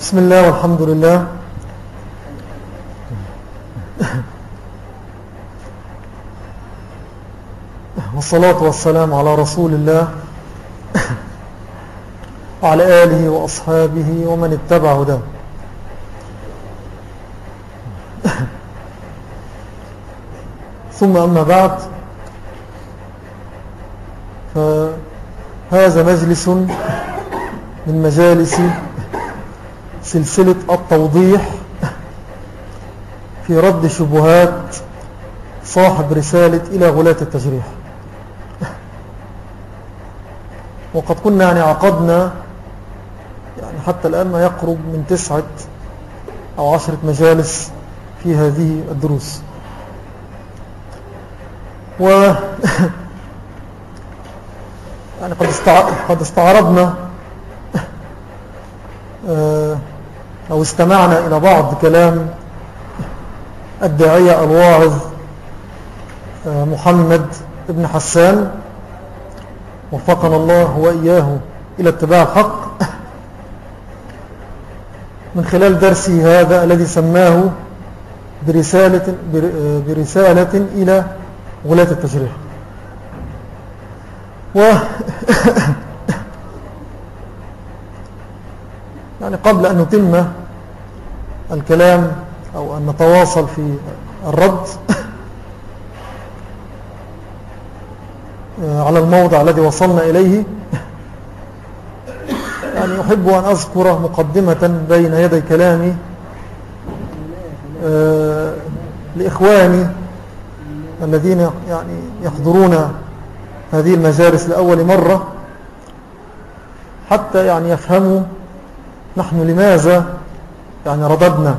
بسم الله والحمد لله والصلاة والسلام على رسول الله وعلى آله وأصحابه ومن اتبع هداه ثم أما بعد فهذا مجلس من مجالس سلسلة التوضيح في رد شبهات صاحب رسالة إلى غلاة التجريح. وقد كنا يعني عقدنا حتى الآن ما يقرب من تسعة أو عشرة مجالس في هذه الدروس. و يعني قد استعرضنا آه، أو استمعنا إلى بعض كلام الداعية الواعظ آه، محمد ابن حسان. وفقنا الله وإياه إلى اتباع الحق. من خلال درسه هذا الذي سماه برسالة, برسالة إلى غلاة التشريح و يعني قبل أن نتم الكلام أو أن نتواصل في الرد على الموضع الذي وصلنا إليه أحب أن أذكر مقدمة بين يدي كلامي آه، لإخواني الذين يعني يحضرون هذه المجالس لأول مرة حتى يعني يفهموا نحن لماذا يعني رددنا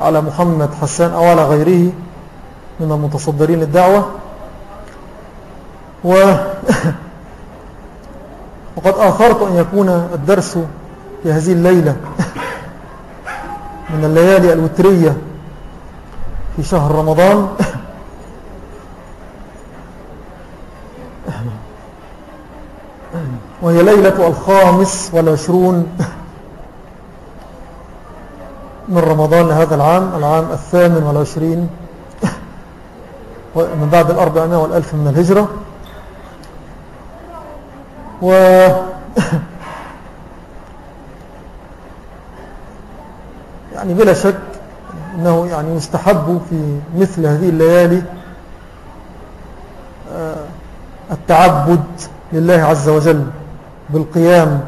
على محمد حسان أو على غيره من المتصدرين للدعوة. و وقد آخرت أن يكون الدرس في هذه الليلة من الليالي الوترية في شهر رمضان. وهي ليلة الخامس والعشرون من رمضان هذا العام العام الثامن والعشرين من بعد الأربعمائة والألف من الهجرة. و يعني بلا شك أنه يعني يستحب في مثل هذه الليالي آه، التعبد لله عز وجل بالقيام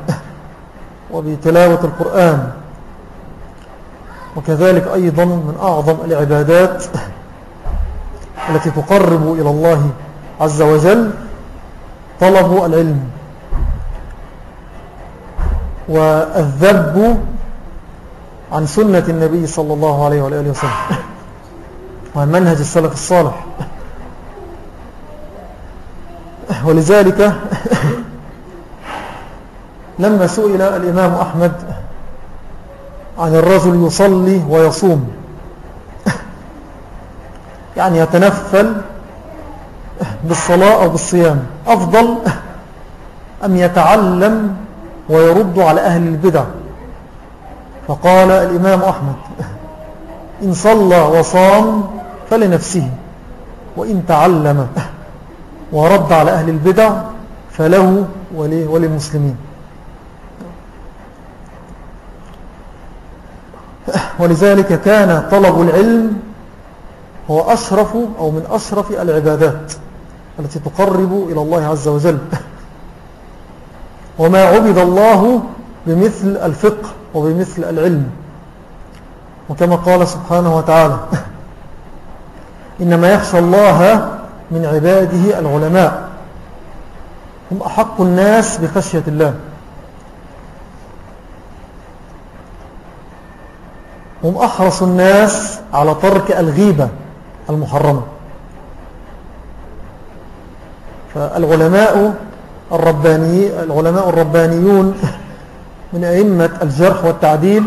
وبتلاوة القرآن. وكذلك أيضا من أعظم العبادات التي تقرب إلى الله عز وجل طلب العلم. والذب عن سنة النبي صلى الله عليه وآله وسلم. وعن منهج السلف الصالح. ولذلك لما سئل الإمام أحمد عن الرجل يصلي ويصوم. يعني يتنفل بالصلاة أو بالصيام أفضل أم يتعلم ويرد على أهل البدع. فقال الإمام أحمد إن صلى وصام فلنفسه وإن تعلم ورد على أهل البدع فله وللمسلمين. ولذلك كان طلب العلم هو أشرف أو من أشرف العبادات التي تقرب إلى الله عز وجل. وما عبد الله بمثل الفقه وبمثل العلم. وكما قال سبحانه وتعالى إنما يخشى الله من عباده العلماء. هم أحق الناس بخشية الله. هم أحرص الناس على ترك الغيبة المحرمة. فالعلماء الرباني العلماء الربانيون من أئمة الجرح والتعديل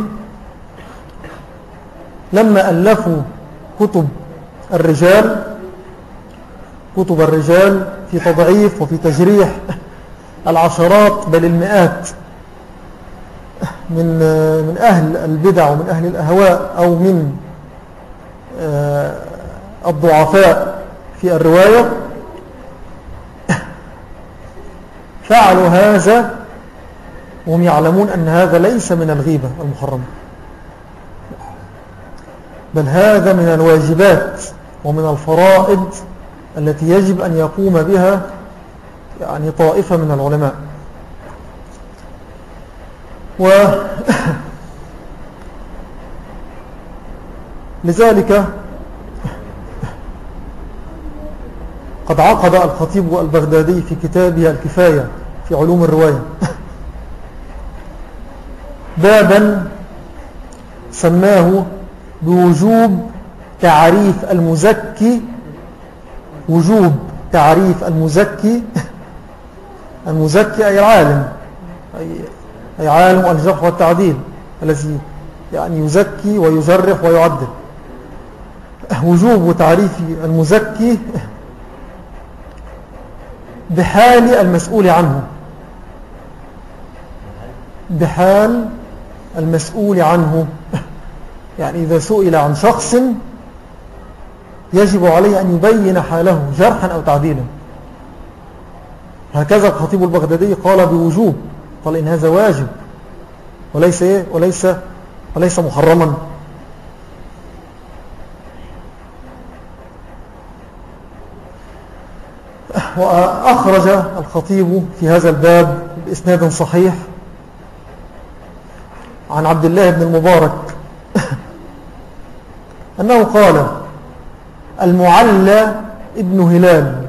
لما ألفوا كتب الرجال كتب الرجال في تضعيف وفي تجريح العشرات بل المئات من من أهل البدع ومن أهل الأهواء أو من آه، الضعفاء في الرواية. فعلوا هذا وهم يعلمون أن هذا ليس من الغيبة المحرمة. بل هذا من الواجبات ومن الفرائض التي يجب أن يقوم بها يعني طائفة من العلماء. و لذلك قد عقد الخطيب البغدادي في كتابه الكفاية في علوم الرواية. بابا سماه بوجوب تعريف المزكي وجوب تعريف المزكي المزكي أي العالم أي عالم الجرح والتعديل الذي يعني يزكي ويجرح ويعدل. وجوب تعريف المزكي بحال المسؤول عنه. بحال المسؤول عنه. يعني إذا سئل عن شخص يجب عليه أن يبين حاله جرحا أو تعديلا. هكذا الخطيب البغدادي قال بوجوب قال إن هذا واجب وليس, إيه؟ وليس, وليس محرما. وأخرج الخطيب في هذا الباب بإسناد صحيح عن عبد الله بن المبارك. أنه قال المعلى ابن هلال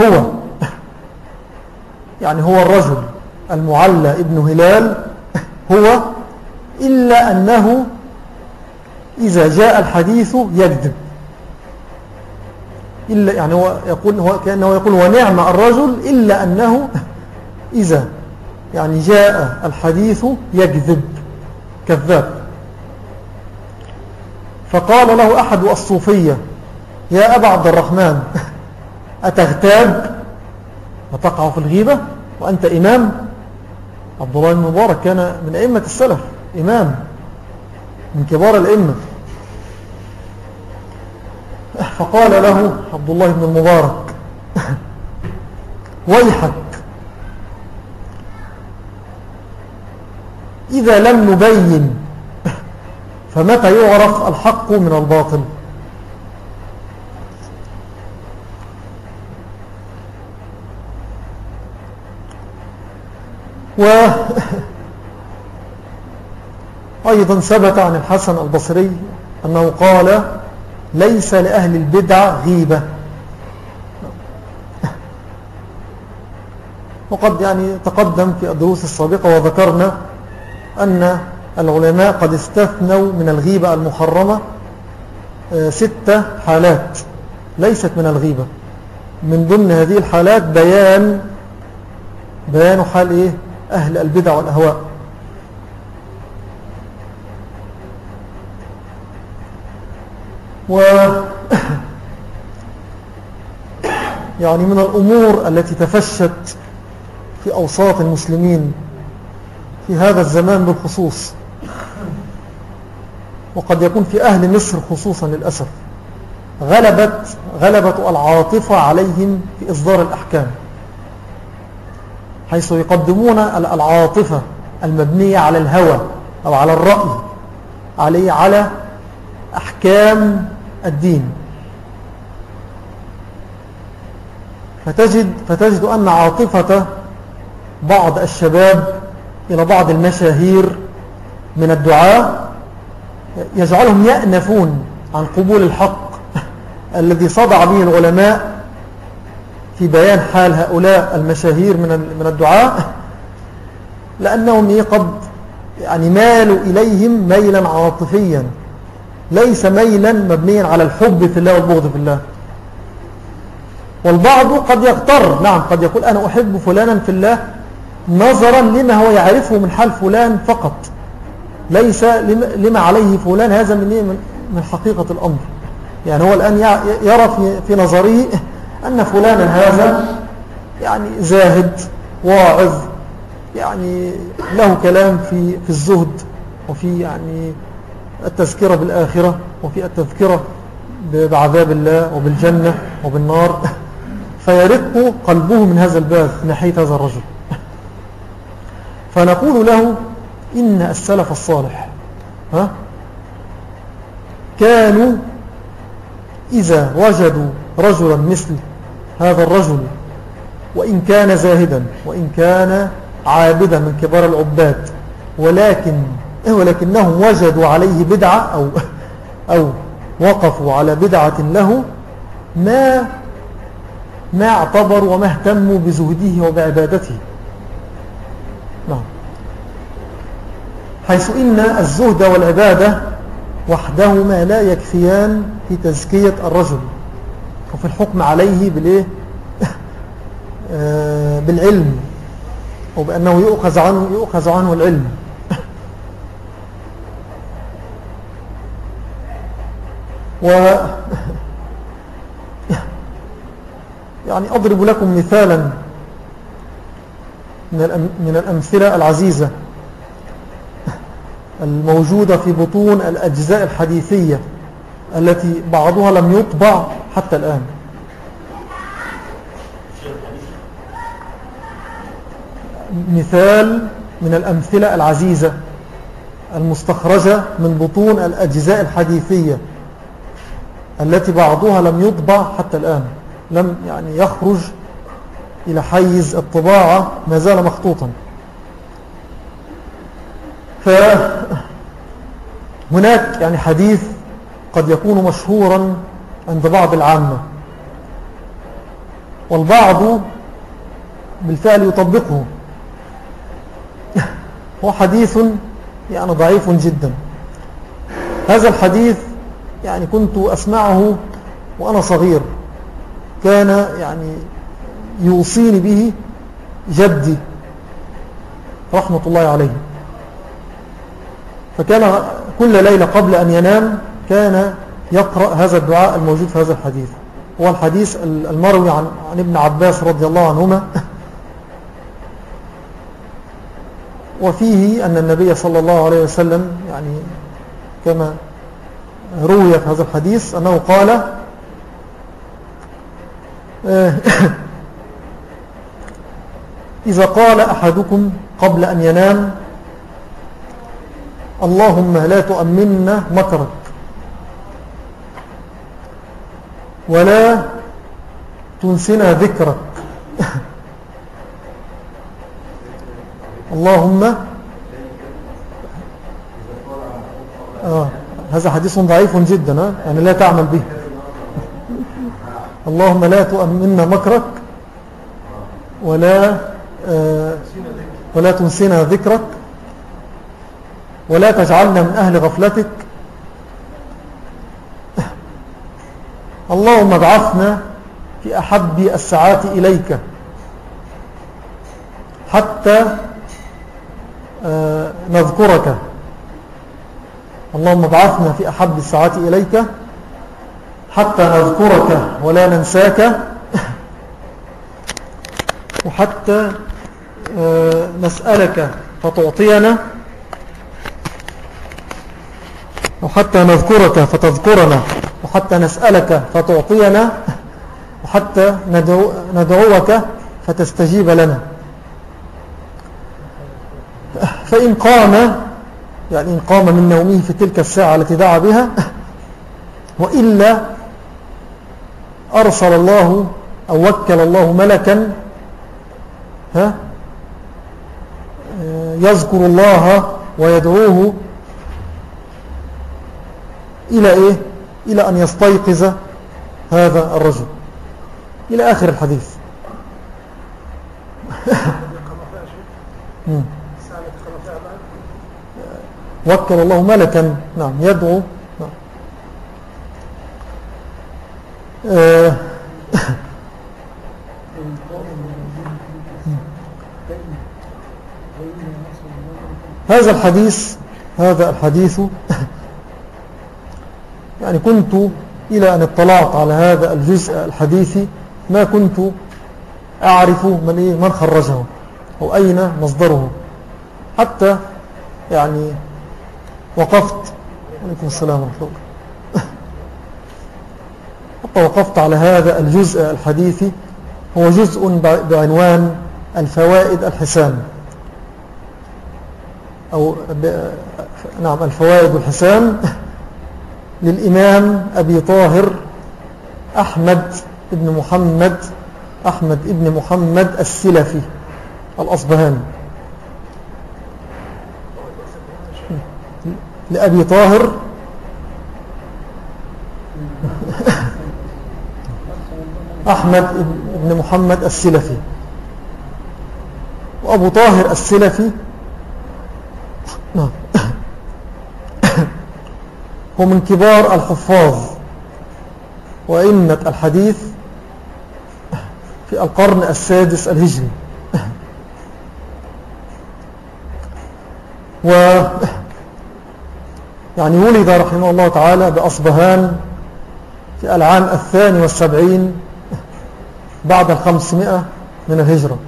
هو. يعني هو الرجل المعلى ابن هلال هو. إلا أنه إذا جاء الحديث يكذب. إلا يعني هو يقول هو كأنه يقول ونعم الرجل إلا أنه إذا يعني جاء الحديث يكذب كذاب. فقال له أحد الصوفية يا أبا عبد الرحمن أتغتاب؟ وتقع في الغيبة؟ وأنت إمام؟ عبد الله بن مبارك كان من أئمة السلف إمام من كبار الأئمة. فقال له عبد الله بن المبارك ويحك. إذا لم نبين فمتى يعرف الحق من الباطل؟ و أيضا ثبت عن الحسن البصري أنه قال ليس لأهل البدع غيبة. وقد يعني تقدم في الدروس السابقة وذكرنا أن العلماء قد استثنوا من الغيبة المحرمة آه، ستة حالات ليست من الغيبة. من ضمن هذه الحالات بيان بيان حال إيه؟ أهل البدع والأهواء. و يعني من الأمور التي تفشت في أوساط المسلمين في هذا الزمان بالخصوص وقد يكون في أهل مصر خصوصا للأسف غلبت غلبة العاطفة عليهم في إصدار الأحكام حيث يقدمون العاطفة المبنية على الهوى أو على الرأي عليه على أحكام الدين. فتجد, فتجد أن عاطفة بعض الشباب إلى بعض المشاهير من الدعاء يجعلهم يأنفون عن قبول الحق الذي صدع به العلماء في بيان حال هؤلاء المشاهير من الدعاء لأنهم قد يعني مالوا إليهم ميلا عاطفيا. ليس ميلا مبنيا على الحب في الله والبغض في الله والبعض قد يغتر نعم قد يقول أنا أحب فلانا في الله نظرا لما هو يعرفه من حال فلان فقط ليس لما عليه فلان هذا من؟ من حقيقة الأمر يعني هو الآن يرى في, في نظره أن فلانا هذا يعني زاهد واعظ يعني له كلام في, في الزهد وفي يعني التذكرة بالآخرة وفي التذكرة بعذاب الله وبالجنة وبالنار. فيرق قلبه من هذا الباب ناحية هذا الرجل. فنقول له إن السلف الصالح ها كانوا إذا وجدوا رجلا مثل هذا الرجل وإن كان زاهدا وإن كان عابدا من كبار العباد ولكن ولكنهم وجدوا عليه بدعة أو, أو وقفوا على بدعة له ما ما اعتبروا وما اهتموا بزهده وبعبادته. نعم. حيث إن الزهد والعبادة وحدهما لا يكفيان في تزكية الرجل. وفي الحكم عليه بالإيه؟ آه، بالعلم. وبأنه يؤخذ عنه, يؤخذ عنه العلم. و يعني أضرب لكم مثالا من الأمثلة العزيزة الموجودة في بطون الأجزاء الحديثية التي بعضها لم يطبع حتى الآن. مثال من الأمثلة العزيزة المستخرجة من بطون الأجزاء الحديثية. التي بعضها لم يطبع حتى الآن لم يعني يخرج إلى حيز الطباعة ما زال مخطوطا. فهناك يعني حديث قد يكون مشهورا عند بعض العامة. والبعض بالفعل يطبقه. هو حديث يعني ضعيف جدا. هذا الحديث يعني كنت أسمعه وأنا صغير. كان يعني يوصيني به جدي رحمة الله عليه. فكان كل ليلة قبل أن ينام كان يقرأ هذا الدعاء الموجود في هذا الحديث. هو الحديث المروي عن, عن ابن عباس رضي الله عنهما. وفيه أن النبي صلى الله عليه وسلم يعني كما روي في هذا الحديث أنه قال إذا قال أحدكم قبل أن ينام اللهم لا تؤمننا مكرك ولا تنسنا ذكرك. اللهم آه. هذا حديث ضعيف جدا يعني لا تعمل به. اللهم لا تؤمننا مكرك ولا آه ولا تنسنا ذكرك ولا تجعلنا من أهل غفلتك. اللهم ابعثنا في أحب الساعات إليك حتى آه، نذكرك. اللهم ابعثنا في أحب الساعات إليك حتى نذكرك ولا ننساك. وحتى آه، نسألك فتعطينا. وحتى نذكرك فتذكرنا. وحتى نسألك فتعطينا. وحتى ندعو ندعوك فتستجيب لنا. فإن قام يعني إن قام من نومه في تلك الساعة التي دعا بها وإلا أرسل الله أو وكل الله ملكا ها يذكر الله ويدعوه إلى إيه؟ إلى أن يستيقظ هذا الرجل. إلى آخر الحديث. وكل الله ملكا. نعم يدعو. نعم. آه. هذا الحديث هذا الحديث يعني كنت إلى أن اطلعت على هذا الجزء الحديثي ما كنت أعرف من, إيه من خرجه أو أين مصدره. حتى يعني وقفت. عليكم السلام ورحمة الله. حتى وقفت على هذا الجزء الحديثي هو جزء بعنوان الفوائد الحسان. أو نعم الفوائد الحسان. للإمام أبي طاهر أحمد بن محمد أحمد بن محمد السلفي الأصبهاني. لأبي طاهر. أحمد بن محمد السلفي. وأبو طاهر السلفي. هو من كبار الحفاظ وإنة الحديث في القرن السادس الهجري. و يعني ولد رحمه الله تعالى بأصبهان في العام الثاني والسبعين بعد الخمسمائة من الهجرة.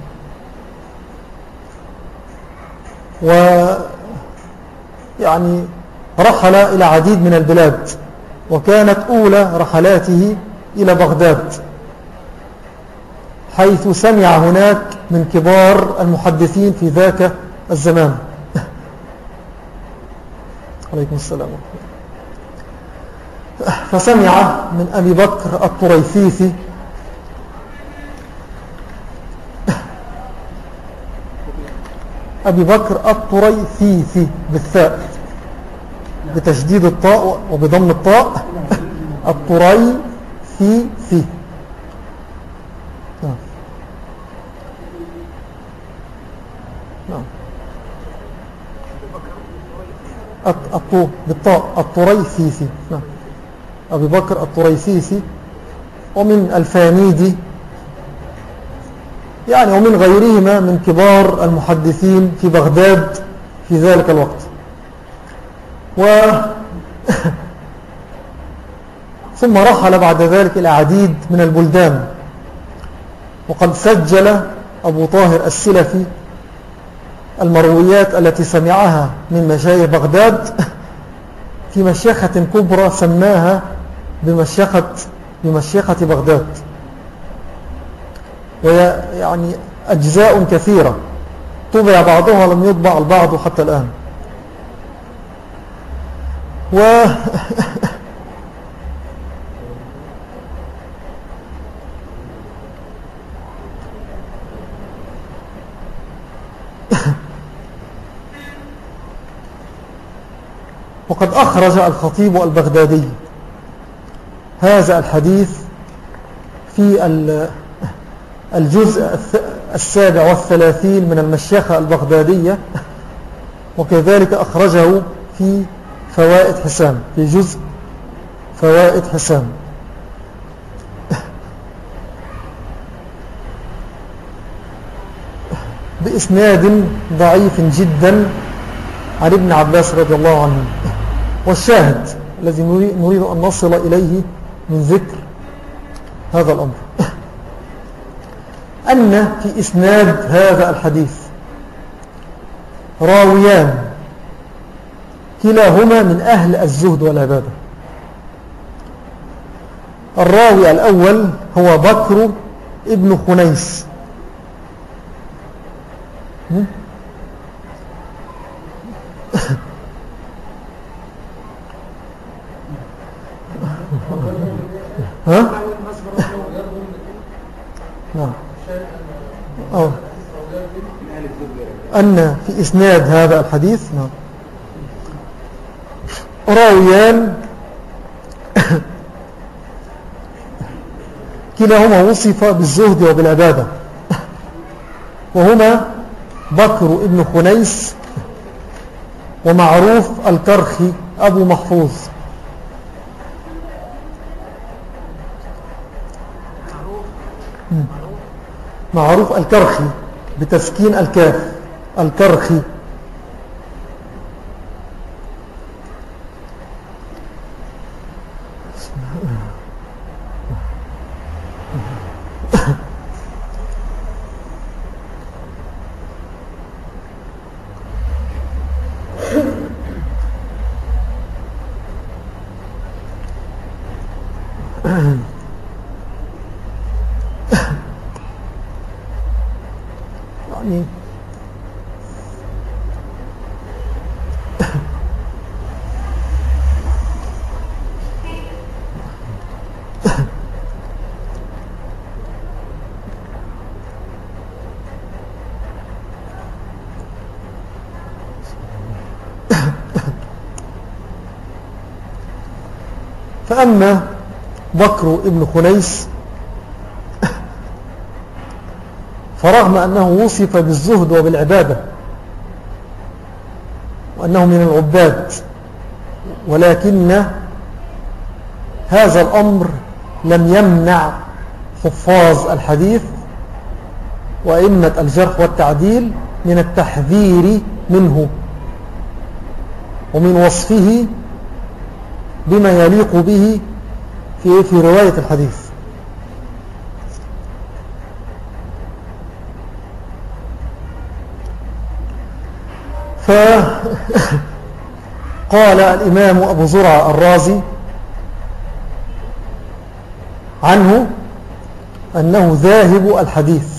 و يعني رحل إلى عديد من البلاد وكانت أولى رحلاته إلى بغداد حيث سمع هناك من كبار المحدثين في ذاك الزمان. عليكم السلام. فسمع من أبي بكر الطريفيثي أبي بكر الطريفيثي بالثاء بتشديد الطاء وبضم الطاء. الطريفيثي الطريفيثي نعم. أبي بكر الطريفيثي ومن الفانيدي. يعني ومن غيرهما من كبار المحدثين في بغداد في ذلك الوقت. و ثم رحل بعد ذلك إلى عديد من البلدان. وقد سجل أبو طاهر السلفي المرويات التي سمعها من مشايخ بغداد في مشيخة كبرى سماها بمشيخة, بمشيخة بغداد. وهي يعني أجزاء كثيرة. طبع بعضها لم يطبع البعض حتى الآن. و وقد أخرج الخطيب البغدادي هذا الحديث في الجزء السابع والثلاثين من المشيخة البغدادية وكذلك أخرجه في فوائد حسام في جزء فوائد حسام. بإسناد ضعيف جدا عن ابن عباس رضي الله عنه. والشاهد الذي نريد أن نصل إليه من ذكر هذا الأمر. أن في إسناد هذا الحديث راويان كلاهما من أهل الزهد والعبادة. الراوي الأول هو بكر ابن خنيس. ها؟ نعم أو أن في إسناد هذا الحديث نعم. راويان كلاهما وصف بالزهد وبالعبادة. وهما بكر ابن خنيس ومعروف الكرخي أبو محفوظ. معروف. الكرخي بتسكين الكاف. الكرخي. فأما بكر ابن خنيس فرغم أنه وصف بالزهد وبالعبادة وأنه من العباد ولكن هذا الأمر لم يمنع حفاظ الحديث وإمة الجرح والتعديل من التحذير منه ومن وصفه بما يليق به في, في رواية الحديث. فقال الإمام أبو زرع الرازي عنه أنه ذاهب الحديث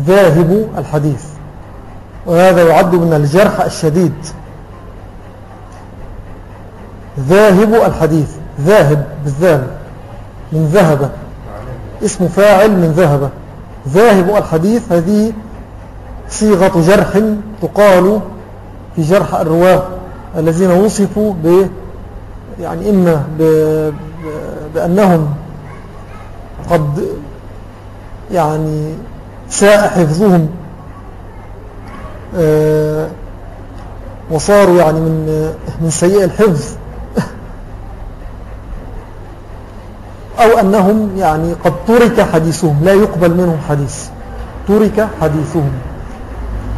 ذاهب الحديث وهذا يعد من الجرح الشديد. ذاهب الحديث. ذاهب بالذال من ذهب. اسم فاعل من ذهب. ذاهب الحديث هذه صيغة جرح تقال في جرح الرواة الذين وصفوا ب يعني إما ب بأنهم قد يعني ساء حفظهم آه، وصاروا يعني من من سيء الحفظ. أو أنهم يعني قد ترك حديثهم لا يقبل منهم حديث. ترك حديثهم.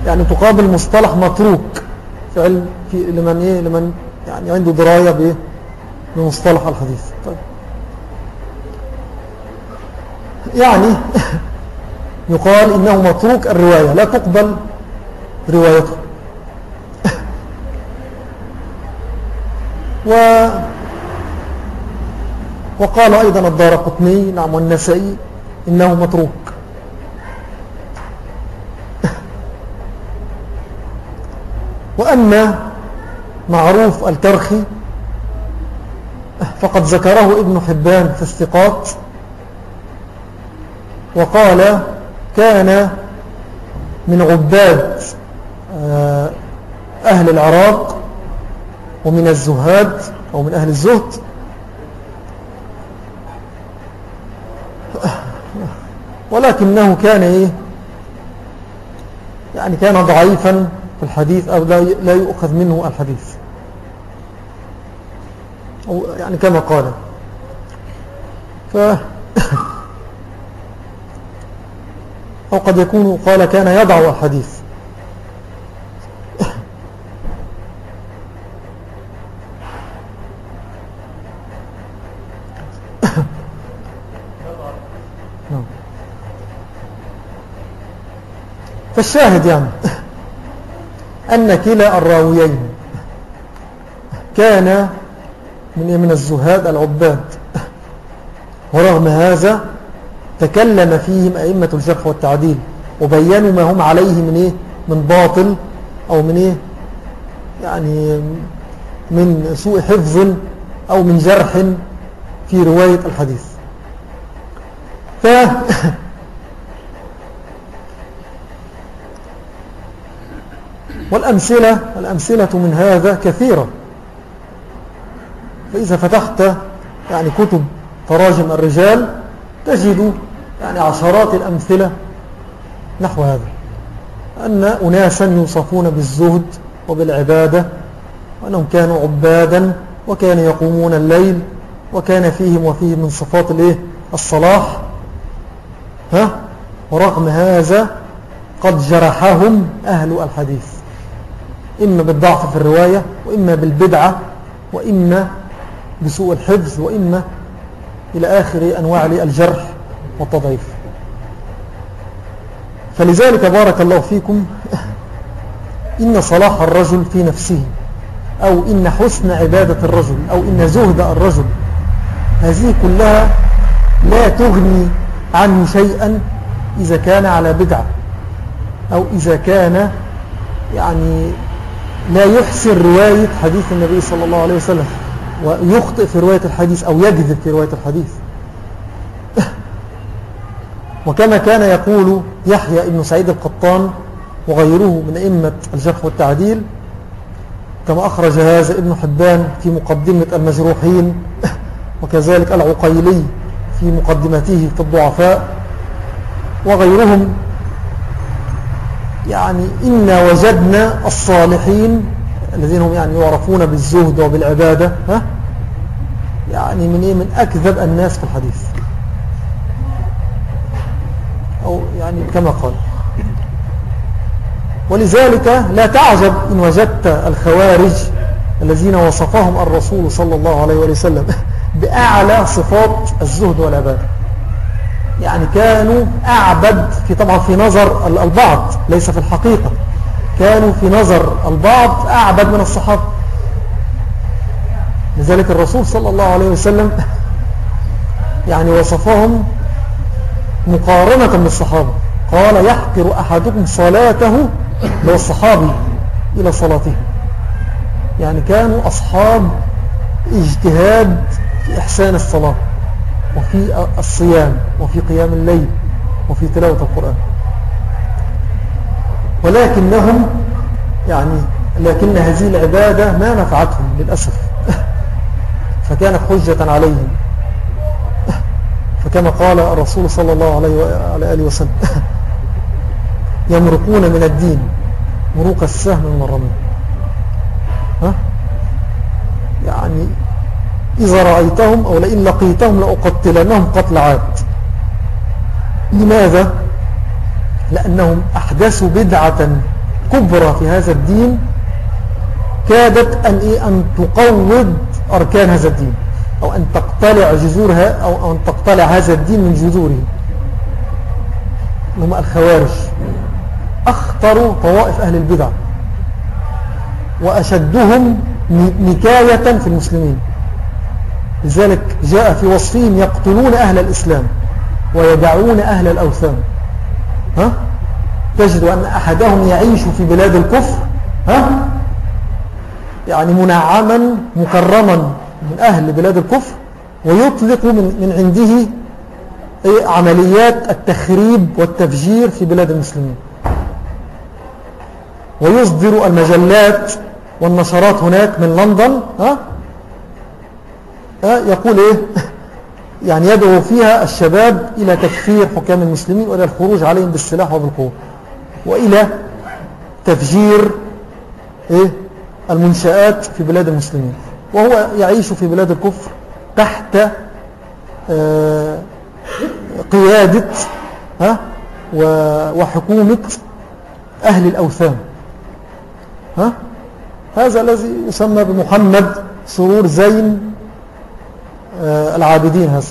يعني تقابل مصطلح متروك. في علم في لمن إيه؟ لمن يعني عنده دراية بمصطلح الحديث. طيب. يعني يقال إنه متروك الرواية. لا تقبل روايته. و وقال أيضا الدار قطني نعم والنسائي إنه متروك. وأما معروف الكرخي فقد ذكره ابن حبان في الثقات وقال كان من عباد آه، أهل العراق ومن الزهاد أو من أهل الزهد ولكنه كان إيه؟ يعني كان ضعيفا في الحديث أو لا يؤخذ منه الحديث. أو يعني كما قال. ف أو قد يكون قال كان يضع الحديث. فالشاهد يعني أن كلا الراويين كان من من الزهاد العباد ورغم هذا تكلم فيهم أئمة الجرح والتعديل وبينوا ما هم عليه من إيه؟ من باطل أو من إيه؟ يعني من سوء حفظ أو من جرح في رواية الحديث. ف والأمثلة, والأمثلة من هذا كثيرة. فإذا فتحت يعني كتب تراجم الرجال تجد يعني عشرات الأمثلة نحو هذا. أن أناسا يوصفون بالزهد وبالعبادة وأنهم كانوا عبادا وكانوا يقومون الليل وكان فيهم وفيه من صفات الإيه؟ الصلاح. ها؟ ورغم هذا قد جرحهم أهل الحديث. إما بالضعف في الرواية وإما بالبدعة وإما بسوء الحفظ وإما إلى آخر أنواع الجرح والتضعيف. فلذلك بارك الله فيكم إن صلاح الرجل في نفسه أو إن حسن عبادة الرجل أو إن زهد الرجل هذه كلها لا تغني عنه شيئا إذا كان على بدعة أو إذا كان يعني لا يحسن رواية حديث النبي صلى الله عليه وسلم ويخطئ في رواية الحديث أو يكذب في رواية الحديث. وكما كان يقول يحيى ابن سعيد القطان وغيره من أئمة الجرح والتعديل كما أخرج هذا ابن حبان في مقدمة المجروحين وكذلك العقيلي في مقدمته في الضعفاء وغيرهم يعني إنا وجدنا الصالحين الذين هم يعني يعرفون بالزهد وبالعبادة ها؟ يعني من إيه؟ من أكذب الناس في الحديث. أو يعني كما قال. ولذلك لا تعجب إن وجدت الخوارج الذين وصفهم الرسول صلى الله عليه وسلم بأعلى صفات الزهد والعبادة. يعني كانوا أعبد في طبعا في نظر البعض ليس في الحقيقة. كانوا في نظر البعض أعبد من الصحابة. لذلك الرسول صلى الله عليه وسلم يعني وصفهم مقارنة بالصحابة قال يحقر أحدكم صلاته لو الصحابي إلى صلاته. يعني كانوا أصحاب اجتهاد في إحسان الصلاة. وفي الصيام وفي قيام الليل وفي تلاوة القرآن. ولكنهم يعني لكن هذه العبادة ما نفعتهم للأسف. فكانت حجة عليهم. فكما قال الرسول صلى الله عليه وآله وسلم يمرقون من الدين مروق السهم من الرمي ها؟ يعني إذا رأيتهم أو لئن لقيتهم لأقتلنهم قتل عاد. لماذا؟ لأنهم أحدثوا بدعة كبرى في هذا الدين كادت أن, إيه؟ أن تقوض أركان هذا الدين أو أن تقتلع جذورها أو أن تقتلع هذا الدين من جذوره هم الخوارج. أخطر طوائف أهل البدع وأشدهم نكاية في المسلمين. لذلك جاء في وصفهم يقتلون أهل الإسلام ويدعون أهل الأوثان ها؟ تجد أن أحدهم يعيش في بلاد الكفر ها؟ يعني منعما مكرما من أهل بلاد الكفر ويطلق من, عنده عمليات التخريب والتفجير في بلاد المسلمين ويصدر المجلات والنشرات هناك من لندن ها يقول إيه؟ يعني يدعو فيها الشباب إلى تكفير حكام المسلمين وإلى الخروج عليهم بالسلاح وبالقوة وإلى تفجير إيه؟ المنشآت في بلاد المسلمين. وهو يعيش في بلاد الكفر تحت آه، قيادة ها وحكومة أهل الأوثان. ها؟ هذا الذي يسمى بمحمد سرور زين العابدين هذا.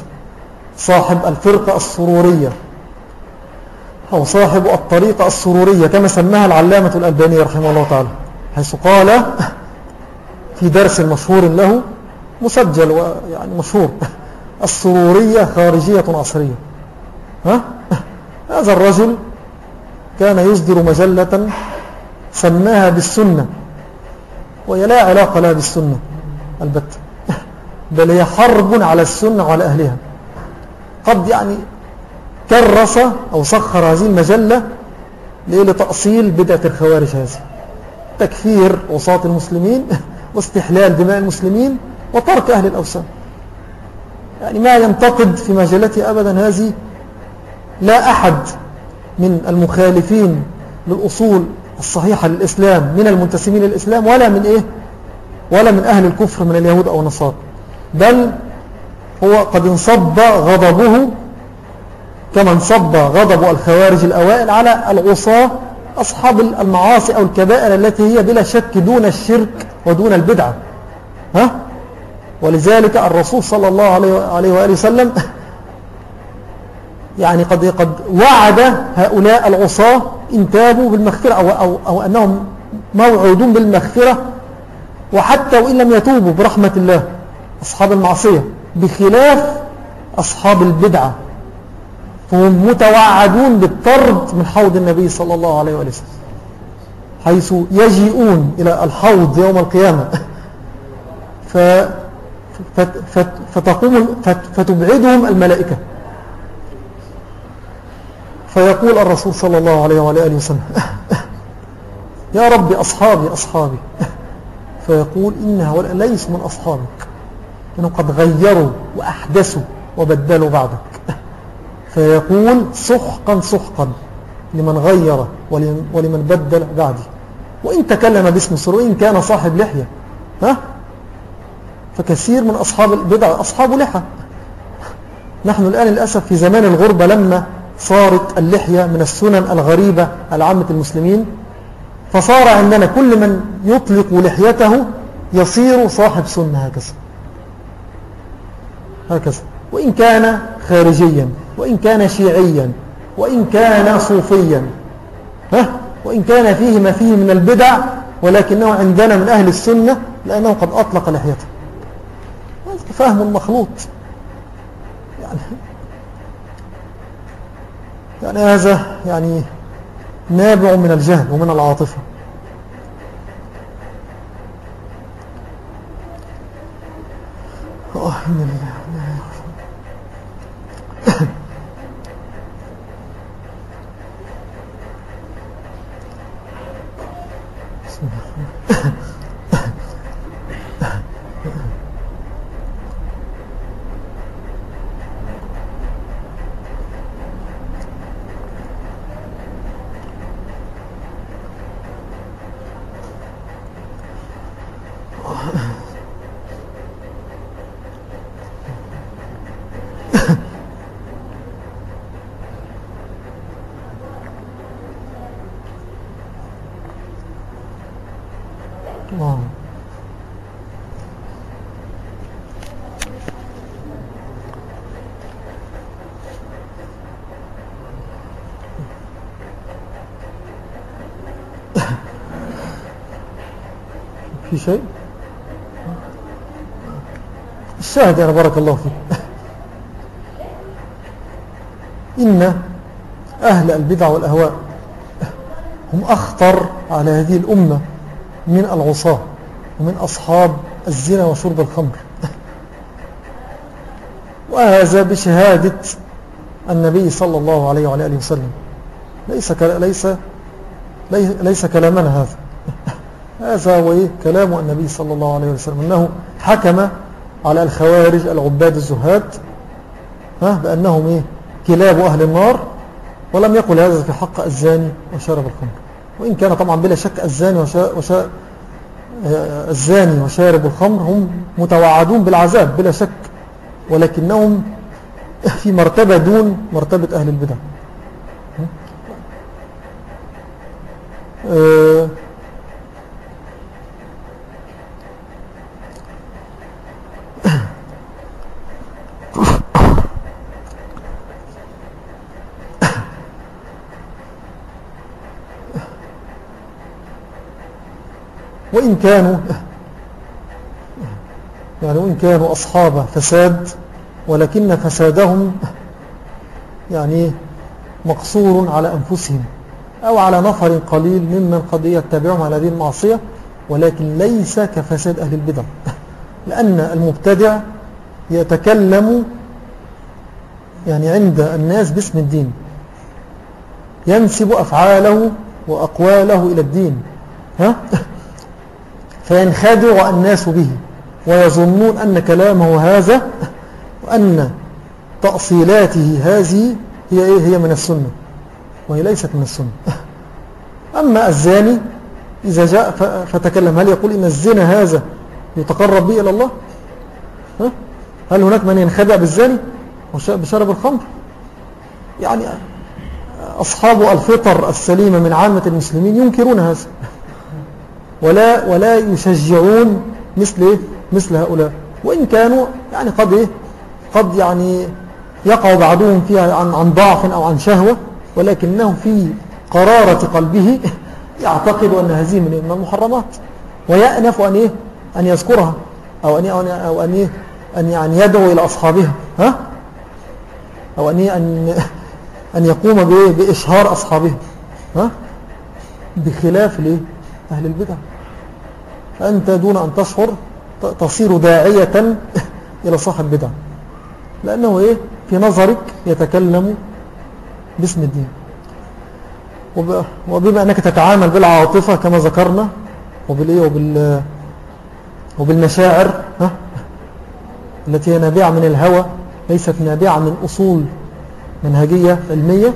صاحب الفرقة السرورية. أو صاحب الطريقة السرورية كما سماها العلامة الألبانية رحمه الله تعالى حيث قال في درس مشهور له مسجل ويعني مشهور السرورية خارجية عصرية. ها؟ هذا الرجل كان يصدر مجلة سماها بالسنة وهي لا علاقة لها بالسنة البتة بل هي حرب على السنة وعلى أهلها. قد يعني كرس أو سخر هذه المجلة لتأصيل بدعة الخوارج هذه. تكفير وساط المسلمين واستحلال دماء المسلمين وترك أهل الأوسان يعني ما ينتقد في مجلته أبدا هذه لا أحد من المخالفين للأصول الصحيحة للإسلام من المنتسمين للإسلام ولا من إيه؟ ولا من أهل الكفر من اليهود أو النصارى. بل هو قد انصب غضبه كما انصب غضب الخوارج الأوائل على العصاة أصحاب المعاصي أو الكبائر التي هي بلا شك دون الشرك ودون البدعة ها؟ ولذلك الرسول صلى الله عليه وآله وسلم يعني قد, قد وعد هؤلاء العصاة إن تابوا بالمغفرة أو, أو, أو أنهم موعودون بالمغفرة وحتى وإن لم يتوبوا برحمة الله أصحاب المعصية بخلاف أصحاب البدعة. فهم متوعدون بالطرد من حوض النبي صلى الله عليه وسلم حيث يجيئون إلى الحوض يوم القيامة. ف فتقوم فتبعدهم الملائكة. فيقول الرسول صلى الله عليه وآله وسلم يا رب أصحابي أصحابي. فيقول إنها ليس من أصحابك. إنهم قد غيروا وأحدثوا وبدلوا بعدك فيقول سحقا سحقا لمن غير ولمن بدل بعدي وإن تكلم باسم سر وإن كان صاحب لحية. ها؟ فكثير من أصحاب البدع أصحاب لحى. نحن الآن للأسف في زمان الغربة لما صارت اللحية من السنن الغريبة العامة المسلمين. فصار عندنا كل من يطلق لحيته يصير صاحب سنة هكذا. هكذا. وإن كان خارجيا وإن كان شيعيا وإن كان صوفيا. ها؟ وإن كان فيه ما فيه من البدع ولكنه عندنا من أهل السنة لأنه قد أطلق لحيته. فهم المخلوط يعني يعني هذا يعني نابع من الجهل ومن العاطفة. آه في شيء؟ الشاهد يعني بارك الله فيك. إن أهل البدع والأهواء هم أخطر على هذه الأمة من العصاة ومن أصحاب الزنا وشرب الخمر. وهذا بشهادة النبي صلى الله عليه وعلى آله وسلم. ليس, ليس, ليس كلامنا هذا. هذا هو إيه؟ كلام النبي صلى الله عليه وسلم أنه حكم على الخوارج العباد الزهاد ها؟ بأنهم إيه؟ كلاب أهل النار ولم يقل هذا في حق الزاني وشارب الخمر. وإن كان طبعا بلا شك الزاني وشا وشا الزاني وشارب الخمر هم متوعدون بالعذاب بلا شك ولكنهم في مرتبة دون مرتبة أهل البدع. كانوا يعني وإن كانوا أصحاب فساد ولكن فسادهم يعني مقصور على أنفسهم أو على نفر قليل ممن قد يتبعهم على هذه المعصية ولكن ليس كفساد أهل البدع لأن المبتدع يتكلم يعني عند الناس باسم الدين ينسب أفعاله وأقواله إلى الدين ها؟ فينخدع الناس به ويظنون أن كلامه هذا وأن تأصيلاته هذه هي, إيه؟ هي من السنة. وهي ليست من السنة. أما الزاني إذا جاء فتكلم هل يقول إن الزنا هذا يتقرب به إلى الله؟ هل هناك من ينخدع بالزاني؟ بشرب الخمر؟ يعني أصحاب الفطر السليمة من عامة المسلمين ينكرون هذا. ولا, ولا يشجعون مثل, إيه؟ مثل هؤلاء. وإن كانوا يعني قد إيه؟ قد يعني يقع بعضهم فيها عن, عن ضعف أو عن شهوة ولكنه في قرارة قلبه يعتقد أن هذه من المحرمات ويأنف أن, إيه؟ أن يذكرها أو أن, أو أن, إيه؟ أن يعني يدعو إلى أصحابها. ها؟ أو أن, إيه؟ أن, أن يقوم بإشهار أصحابها ها؟ بخلاف ليه أهل البدع. فأنت دون أن تشعر تصير داعية إلى صاحب بدع. لأنه إيه؟ في نظرك يتكلم باسم الدين. وبما أنك تتعامل بالعاطفة كما ذكرنا وبالإيه وبال وبالمشاعر ها؟ التي هي نابعة من الهوى ليست نابعة من أصول منهجية علمية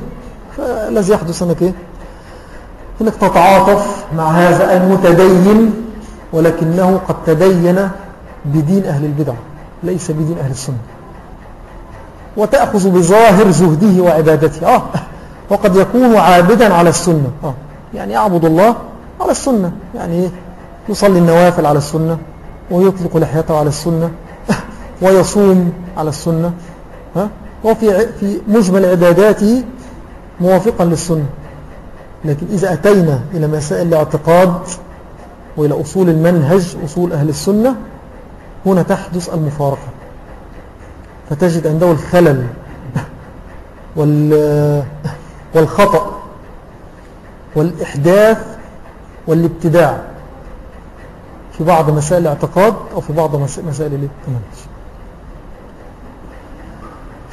فالذي يحدث أنك إيه؟ أنك تتعاطف مع هذا المتدين ولكنه قد تدين بدين أهل البدع ليس بدين أهل السنة. وتأخذ بظاهر زهده وعبادته. آه وقد يكون عابدا على السنة. آه يعني يعبد الله على السنة. يعني يصلي النوافل على السنة ويطلق لحيته على السنة ويصوم على السنة. ها وفي في مجمل عباداته موافقا للسنة. لكن إذا أتينا إلى مسائل الاعتقاد وإلى أصول المنهج أصول أهل السنة هنا تحدث المفارقة. فتجد عنده الخلل والخطأ والإحداث والابتداع في بعض مسائل الاعتقاد أو في بعض مسائل المنهج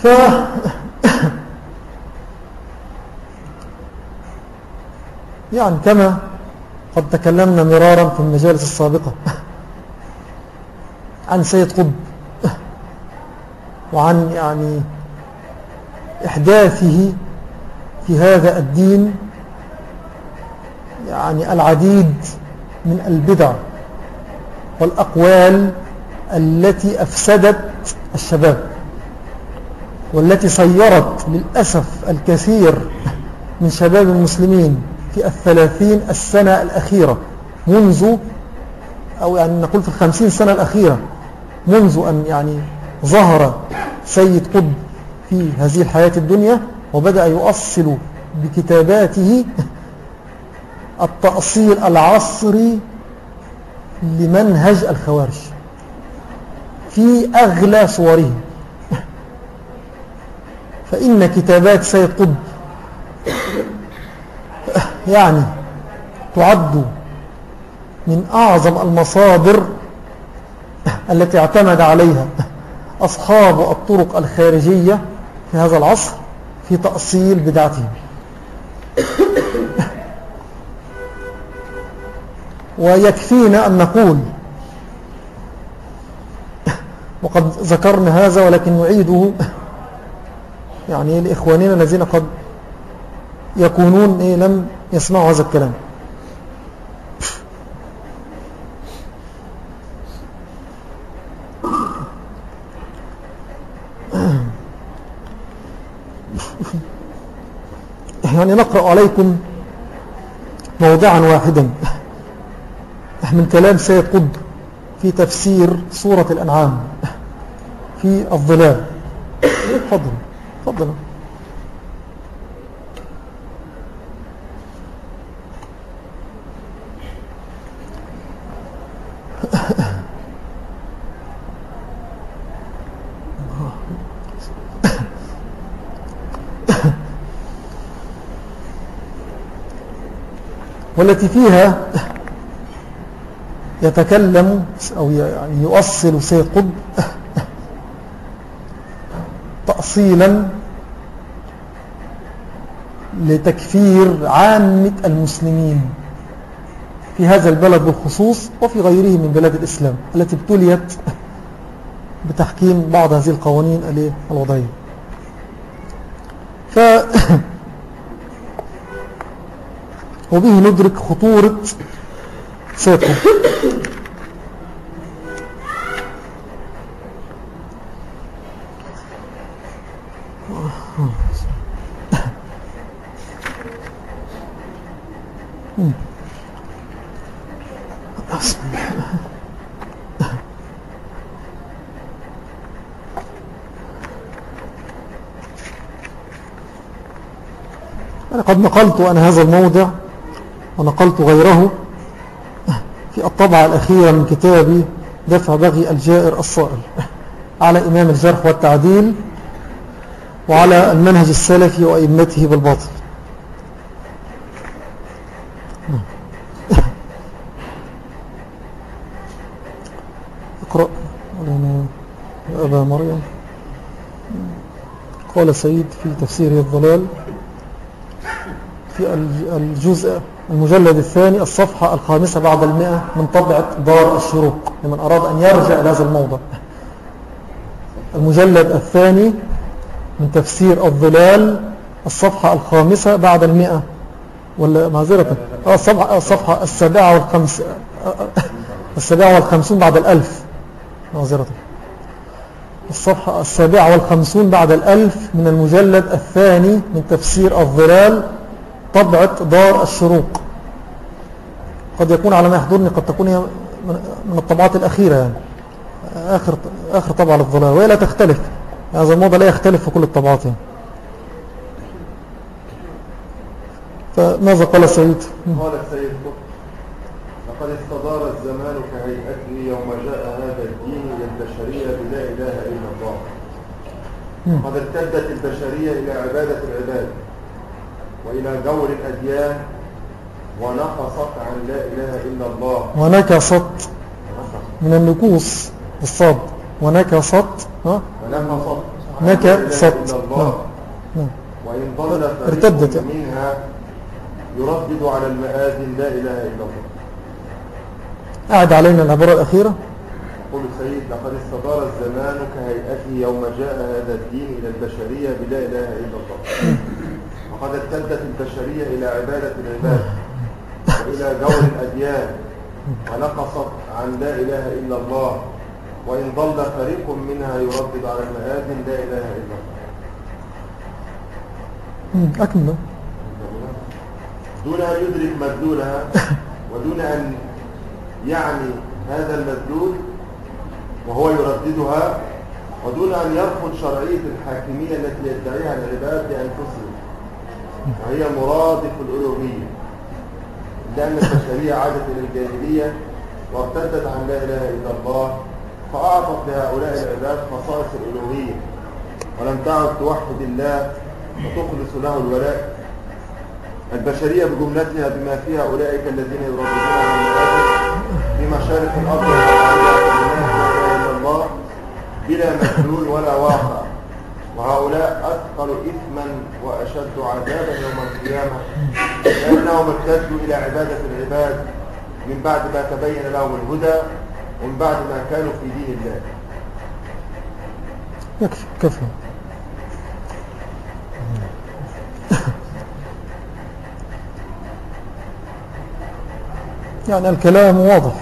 يعني كما قد تكلمنا مرارا في المجالس السابقة. عن سيد قطب. وعن يعني إحداثه في هذا الدين يعني العديد من البدع والأقوال التي أفسدت الشباب والتي صيرت للأسف الكثير من شباب المسلمين. في الثلاثين السنة الأخيرة منذ أو يعني نقول في الخمسين سنة الأخيرة منذ أن يعني ظهر سيد قطب في هذه الحياة الدنيا وبدأ يؤصل بكتاباته التأصيل العصري لمنهج الخوارج في أغلى صوره. فإن كتابات سيد قطب يعني تعد من أعظم المصادر التي اعتمد عليها أصحاب الطرق الخارجية في هذا العصر في تأصيل بدعتهم. ويكفينا أن نقول وقد ذكرنا هذا ولكن نعيده يعني لإخواننا الذين قد يكونون إيه لم يسمعوا هذا الكلام. يعني نقرأ عليكم موضعا واحدا. من كلام سيد قطب في تفسير سورة الأنعام في الظلال. تفضل. تفضل. والتي فيها يتكلم أو يعني يؤصل سيد قطب تأصيلا لتكفير عامة المسلمين. في هذا البلد بالخصوص وفي غيره من بلاد الإسلام التي ابتليت بتحكيم بعض هذه القوانين الوضعية. ف وبه ندرك خطورة سيطرة أنا قد نقلت أنا هذا الموضع ونقلت غيره. في الطبعة الأخيرة من كتابي دفع بغي الجائر الصائل على إمام الجرح والتعديل وعلى المنهج السلفي وأئمته بالباطل. اقرأ. أبا مريم. قال سيد في تفسيره الضلال. في الجزء المجلد الثاني الصفحة الخامسة بعد المئة من طبعة دار الشروق لمن أراد أن يرجع إلى هذا الموضع. المجلد الثاني من تفسير الظلال الصفحة الخامسة بعد المئة ولا معذرة آه، الصفحة, الصفحة السابعة والخمس السابعة والخمسون بعد الألف. معذرة الصفحة السابعة والخمسون بعد الألف من المجلد الثاني من تفسير الظلال طبعة دار الشروق. قد يكون على ما يحضرني قد تكون هي من الطبعات الأخيرة يعني. آخر, آخر طبعة للظلال وهي لا تختلف. هذا الموضة لا يختلف في كل الطبعات يعني. فماذا قال السيد قال السيد لقد استدار الزمان كهيئته يوم جاء هذا الدين إلى البشرية بلا إله إلا الله. قد ارتدت البشرية إلى عبادة العباد. وإلى جور الأديان ونقصت عن لا إله إلا الله. ونكصت من النكوص الصاد ونكصت ونكصت نكصت. نعم. نعم. وإن ضل ارتدت. منها يردد على المآذن لا إله إلا الله. أعد علينا العبارة الأخيرة. يقول السيد لقد استدار الزمان كهيئته يوم جاء هذا الدين إلى البشرية بلا إله إلا الله. وقد ارتدت البشرية إلى عبادة العباد وإلى جور الأديان ونقصت عن لا إله إلا الله وإن ضل فريق منها يردد على المآذن لا إله إلا الله. أكمل. دون أن يدرك مدلولها ودون أن يعني هذا المدلول وهو يرددها ودون أن يرفض شرعية الحاكمية التي يدعيها العباد بأنفسهم. وهي مرادف الألوهية لأن البشرية عادت إلى الجاهلية وارتدت عن لا إله إلا الله فأعطت لهؤلاء العباد خصائص الألوهية ولم تعد توحد الله وتخلص له الولاء. البشرية بجملتها بما فيها أولئك الذين يرددون عن في مشارق الأرض إلا الله بلا مدلول ولا واقع. وهؤلاء أثقل إثما وأشد عذابا يوم القيامة لأنهم ارتدوا إلى عبادة العباد من بعد ما تبين لهم الهدى ومن بعد ما كانوا في دين الله. يكفي كفي. يعني الكلام واضح.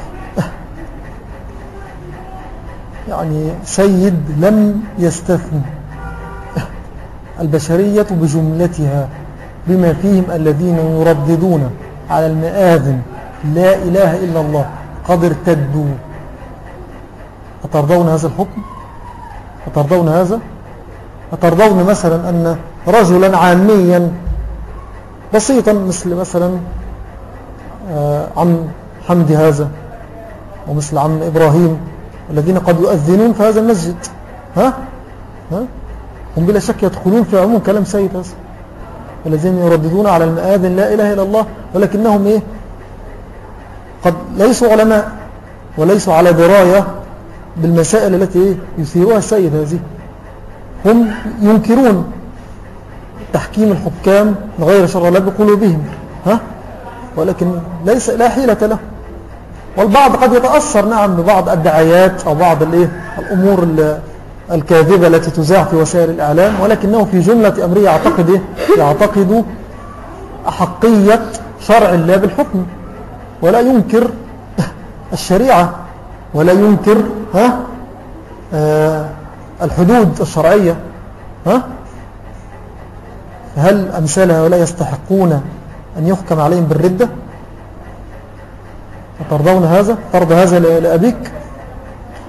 يعني سيد لم يستثني. البشرية بجملتها بما فيهم الذين يرددون على المآذن لا إله إلا الله قد ارتدوا. أترضون هذا الحكم؟ أترضون هذا؟ أترضون مثلا أن رجلا عاميا بسيطا مثل مثلا آه، عم حمد هذا ومثل عم إبراهيم الذين قد يؤذنون في هذا المسجد. ها؟ ها؟ هم بلا شك يدخلون في عموم كلام سيد هذا الذين يرددون على المآذن لا إله إلا الله ولكنهم إيه؟ قد ليسوا علماء وليسوا على دراية بالمسائل التي إيه يثيرها السيد هذه. هم ينكرون تحكيم الحكام لغير شر الله بقلوبهم. ها؟ ولكن ليس لا حيلة له. والبعض قد يتأثر نعم ببعض الدعايات أو بعض الأمور الكاذبة التي تزاع في وسائل الإعلام ولكنه في جملة أمره يعتقد يعتقد أحقية شرع الله بالحكم. ولا ينكر الشريعة ولا ينكر ها آه الحدود الشرعية ها. هل أمثال هؤلاء يستحقون أن يحكم عليهم بالردة؟ أترضون هذا؟ ترضى هذا لأبيك؟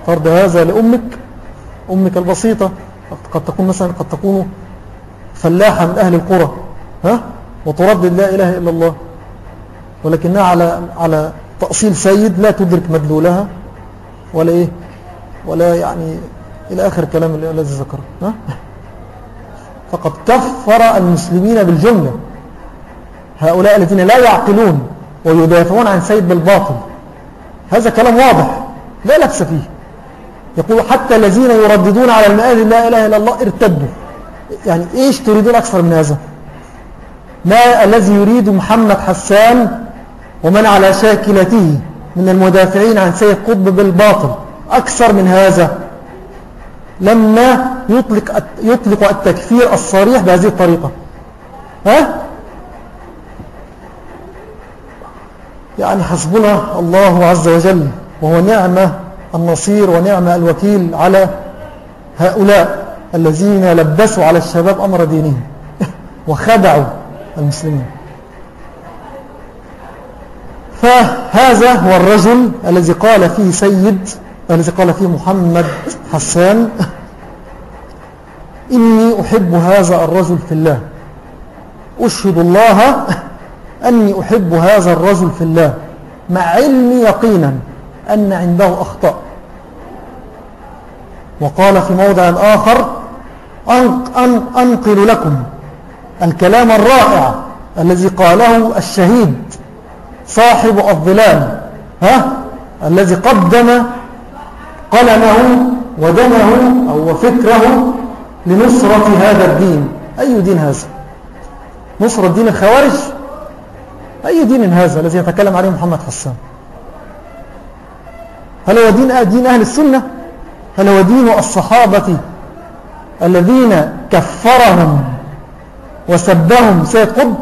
ترضى هذا لأمك؟ أمك البسيطة قد تكون مثلا قد تكون فلاحة من أهل القرى ها؟ وتردد لا إله إلا الله. ولكنها على على تأصيل سيد لا تدرك مدلولها ولا إيه؟ ولا يعني إلى آخر كلام الذي ذكره فقد كفر المسلمين بالجملة هؤلاء الذين لا يعقلون ويدافعون عن سيد بالباطل. هذا كلام واضح لا لبس فيه. يقول حتى الذين يرددون على المآذ لا إله إلا الله ارتدوا. يعني إيش تريدون أكثر من هذا؟ ما الذي يريد محمد حسان ومن على شاكلته من المدافعين عن سيد قطب بالباطل؟ أكثر من هذا. لما يطلق, يطلق التكفير الصريح بهذه الطريقة. ها؟ يعني حسبنا الله عز وجل وهو نعمة النصير ونعمة الوكيل على هؤلاء الذين لبسوا على الشباب أمر دينهم وخدعوا المسلمين. فهذا هو الرجل الذي قال فيه سيد الذي قال فيه محمد حسان إني أحب هذا الرجل في الله. أشهد الله أني أحب هذا الرجل في الله مع علمي يقينا. أن عنده أخطاء. وقال في موضع آخر أنقل لكم الكلام الرائع الذي قاله الشهيد صاحب الظلام ها؟ الذي قدم قلمه ودمه أو فكره لنصرة هذا الدين. أي دين هذا؟ نصرة دين الخوارج؟ أي دين هذا الذي يتكلم عليه محمد حسان؟ هل هو دين, دين أهل السنة؟ هل هو دين الصحابة الذين كفرهم وسبهم سيد قطب؟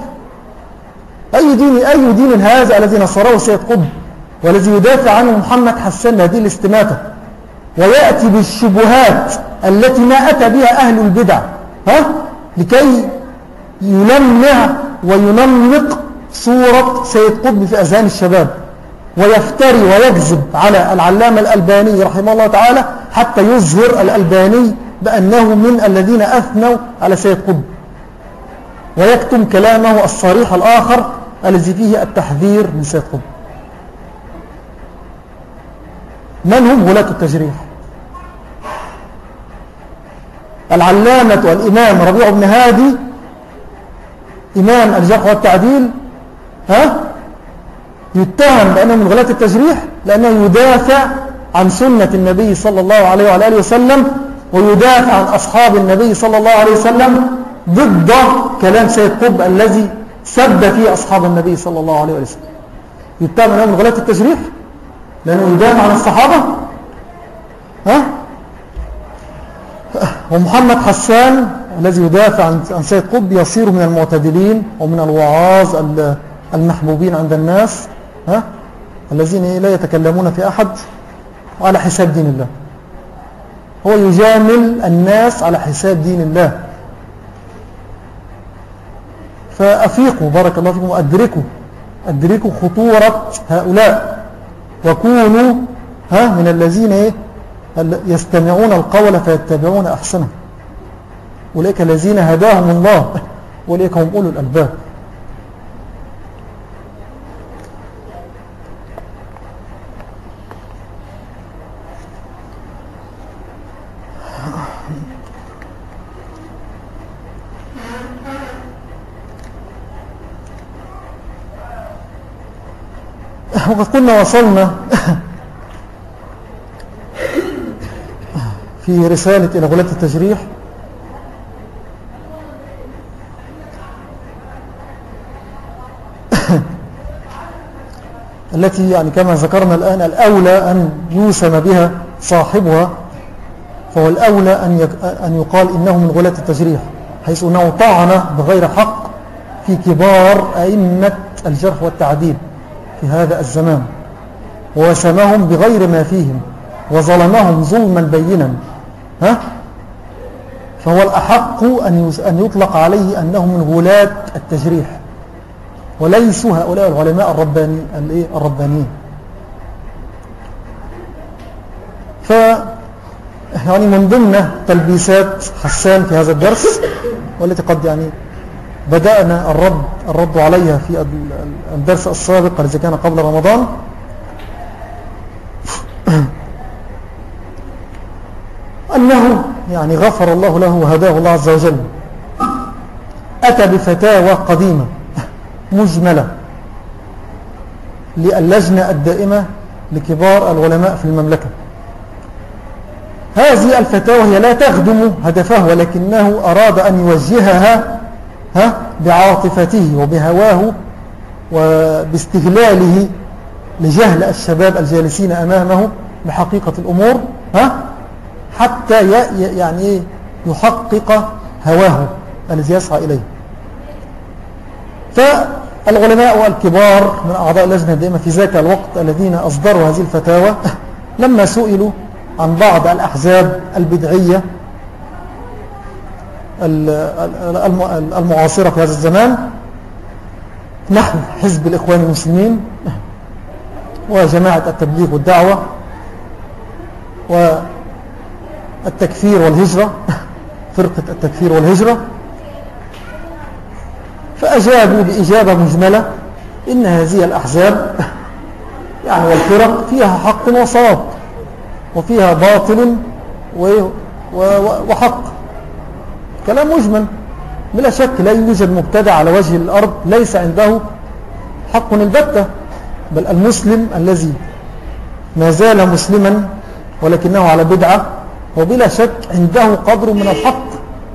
أي دين, أي دين هذا الذي نصره سيد قطب؟ والذي يدافع عنه محمد حسان هذه الاستماتة. ويأتي بالشبهات التي ما أتى بها أهل البدع. ها؟ لكي يلمع وينمق صورة سيد قطب في أذهان الشباب. ويفتري ويكذب على العلامة الألباني رحمه الله تعالى حتى يظهر الألباني بأنه من الذين أثنوا على سيد قطب. ويكتم كلامه الصريح الآخر الذي فيه التحذير من سيد قطب. من هم غلاة التجريح؟ العلامة والإمام ربيع بن هادي إمام الجرح والتعديل ها؟ يتهم بأنه من غلاة التجريح لأنه يدافع عن سنة النبي صلى الله عليه وعلى آله وسلم ويدافع عن أصحاب النبي صلى الله عليه وسلم ضد كلام سيد قطب الذي سب فيه أصحاب النبي صلى الله عليه وسلم. يتهم بأنه من غلاة التجريح لأنه يدافع عن الصحابة. ها؟ ومحمد حسان الذي يدافع عن سيد قطب يصير من المعتدلين ومن الوعاظ المحبوبين عند الناس. ها? الذين لا يتكلمون في أحد على حساب دين الله. هو يجامل الناس على حساب دين الله. فأفيقوا بارك الله فيكم وأدركوا أدركوا خطورة هؤلاء. وكونوا ها من الذين يستمعون القول فيتبعون أحسنه. أولئك الذين هداهم الله أولئك هم أولو الألباب. وقد كنا وصلنا. في رسالة إلى غلاة التجريح. التي يعني كما ذكرنا الآن الأولى أن يوسم بها صاحبها فهو الأولى أن, أن يقال إنه من غلاة التجريح حيث أنه طعن بغير حق في كبار أئمة الجرح والتعديل. في هذا الزمان. ووسمهم بغير ما فيهم. وظلمهم ظلما بينا. ها؟ فهو الأحق أن يطلق عليه أنه من غلاة التجريح. وليسوا هؤلاء العلماء الرباني الربانيين. ف يعني من ضمن تلبيسات حسان في هذا الدرس والتي قد يعني بدأنا الرد, الرد عليها في الدرس السابق الذي كان قبل رمضان. أنه يعني غفر الله له وهداه الله عز وجل. أتى بفتاوى قديمة مجملة للجنة الدائمة لكبار العلماء في المملكة. هذه الفتاوى هي لا تخدم هدفه ولكنه أراد أن يوجهها ها بعاطفته وبهواه وباستغلاله لجهل الشباب الجالسين أمامه بحقيقة الأمور ها حتى يعني؟ يحقق هواه الذي يسعى إليه فالعلماء الكبار من أعضاء اللجنة الدائمة في ذاك الوقت الذين أصدروا هذه الفتاوى لما سئلوا عن بعض الأحزاب البدعية المعاصرة في هذا الزمان. نحن حزب الإخوان المسلمين وجماعة التبليغ والدعوة والتكفير والهجرة فرقة التكفير والهجرة. فأجابوا بإجابة مجملة إن هذه الأحزاب يعني والفرق فيها حق وصواب وفيها باطل وحق. كلام مجمل بلا شك لا يوجد مبتدع على وجه الأرض ليس عنده حق البتة بل المسلم الذي ما زال مسلما ولكنه على بدعة وبلا شك عنده قدر من الحق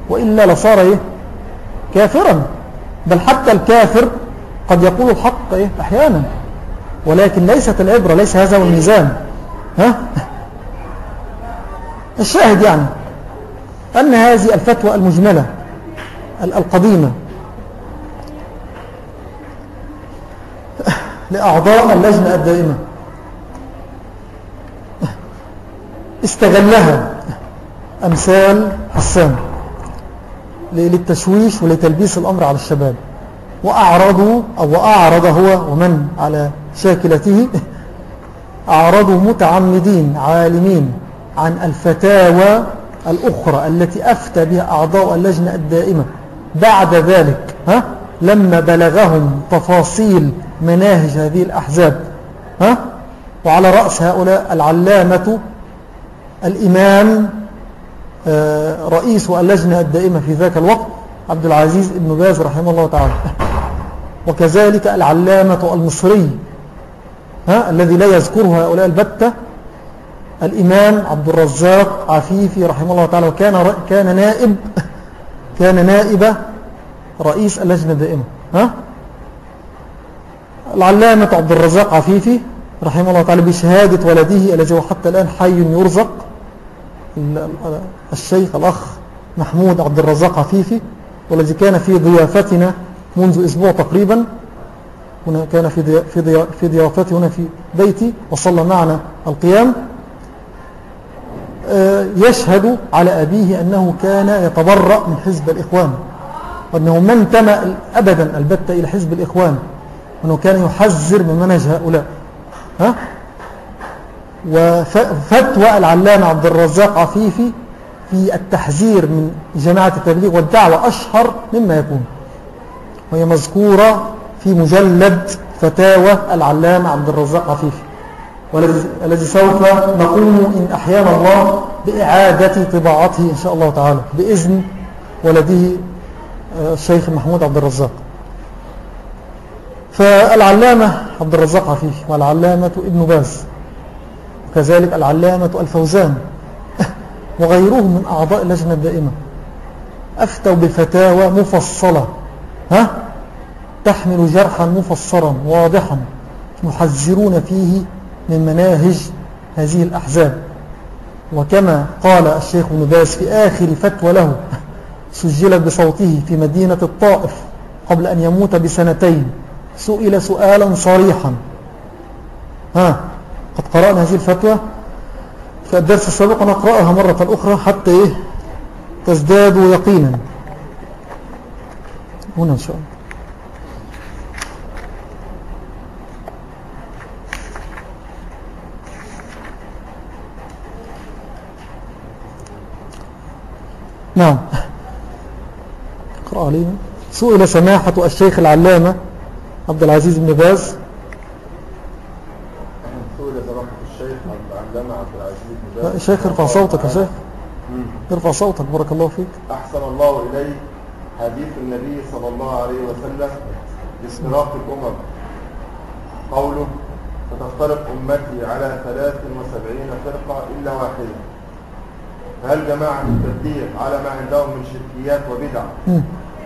وإلا لصار إيه؟ كافرا بل حتى الكافر قد يقول الحق إيه؟ أحيانا ولكن ليست العبرة ليس هذا هو الميزان ها؟ الشاهد يعني أن هذه الفتوى المجملة القديمة لأعضاء اللجنة الدائمة استغلها أمثال حسان للتشويش ولتلبيس الأمر على الشباب وأعرضوا أو أعرض هو ومن على شاكلته أعرضوا متعمدين عالمين عن الفتاوى الأخرى التي أفتى بها أعضاء اللجنة الدائمة. بعد ذلك ها لما بلغهم تفاصيل مناهج هذه الأحزاب ها وعلى رأس هؤلاء العلامة الإمام آه، رئيس اللجنة الدائمة في ذاك الوقت عبد العزيز ابن باز رحمه الله تعالى. وكذلك العلامة المصري ها الذي لا يذكره هؤلاء البتة الإمام عبد الرزاق عفيفي رحمه الله تعالى وكان كان نائب كان نائب رئيس اللجنة الدائمة. ها؟ العلامة عبد الرزاق عفيفي رحمه الله تعالى بشهادة ولده الذي هو حتى الآن حي يرزق. الشيخ الأخ محمود عبد الرزاق عفيفي والذي كان في ضيافتنا منذ أسبوع تقريبا. هنا كان في ضيافتي هنا في بيتي وصلى معنا القيام. يشهد على أبيه أنه كان يتبرأ من حزب الإخوان وأنه ما انتمى أبدا البتة إلى حزب الإخوان وأنه كان يحذر من منهج هؤلاء. ها؟ وفتوى العلامة عبد الرزاق عفيفي في التحذير من جماعة التبليغ والدعوة أشهر مما يكون. وهي مذكورة في مجلد فتاوى العلامة عبد الرزاق عفيفي. والذي سوف نقوم إن أحيانا الله بإعادة طباعته إن شاء الله تعالى بإذن ولده آه، الشيخ محمود عبد الرزاق. فالعلامة عبد الرزاق عفيفي والعلامة ابن باز وكذلك العلامة الفوزان وغيرهم من أعضاء اللجنة الدائمة. أفتوا بفتاوى مفصلة ها؟ تحمل جرحا مفسرا واضحا يحذرون فيه من مناهج هذه الأحزاب. وكما قال الشيخ ابن باز في آخر فتوى له سجلت بصوته في مدينة الطائف قبل أن يموت بسنتين سئل سؤالا صريحا. ها قد قرأنا هذه الفتوى؟ في الدرس السابق نقرأها مرة أخرى حتى إيه؟ تزدادوا يقينا. هنا إن شاء الله. نعم. اقرأ علينا سئل سماحة الشيخ العلامة عبد العزيز بن باز. سئل سماحة الشيخ العلامة عبد العزيز بن باز. يا شيخ ارفع صوتك يا شيخ. ارفع صوتك بارك الله فيك. أحسن الله إليه حديث النبي صلى الله عليه وسلم بافتراق الأمم. قوله ستفترق أمتي على 73 فرقة إلا واحدة. فهل جماعة التبليغ على ما عندهم من شركيات وبدع.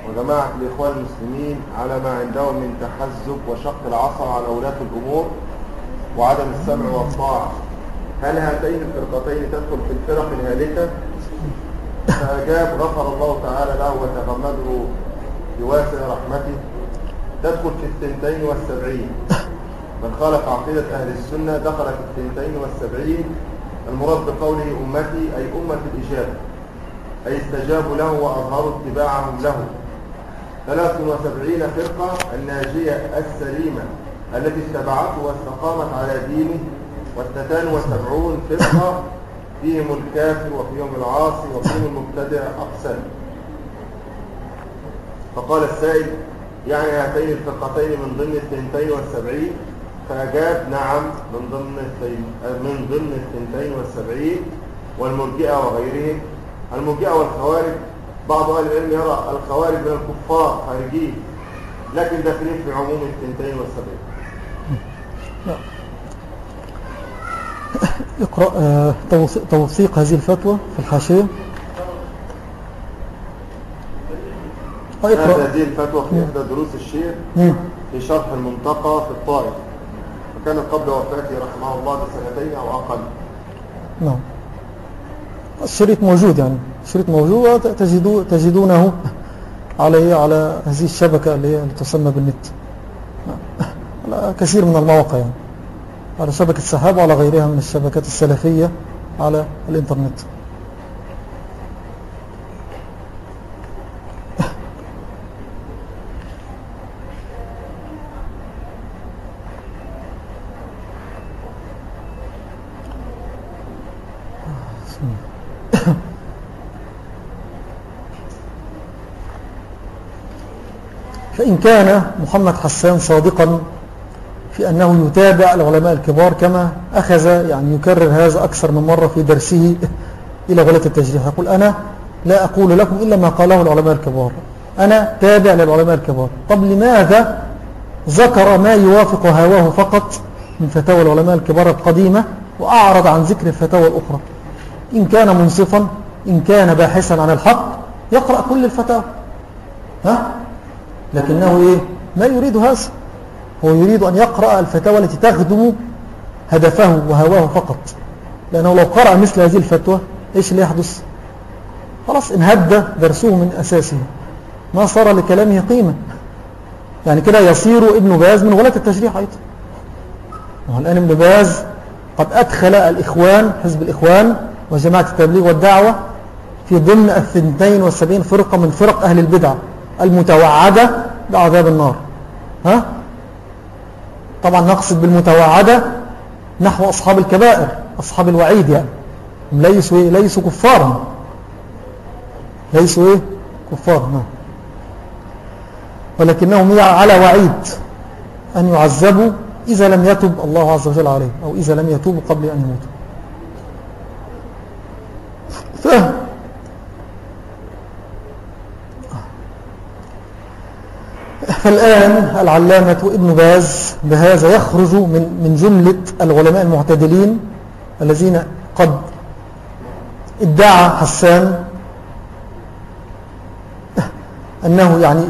وجماعة الإخوان المسلمين على ما عندهم من تحزب وشق العصا على ولاة الأمور وعدم السمع والطاعة هل هاتين الفرقتين تدخل في الفرق الهالكة؟ فأجاب غفر الله تعالى له وتغمده بواسع رحمته تدخل في الثنتين والسبعين من خالف عقيدة أهل السنة دخل في الثنتين والسبعين المراد بقوله أمتي أي أمة الإجابة. أي استجابوا له وأظهروا اتباعهم له. 73 فرقة الناجية السليمة التي اتبعته واستقامت على دينه واثنتان وسبعون فرقة فيهم الكافر وفيهم العاصي وفيهم المبتدع أقسام. فقال السائل يعني هاتين الفرقتين من ضمن الثنتين والسبعين فأجاب نعم من ضمن من ضمن الثنتين والسبعين والمرجئة وغيرهم. المرجئة والخوارج بعض أهل العلم يرى الخوارج من الكفار خارجين لكن داخلين في عموم الثنتين والسبعين. اقرأ آه، توثيق- هذه الفتوى في الحاشية. هذه اقرأ. هذه الفتوى في إحدى دروس الشيخ مم. في شرح المنتقى في الطائف. وكانت قبل وفاته رحمه الله بسنتين أو أقل نعم الشريط موجود يعني الشريط موجود تجدو تجدونه على؟ على هذه الشبكة اللي هي تسمى بالنت. على كثير من المواقع يعني على شبكة سحاب وعلى غيرها من الشبكات السلفية على الإنترنت كان محمد حسان صادقا في أنه يتابع العلماء الكبار كما أخذ يعني يكرر هذا أكثر من مرة في درسه إلى غلاة التجريح يقول أنا لا أقول لكم إلا ما قاله العلماء الكبار. أنا تابع للعلماء الكبار. طب لماذا ذكر ما يوافق هواه فقط من فتاوى العلماء الكبار القديمة وأعرض عن ذكر الفتاوى الأخرى؟ إن كان منصفا إن كان باحثا عن الحق يقرأ كل الفتاوى. ها؟ لكنه إيه؟ ما يريد هذا. هو يريد أن يقرأ الفتاوى التي تخدم هدفه وهواه فقط. لأنه لو قرأ مثل هذه الفتوى إيش اللي يحدث؟ خلاص انهد درسه من أساسه. ما صار لكلامه قيمة. يعني كده يصير ابن باز من غلاة التشريح أيضا. وهو الآن ابن باز قد أدخل الإخوان حزب الإخوان وجماعة التبليغ والدعوة في ضمن الثنتين والسبعين فرقة من فرق أهل البدع. المتوعدة بعذاب النار ها؟ طبعا نقصد بالمتوعدة نحو أصحاب الكبائر أصحاب الوعيد يعني ليسوا, إيه؟ ليسوا كفارا ليسوا إيه؟ كفارا نعم ولكنهم على وعيد أن يعذبوا إذا لم يتب الله عز وجل عليه أو إذا لم يتوبوا قبل أن يموتوا فهم فالآن العلامة ابن باز بهذا يخرج من من جملة العلماء المعتدلين الذين قد ادعى حسان أنه يعني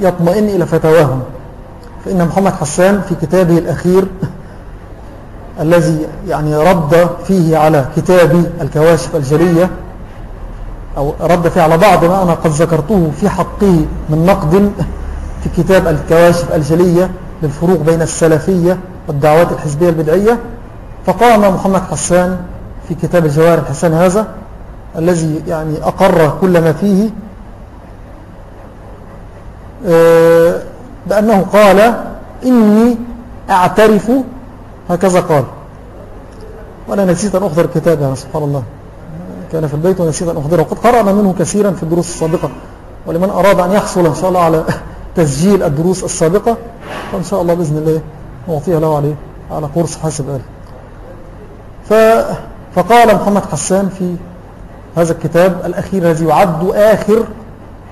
يطمئن إلى فتاواهم. فإن محمد حسان في كتابه الأخير الذي يعني رد فيه على كتاب الكواشف الجلية أو رد فيه على بعض ما أنا قد ذكرته في حقه من نقد في كتاب الكواشف الجلية للفروق بين السلفية والدعوات الحزبية البدعية فقام محمد حسان في كتاب الجوار الحسان هذا الذي يعني أقر كل ما فيه بأنه قال إني أعترف هكذا قال. وأنا نسيت أن أحضر يعني سبحان الله. كان في البيت ونسيت أن أحضره. وقد قرأنا منه كثيرا في الدروس السابقة ولمن أراد أن يحصل إن شاء الله على تسجيل الدروس السابقة فإن شاء الله بإذن الله نعطيها له عليه على قرص حاسب آله فقال محمد حسان في هذا الكتاب الأخير الذي يعد آخر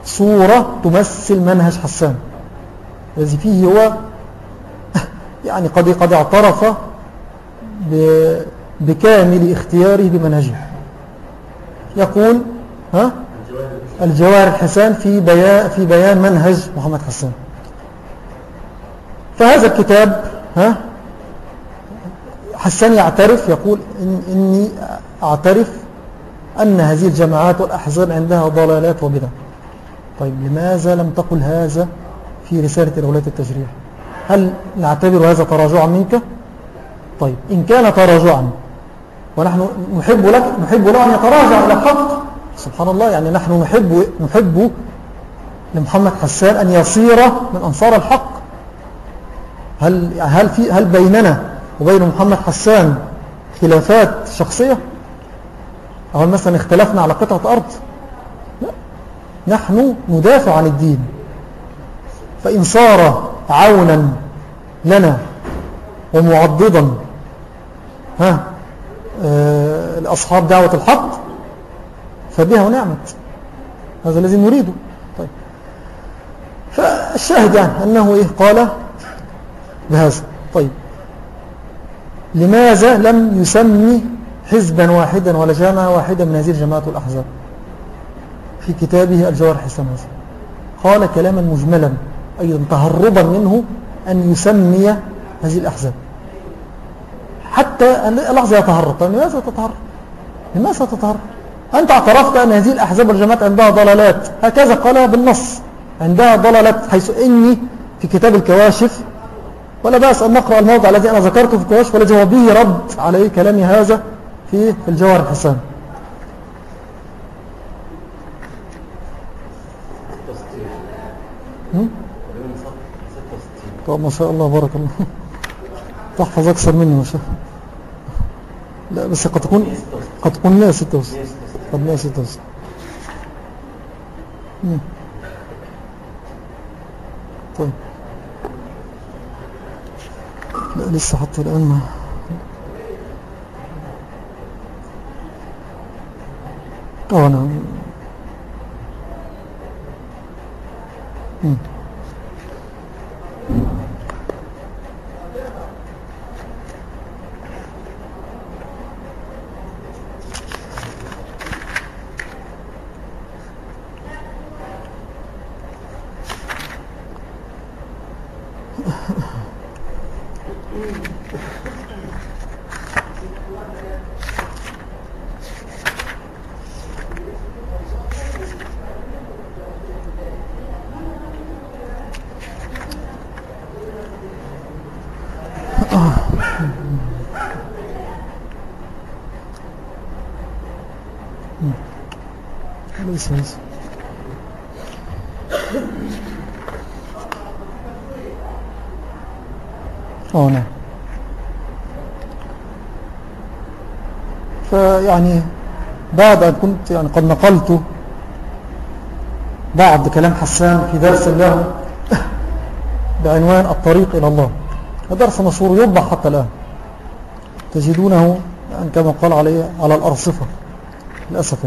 صورة تمثل منهج حسان. الذي فيه هو يعني قد قد اعترف بكامل اختياره بمنهجه. يقول ها؟ الجواهر الحسان في بيان, في بيان منهج محمد حسان فهذا الكتاب ها حسان يعترف يقول إن إني أعترف أن هذه الجماعات والأحزاب عندها ضلالات وبدع. طيب لماذا لم تقل هذا في رسالة الولاية التجريح هل نعتبر هذا تراجعا منك؟ طيب إن كان تراجعا ونحن نحب لك نحب له أن يتراجع إلى الحق سبحان الله يعني نحن نحب, نحب لمحمد حسان أن يصير من أنصار الحق. هل, هل, في هل بيننا وبين محمد حسان خلافات شخصية؟ أو مثلا اختلفنا على قطعة أرض؟ لا. نحن ندافع عن الدين. فإن صار عونا لنا ومعضدا ها آه، لأصحاب دعوة الحق فبها ونعمت. هذا الذي نريده. طيب. فالشاهد يعني أنه إيه؟ قال بهذا. طيب. لماذا لم يسمي حزبا واحدا ولا جامعة واحدة من هذه الجماعات والأحزاب في كتابه الجوار حسن هذا قال كلاما مجملا أيضا تهربا منه أن يسمي هذه الأحزاب. حتى اللحظة يتهرب. طيب لماذا تتهرب؟ لماذا تتهرب؟ أنت اعترفت أن هذه الأحزاب والجماعات عندها ضلالات. هكذا قالها بالنص. عندها ضلالات حيث إني في كتاب الكواشف ولا بأس أن نقرأ الموضع الذي أنا ذكرته في الكواشف ولا هو به رد على كلامي هذا في الجوار الحسان طب ما شاء الله بارك الله تحفظ أكثر مني ما شاء الله لا بس قد تكون قد تكون لا 66 ربنا ستر طيب. لا لسه حتى الآن آه نعم بعد أن كنت يعني قد نقلت بعض كلام حسان في درس له بعنوان الطريق إلى الله. ودرس مشهور يطبع حتى الآن. تجدونه يعني كما قال عليه على الأرصفة. للأسف.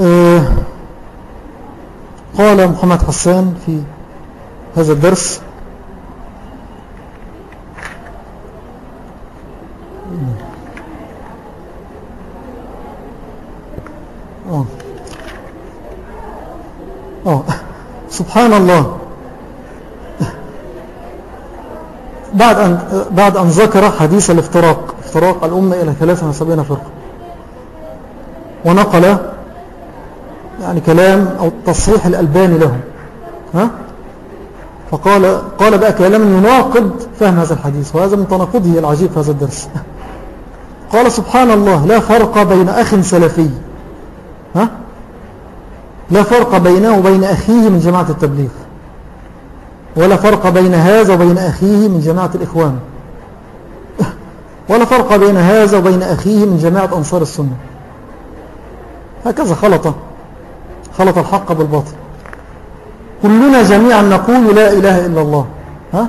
آه، قال محمد حسان في هذا الدرس سبحان الله. بعد أن, بعد أن ذكر حديث الافتراق افتراق الأمة إلى 73 فرقة. ونقل يعني كلام أو تصريح الألباني له ها؟ فقال قال بقى كلاما يناقض فهم هذا الحديث وهذا من تناقضه العجيب في هذا الدرس. قال سبحان الله لا فرق بين أخ سلفي لا فرق بينه وبين أخيه من جماعة التبليغ. ولا فرق بين هذا وبين أخيه من جماعة الإخوان. ولا فرق بين هذا وبين أخيه من جماعة أنصار السنة. هكذا خلطه خلط الحق بالباطل. كلنا جميعا نقول لا إله إلا الله. ها؟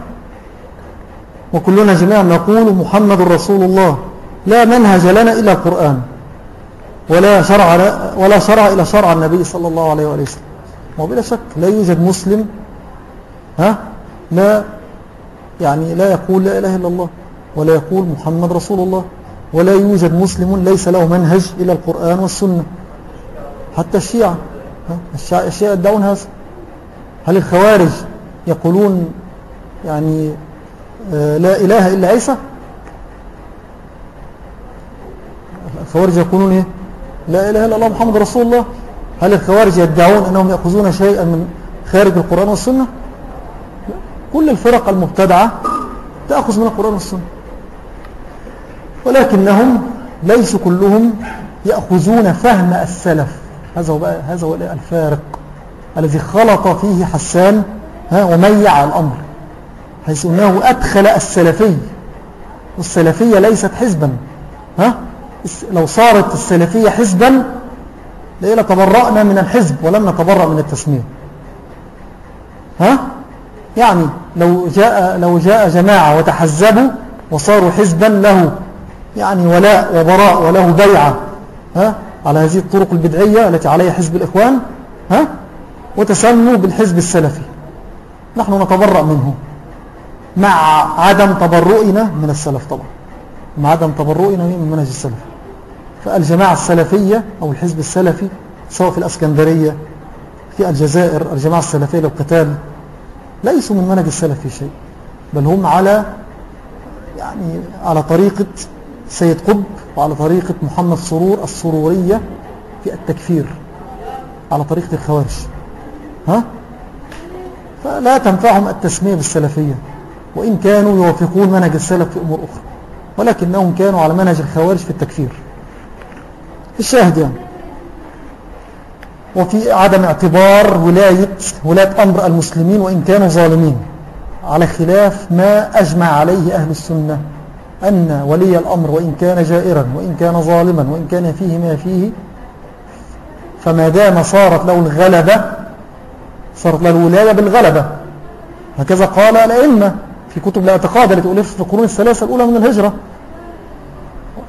وكلنا جميعا نقول محمد رسول الله. لا منهج لنا إلا القرآن. ولا شرع, ولا شرع إلى شرع النبي صلى الله عليه وآله وسلم. وبلا شك لا يوجد مسلم ها لا يعني لا يقول لا إله إلا الله ولا يقول محمد رسول الله ولا يوجد مسلم ليس له منهج إلى القرآن والسنة. حتى الشيعة الشيعة يدعون هذا. هل الخوارج يقولون يعني آه، لا إله إلا عيسى؟ الخوارج يقولون إيه؟ لا إله إلا الله محمد رسول الله. هل الخوارج يدعون أنهم يأخذون شيئا من خارج القرآن والسنة؟ كل الفرق المبتدعة تأخذ من القرآن والسنة. ولكنهم ليسوا كلهم يأخذون فهم السلف. هذا هو, بقى هذا هو الفارق الذي خلط فيه حسان ها وميع الأمر حيث أنه أدخل السلفي والسلفية ليست حزبا ها؟ لو صارت السلفية حزبا لإلا تبرأنا من الحزب ولم نتبرأ من التسمية. ها؟ يعني لو جاء, لو جاء جماعة وتحزبوا وصاروا حزبا له يعني ولاء وبراء وله بيعة. ها؟ على هذه الطرق البدعية التي عليها حزب الإخوان ها؟ وتسموا بالحزب السلفي. نحن نتبرأ منه مع عدم تبرؤنا من السلف طبعا. مع عدم تبرؤنا من منهج السلف. فالجماعة السلفية أو الحزب السلفي سواء في الأسكندرية في الجزائر الجماعة السلفية للقتال ليسوا من منهج السلف في شيء بل هم على يعني على طريقة سيد قب وعلى طريقة محمد سرور السرورية في التكفير على طريقة الخوارج. ها؟ فلا تنفعهم التسمية بالسلفية وإن كانوا يوافقون منهج السلف في أمور أخرى ولكنهم كانوا على منهج الخوارج في التكفير. الشاهد يعني. وفي عدم اعتبار ولاية ولاية أمر المسلمين وإن كانوا ظالمين. على خلاف ما أجمع عليه أهل السنة أن ولي الأمر وإن كان جائرا وإن كان ظالما وإن كان فيه ما فيه فما دام صارت له الغلبة صارت له الولاية بالغلبة. هكذا قال الأئمة في كتب الأعتقاد التي ألفت في القرون الثلاثة الأولى من الهجرة.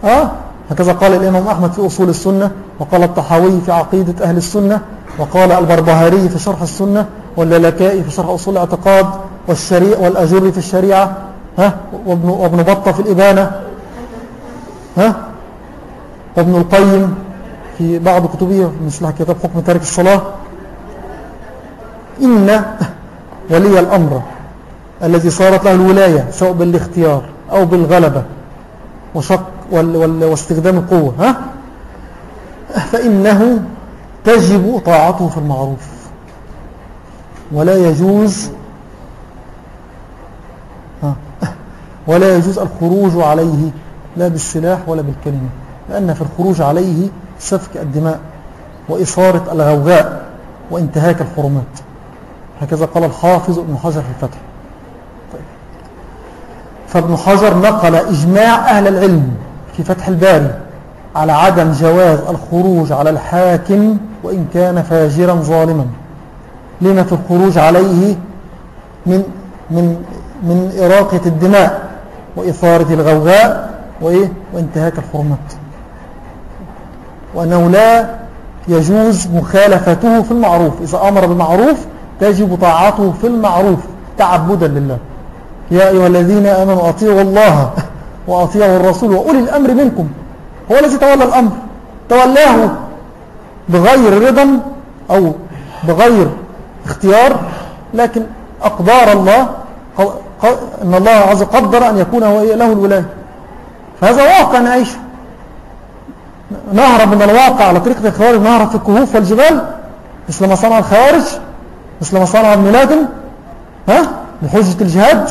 آه؟ هكذا قال الإمام أحمد في أصول السنة وقال الطحاوي في عقيدة أهل السنة وقال البربهاري في شرح السنة واللالكائي في شرح أصول الاعتقاد والشريع والأجري في الشريعة ها؟ وابن, وابن بطة في الإبانة ها؟ وابن القيم في بعض كتبه مثل كتاب حكم تارك الصلاة. إن ولي الأمر الذي صارت له الولاية سواء بالاختيار أو بالغلبة وشق واستخدام القوة ها؟ فإنه تجب طاعته في المعروف. ولا يجوز ولا يجوز الخروج عليه لا بالسلاح ولا بالكلمة لأن في الخروج عليه سفك الدماء وإصارة الغوغاء وانتهاك الحرمات. هكذا قال الحافظ ابن حجر في الفتح. طيب. فابن حجر نقل إجماع أهل العلم في فتح الباري على عدم جواز الخروج على الحاكم وإن كان فاجرا ظالما. لما في الخروج عليه من, من, من إراقة الدماء وإثارة الغوغاء وإيه؟ وانتهاك الحرمات. وأنه لا يجوز مخالفته في المعروف. إذا أمر بالمعروف تجب طاعته في المعروف. تعبدا لله. يا أيها الذين آمنوا أطيعوا الله. وأطيعوا الرسول وأولي الأمر منكم. هو الذي تولى الأمر. تولاه بغير رضا أو بغير اختيار لكن أقدار الله أن الله عز قدر أن يكون هو له الولاية. فهذا واقع نعيش. نهرب من الواقع على طريقة الخوارج نهرب في الكهوف والجبال. مثل ما صنع الخوارج مثل ما صنع ابن لادن ها؟ بحجة الجهاد.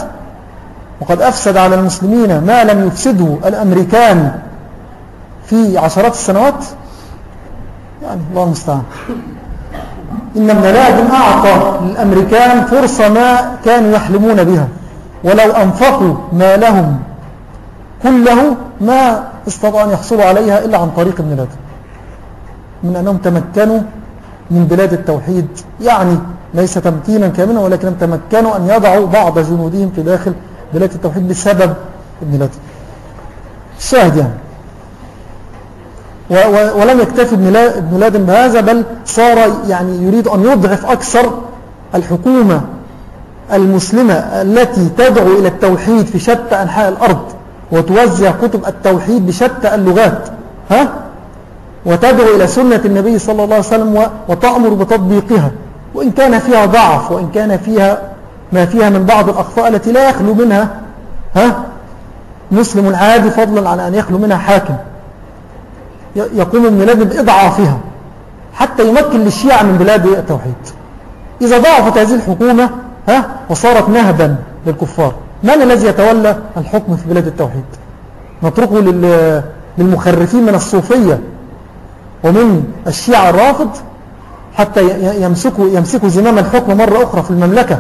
وقد أفسد على المسلمين ما لم يفسده الأمريكان في عشرات السنوات؟ يعني الله المستعان. إن ابن لادن أعطى للأمريكان فرصة ما كانوا يحلمون بها ولو أنفقوا ما لهم كله ما استطاعوا أن يحصلوا عليها إلا عن طريق ابن لادن من أنهم تمكنوا من بلاد التوحيد يعني ليس تمكينا كاملا ولكن تمكنوا أن يضعوا بعض جنودهم في داخل بلاد التوحيد بسبب ابن لادن الشاهد يعني ولم يكتفي ابن لادن بهذا بل صار يعني يريد أن يضعف أكثر الحكومة المسلمة التي تدعو إلى التوحيد في شتى أنحاء الأرض وتوزع كتب التوحيد بشتى اللغات. ها؟ وتدعو إلى سنة النبي صلى الله عليه وسلم وتأمر بتطبيقها. وإن كان فيها ضعف وإن كان فيها ما فيها من بعض الأخطاء التي لا يخلو منها ها؟ مسلم عادي فضلا عن أن يخلو منها حاكم. يقوم الميلاد بإضعافها حتى يمكن للشيعة من بلاد التوحيد. إذا ضعفت هذه الحكومة ها؟ وصارت نهبا للكفار من الذي يتولى الحكم في بلاد التوحيد؟ نتركه للمخرفين من الصوفية ومن الشيعة الرافض حتى يمسكوا, يمسكوا زمام الحكم مرة أخرى في المملكة.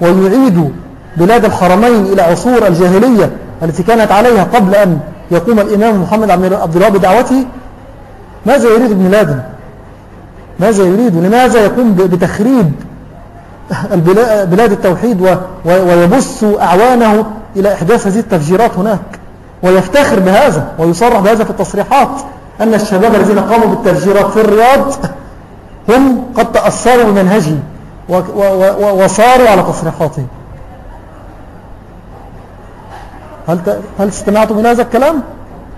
ويعيدوا بلاد الحرمين إلى عصور الجاهلية التي كانت عليها قبل أن يقوم الإمام محمد عبد الله بدعوته ماذا يريد ابن لادن ماذا يريد؟ لماذا يقوم بتخريب بلاد التوحيد ويبث أعوانه إلى إحداث هذه التفجيرات هناك؟ ويفتخر بهذا ويصرح بهذا في التصريحات أن الشباب الذين قاموا بالتفجيرات في الرياض هم قد تأثروا بمنهجه وصاروا على تصريحاته هل هل استمعتم من هذا الكلام؟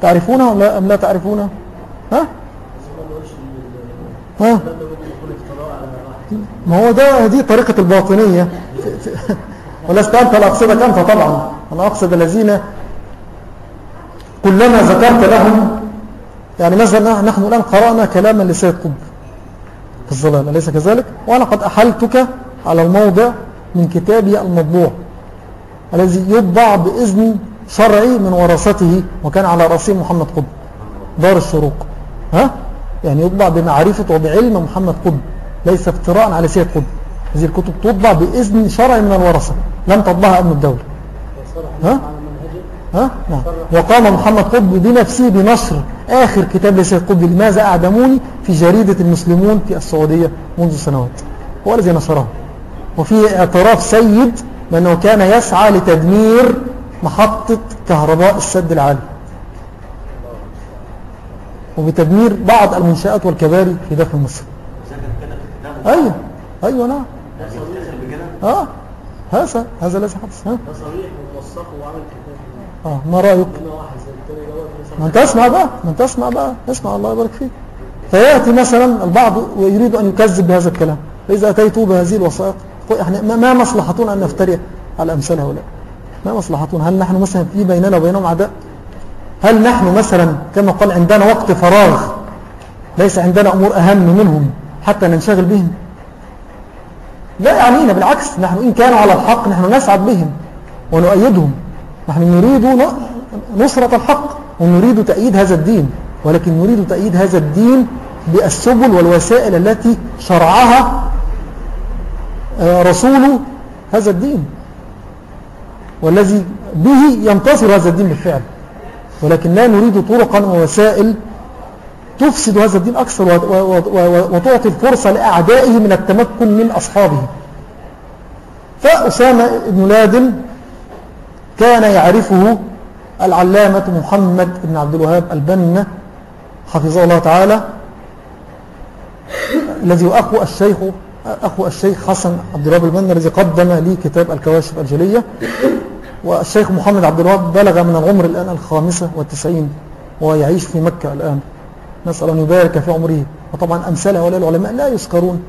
تعرفونه أم لا, أم لا تعرفونه؟ ها؟ ها؟ ما هو ده هذه طريقة الباطنية. ولست أنت لا أقصدك أنت طبعا. أنا أقصد الذين كلما ذكرت لهم. يعني مثلا نحن الآن قرأنا كلاما لسيد قطب في الظلام. أليس كذلك؟ وأنا قد أحلتك على الموضع من كتابي المطبوع الذي يطبع بإذن شرعي من ورثته وكان على رأسه محمد قطب دار الشروق. ها؟ يعني يطبع بمعرفة وبعلم محمد قطب ليس افتراء على سيد قطب هذه الكتب تطبع بإذن شرعي من الورثة لم تطبعها أمن الدولة. ها؟ ها؟ نعم. وقام محمد قطب بنفسه بنشر آخر كتاب لسيد قطب لماذا أعدموني في جريدة المسلمون في السعودية منذ سنوات؟ هو الذي نشره وفي اعتراف سيد بأنه كان يسعى لتدمير محطة كهرباء السد العالي. وبتدمير بعض المنشآت والكباري في داخل مصر. أيوه. أيوه نعم. آه. هذا هذا الذي حدث. ها؟ آه ما رأيك؟ ما انت اسمع بقى ما انت اسمع بقى. اسمع الله يبارك فيك. فيأتي مثلا البعض ويريد أن يكذب بهذا الكلام. فإذا أتيتوا بهذه الوثائق إحنا ما مصلحتنا أن نفتري على أمثال هؤلاء؟ ما مصلحتنا؟ هل نحن مثلا في بيننا وبينهم عداء هل نحن مثلا كما قال عندنا وقت فراغ ليس عندنا أمور أهم منهم حتى ننشغل بهم؟ لا يعنينا بالعكس نحن إن كانوا على الحق نحن نسعد بهم ونؤيدهم. نحن نريد نصرة الحق ونريد تأييد هذا الدين ولكن نريد تأييد هذا الدين بالسبل والوسائل التي شرعها آه، رسول هذا الدين. والذي به ينتصر هذا الدين بالفعل. ولكن لا نريد طرقا ووسائل تفسد هذا الدين أكثر وتعطي الفرصة لأعدائه من التمكن من أصحابه. فأسامة بن لادن كان يعرفه العلامة محمد بن عبد الوهاب البنا حفظه الله تعالى الذي أخو الشيخ أخو الشيخ حسن عبد الوهاب البنا الذي قدم لي كتاب الكواشف الجلية. والشيخ محمد عبد الوهاب بلغ من العمر الآن الخامسة والتسعين ويعيش في مكة الآن. نسأل أن يبارك في عمره. وطبعا أمثال هؤلاء العلماء لا يذكرون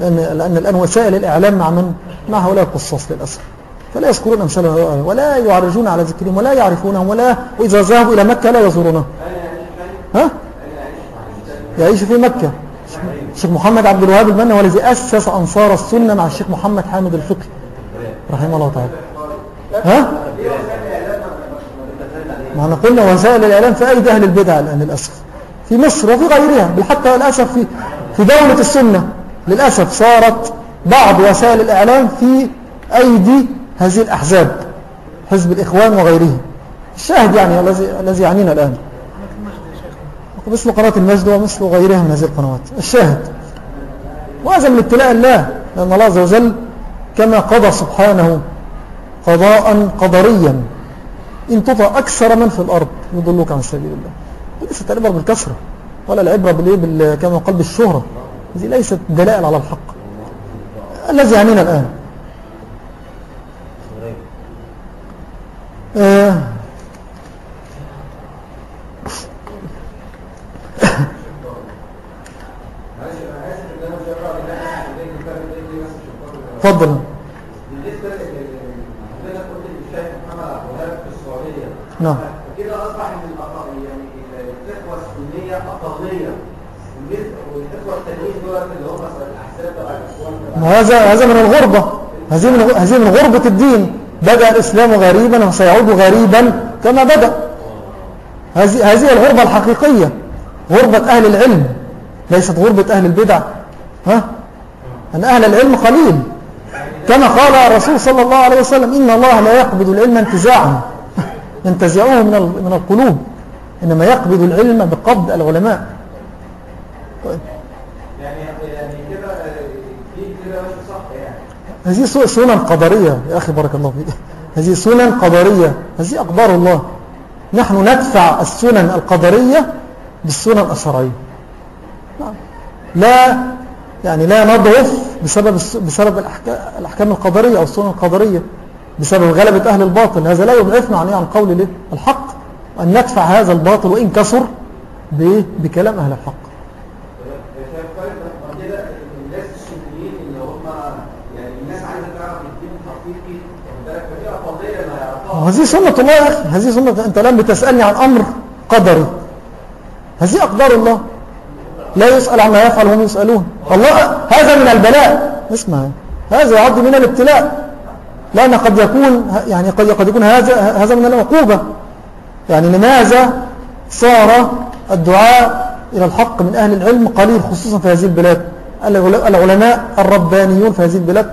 لأن, لأن الآن وسائل الإعلام مع من مع هؤلاء القصاص للأسف. فلا يذكرون أمثال هؤلاء ولا يعرجون على ذكرهم ولا يعرفونهم ولا وإذا ذهبوا إلى مكة لا يزورونه. ها؟ يعيش في مكة. الشيخ محمد عبد الوهاب المنى هو الذي أسس أنصار السنة مع الشيخ محمد حامد الفقي رحمه الله تعالى. ها؟ ما قلنا وسائل الإعلام في أيدي أهل البدع الآن للأسف. في مصر وفي غيرها. حتى للأسف في, في دولة السنة للأسف صارت بعض وسائل الإعلام في أيدي هذه الأحزاب حزب الإخوان وغيره الشاهد يعني الذي يعنينا الآن. مثل قناة المجد ومثل غيرها من هذه القنوات. الشاهد. وهذا من ابتلاء الله لأن الله عز وجل كما قضى سبحانه قضاء قدريا. إن تطع أكثر من في الأرض يضلوك عن سبيل الله. ليست العبرة بالكسرة ولا العبرة بالإيه كما قال بالشهرة. هذه ليست دلائل على الحق. الذي يعنينا الآن. آه. تفضل. بالنسبة لحضرتك قلت للشيخ محمد في السعودية نعم. فكده أصبح إن يعني الإخوة السنية اقليه والإخوة التانيين دول اللي هم الاحزاب الإخوان. هذا هذا من الغربة. هذه من هذه من غربة الدين. بدأ الإسلام غريبا وسيعود غريبا كما بدأ. هذه الغربة الحقيقية غربة أهل العلم. ليست غربة أهل البدع. ها؟ أن أهل العلم قليل. كما قال الرسول صلى الله عليه وسلم إن الله لا يقبض العلم انتزاعا. ال- من القلوب. إنما يقبض العلم بقبض العلماء يعني يعني كده دي كده ماشي صح يعني هذه سنن قدرية. يا أخي بارك الله فيك. هذه سنن قدرية. هذه أقدار الله. نحن ندفع السنن القدرية بالسنن الشرعية. نعم. لا يعني لا نضعف بسبب بسبب الأحكا- الأحكام القدرية أو السنن القدرية بسبب غلبة أهل الباطل. هذا لا يضعفنا عن عن قول؟ الحق أن ندفع هذا الباطل وإن كثر ب- بكلام أهل الحق شايف فرق طب كده الناس السنيين اللي هم يعني الناس عايزه تعرف الدين الحقيقي واخد بالك فدي اقليه هذه سنة الله يا أخي. هذه سنة أنت الآن بتسألني عن أمر قدري. هذه أقدار الله. لا يسأل عما يفعل هم يسألون. الله هذا من البلاء. اسمع. هذا يعد من الابتلاء. لأن قد يكون يعني قد قد يكون هذا هذا من العقوبة. يعني لماذا صار الدعاء إلى الحق من أهل العلم قليل خصوصا في هذه البلاد؟ العلماء الربانيون في هذه البلاد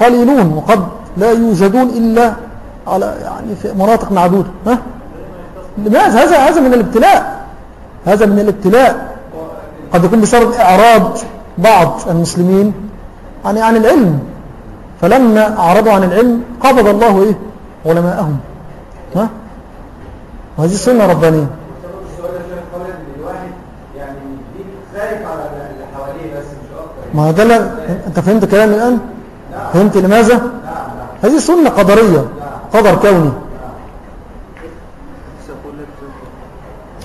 قليلون وقد لا يوجدون إلا على يعني في مناطق معدودة ها؟ لماذا؟ هذا هذا من الابتلاء. هذا من الابتلاء. قد يكون بسبب إعراض بعض المسلمين عن عن العلم. فلما أعرضوا عن العلم قبض الله إيه؟ علماءهم. ها؟ وهذه سنة ربانية. ما ده أنت فهمت كلامي الآن؟ فهمت لماذا؟ هذه سنة قدرية. قدر كوني.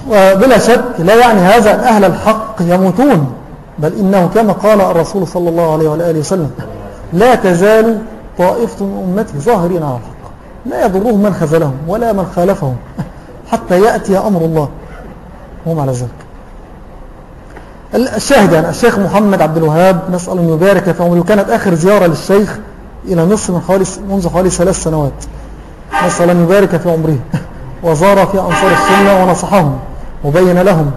وبلا شك لا يعني هذا أن أهل الحق يموتون بل إنه كما قال الرسول صلى الله عليه وآله وسلم لا تزال طائفة من أمتي ظاهرين على الحق. لا يضرهم من خذلهم ولا من خالفهم حتى يأتي أمر الله. وهم على ذلك. الشاهد يعني الشيخ محمد عبد الوهاب نسأل أن يبارك في عمره وكانت آخر زيارة للشيخ إلى مصر من حوالي منذ حوالي ثلاث سنوات. نسأل أن يبارك في عمره وزار في أنصار السنة ونصحهم وبين لهم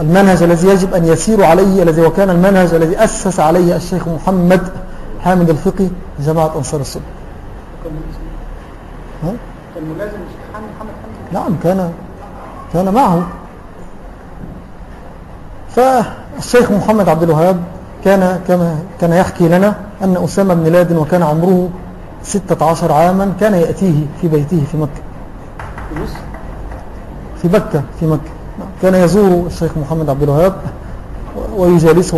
المنهج الذي يجب أن يسيروا عليه الذي وكان المنهج الذي أسس عليه الشيخ محمد حامد الفقي جماعة أنصار السنة. نعم كان كان معه. فالشيخ محمد عبد الوهاب كان كما كان يحكي لنا أن أسامة بن لادن وكان عمره 16 عاما كان يأتيه في بيته في مكة. في مكة في مكة. كان يزور الشيخ محمد عبد الوهاب ويجالس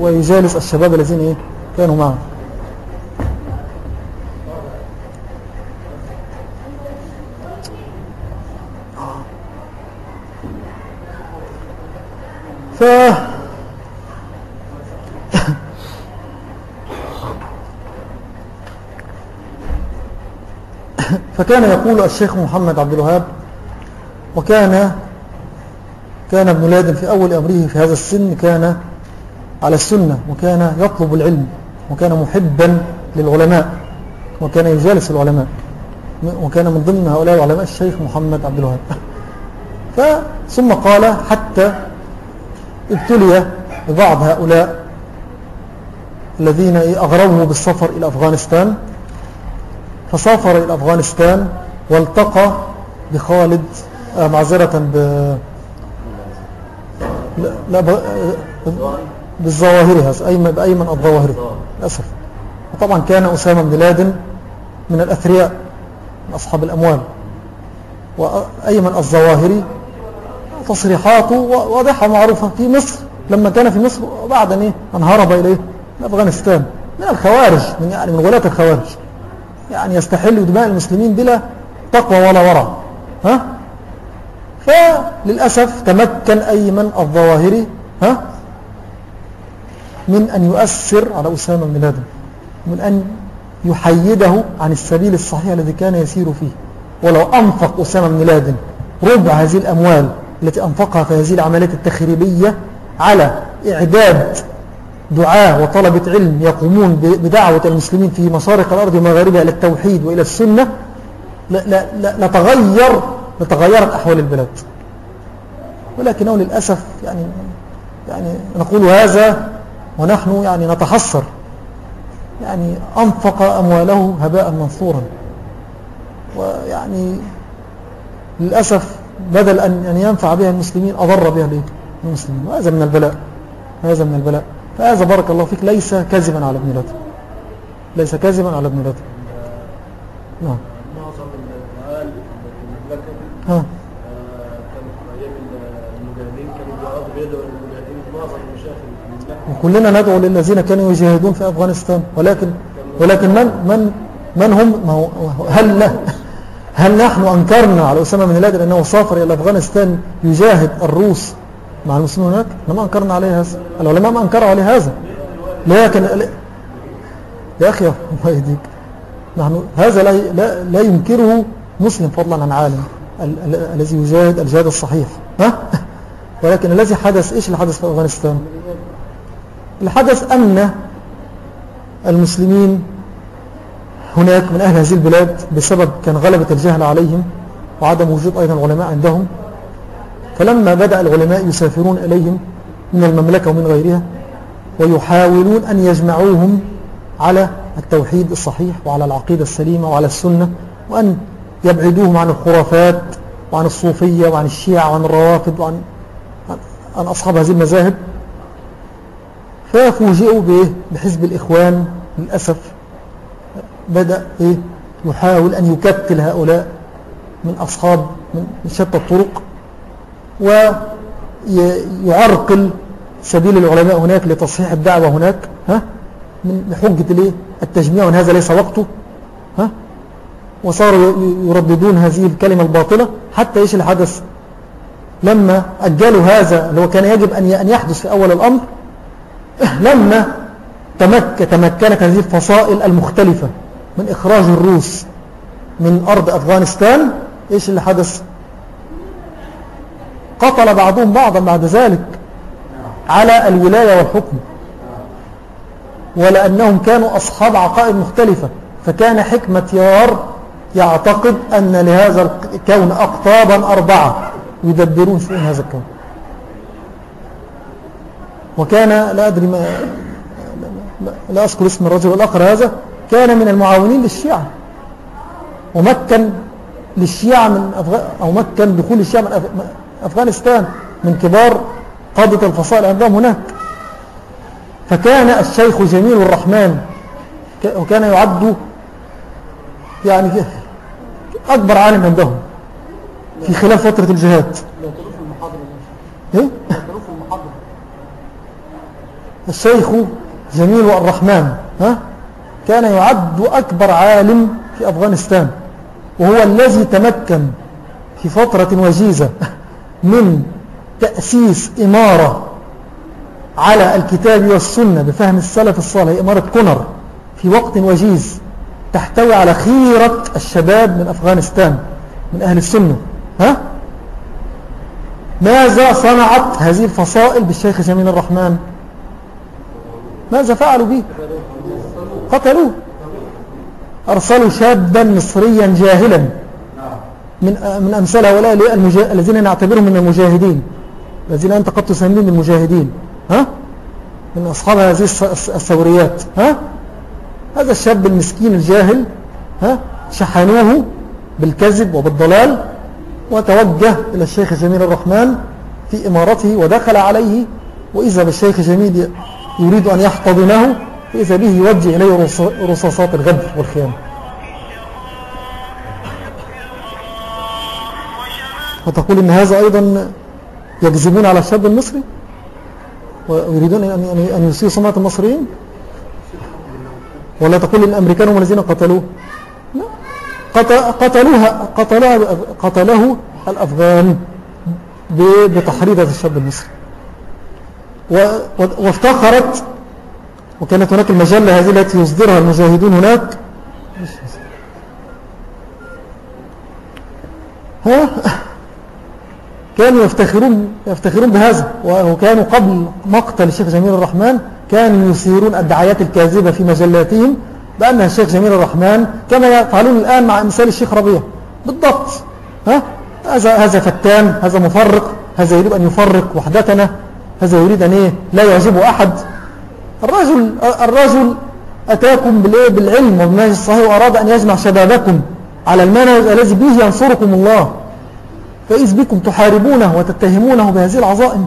ويجالس الشباب الذين إيه؟ كانوا معه. ف فكان يقول الشيخ محمد عبد الوهاب وكان كان ابن لادن في أول أمره في هذا السن كان على السنة وكان يطلب العلم وكان محبا للعلماء وكان يجالس العلماء وكان من ضمن هؤلاء العلماء الشيخ محمد عبد الوهاب. ثم قال حتى ابتلي ببعض هؤلاء الذين أغربوا بالسفر إلى أفغانستان فسافر إلى أفغانستان والتقى بخالد آه، معذرة ب لا, ب... بالظواهر هذا أيمن بأيمن الظواهري للأسف. وطبعا كان أسامة بن لادن من الأثرياء من أصحاب الأموال. وأيمن الظواهري تصريحاته واضحة معروفة في مصر. لما كان في مصر وبعد أن, إيه؟ أن هرب إليه أفغانستان. من الخوارج من يعني من غلاة الخوارج. يعني يستحل دماء المسلمين بلا تقوى ولا ورع. ها؟ فللأسف تمكن أيمن الظواهري ها؟ من أن يؤثر على أسامة بن لادن من أن يحيده عن السبيل الصحيح الذي كان يسير فيه. ولو أنفق أسامة بن لادن ربع هذه الأموال التي أنفقها في هذه العمليات التخريبية على إعداد دعاة وطلبة علم يقومون بدعوة المسلمين في مشارق الأرض ومغاربها إلى التوحيد وإلى السنة لتغير لتغيرت أحوال البلاد ولكنه للأسف يعني يعني نقول هذا ونحن يعني نتحسر. يعني أنفق أمواله هباء منصورا ويعني للأسف بدل أن ينفع بها المسلمين أضر بها المسلمين. وهذا من البلاء. هذا من البلاء. فهذا بارك الله فيك ليس كذبا على ابن لدن ليس كذبا على ابن لدن نعم. ها. وكلنا ندعو للذين كانوا يجاهدون في أفغانستان ولكن ولكن من من من هم؟ هل هل نحن أنكرنا على أسامة بن لادن أنه سافر إلى أفغانستان يجاهد الروس مع المسلمين هناك؟ لما أنكرنا عليه هذا. العلماء ما أنكروا عليه هذا. لكن يا أخي الله يهديك. نحن هذا لا, لا, ينكره مسلم فضلا عن عالم. الذي يجاهد الجهاد الصحيح. ها؟ ولكن الذي حدث إيش اللي حدث في أفغانستان؟ الحدث أن المسلمين هناك من أهل هذه البلاد بسبب كان غلبة الجهل عليهم وعدم وجود أيضا العلماء عندهم فلما بدأ العلماء يسافرون إليهم من المملكة ومن غيرها ويحاولون أن يجمعوهم على التوحيد الصحيح وعلى العقيدة السليمة وعلى السنة وأن يبعدوهم عن الخرافات وعن الصوفية وعن الشيعة وعن الروافض وعن عن أصحاب هذه المذاهب. ففوجئوا بحزب الإخوان للأسف. بدأ إيه؟ يحاول أن يكتل هؤلاء من أصحاب من شتى الطرق. ويعرقل سبيل العلماء هناك لتصحيح الدعوة هناك ها؟ من الايه التجميع وإن هذا ليس وقته ها؟ وصاروا يرددون هذه الكلمة الباطلة حتى إيش الحدث؟ لما أجلوا هذا اللي هو كان يجب أن يحدث في أول الأمر لما تمك تمكنت هذه الفصائل المختلفة من إخراج الروس من أرض أفغانستان إيش اللي حدث؟ قتل بعضهم بعضا بعد ذلك على الولاية والحكم. ولأنهم كانوا أصحاب عقائد مختلفة فكان حكمة يار يعتقد أن لهذا الكون أقطابا أربعة يدبرون شؤون هذا الكون. وكان لا أدري ما لا أذكر اسم الرجل الآخر هذا كان من المعاونين للشيعة. ومكن للشيعة من أفغ... أو مكن دخول الشيعة من أفغانستان من كبار قادة الفصائل عندهم هناك فكان الشيخ جميل الرحمن وكان يعد يعني أكبر عالم عندهم في خلال فترة الجهاد إيه؟ الشيخ جميل الرحمن ها؟ كان يعد أكبر عالم في أفغانستان وهو الذي تمكن في فترة وجيزة من تأسيس إمارة على الكتاب والسنة بفهم السلف الصالح إمارة كونر في وقت وجيز تحتوي على خيرة الشباب من أفغانستان من أهل السنة. ها؟ ماذا صنعت هذه الفصائل بالشيخ جميل الرحمن؟ ماذا فعلوا به؟ قتلوه. أرسلوا شابا مصريا جاهلا. من من أمثال هؤلاء الذين نعتبرهم من المجاهدين. الذين أنت قد تسميهم المجاهدين. ها؟ من أصحاب هذه الثوريات. ها؟ هذا الشاب المسكين الجاهل ها؟ شحنوه بالكذب وبالضلال وتوجه إلى الشيخ جميل الرحمن في إمارته ودخل عليه وإذا بالشيخ جميل يريد أن يحتضنه فإذا به يوجه إليه رص- رصاصات الغدر والخيانة وتقول إن هذا أيضا يكذبون على الشاب المصري؟ ويريدون أن يسيئوا سمعة المصريين؟ ولا تقول إن الأمريكان هم الذين قتلوه؟ لا. قت- قتلوها قتله الأفغان ب- بتحريض هذا الشاب المصري. وافتخرت وكانت هناك المجلة هذه التي يصدرها المجاهدون هناك. ها؟ كانوا يفتخرون يفتخرون بهذا. وكانوا قبل مقتل الشيخ جميل الرحمن كانوا يثيرون الدعايات الكاذبة في مجلاتهم بأن الشيخ جميل الرحمن كما يفعلون الآن مع مثال الشيخ ربيع. بالضبط. ها؟ هذا هذا فتان هذا مفرق. هذا يريد أن يفرق وحدتنا. هذا يريد أن إيه؟ لا يعجبه أحد. الرجل الرجل أتاكم بالعلم وبالمنهج الصحيح وأراد أن يجمع شبابكم على المنهج الذي به ينصركم الله. فإذ بكم تحاربونه وتتهمونه بهذه العظائم.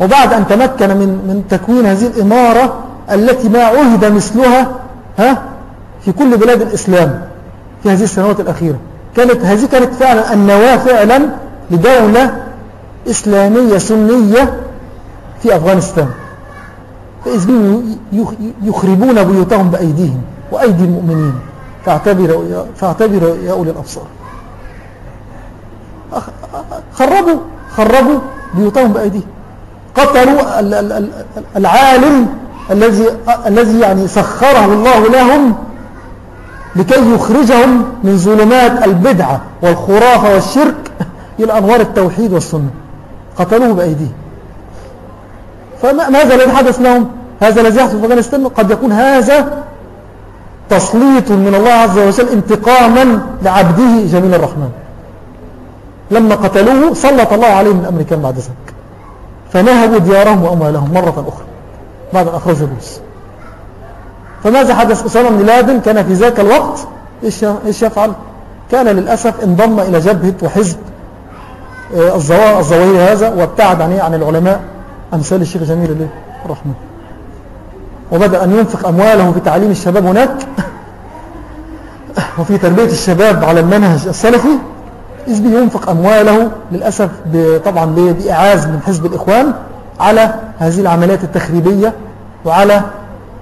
وبعد أن تمكن من, من تكوين هذه الإمارة التي ما عهد مثلها ها في كل بلاد الإسلام في هذه السنوات الأخيرة. كانت هذه كانت فعلا النواة فعلا لدولة إسلامية سنية في أفغانستان. فإذ بهم يخربون بيوتهم بأيديهم وأيدي المؤمنين. فاعتبروا يا, أولي الأبصار. خربوا خربوا بيوتهم بأيديهم قتلوا ال- ال- ال- العالم الذي الذي يعني سخره الله لهم لكي يخرجهم من ظلمات البدعة والخرافة والشرك إلى أنوار التوحيد والسنة. قتلوه بأيديهم فماذا الذي حدث لهم هذا الذي يحدث في أفغانستان؟ قد يكون هذا تسليط من الله عز وجل انتقاما لعبده جميل الرحمن. لما قتلوه سلط الله عليهم الأمريكان بعد ذلك. فنهبوا ديارهم وأموالهم مرة أخرى. بعد أن أخرجوا الروس. فماذا حدث؟ أسامة بن لادن كان في ذاك الوقت إيش يفعل؟ كان للأسف انضم إلى جبهة وحزب آه، الزواهيري هذا وابتعد عن العلماء أمثال الشيخ جميل الرحمن وبدأ أن ينفق أمواله في تعليم الشباب هناك وفي تربية الشباب على المنهج السلفي. إذ به ينفق أمواله للأسف طبعا بإعاز من حزب الإخوان على هذه العمليات التخريبية وعلى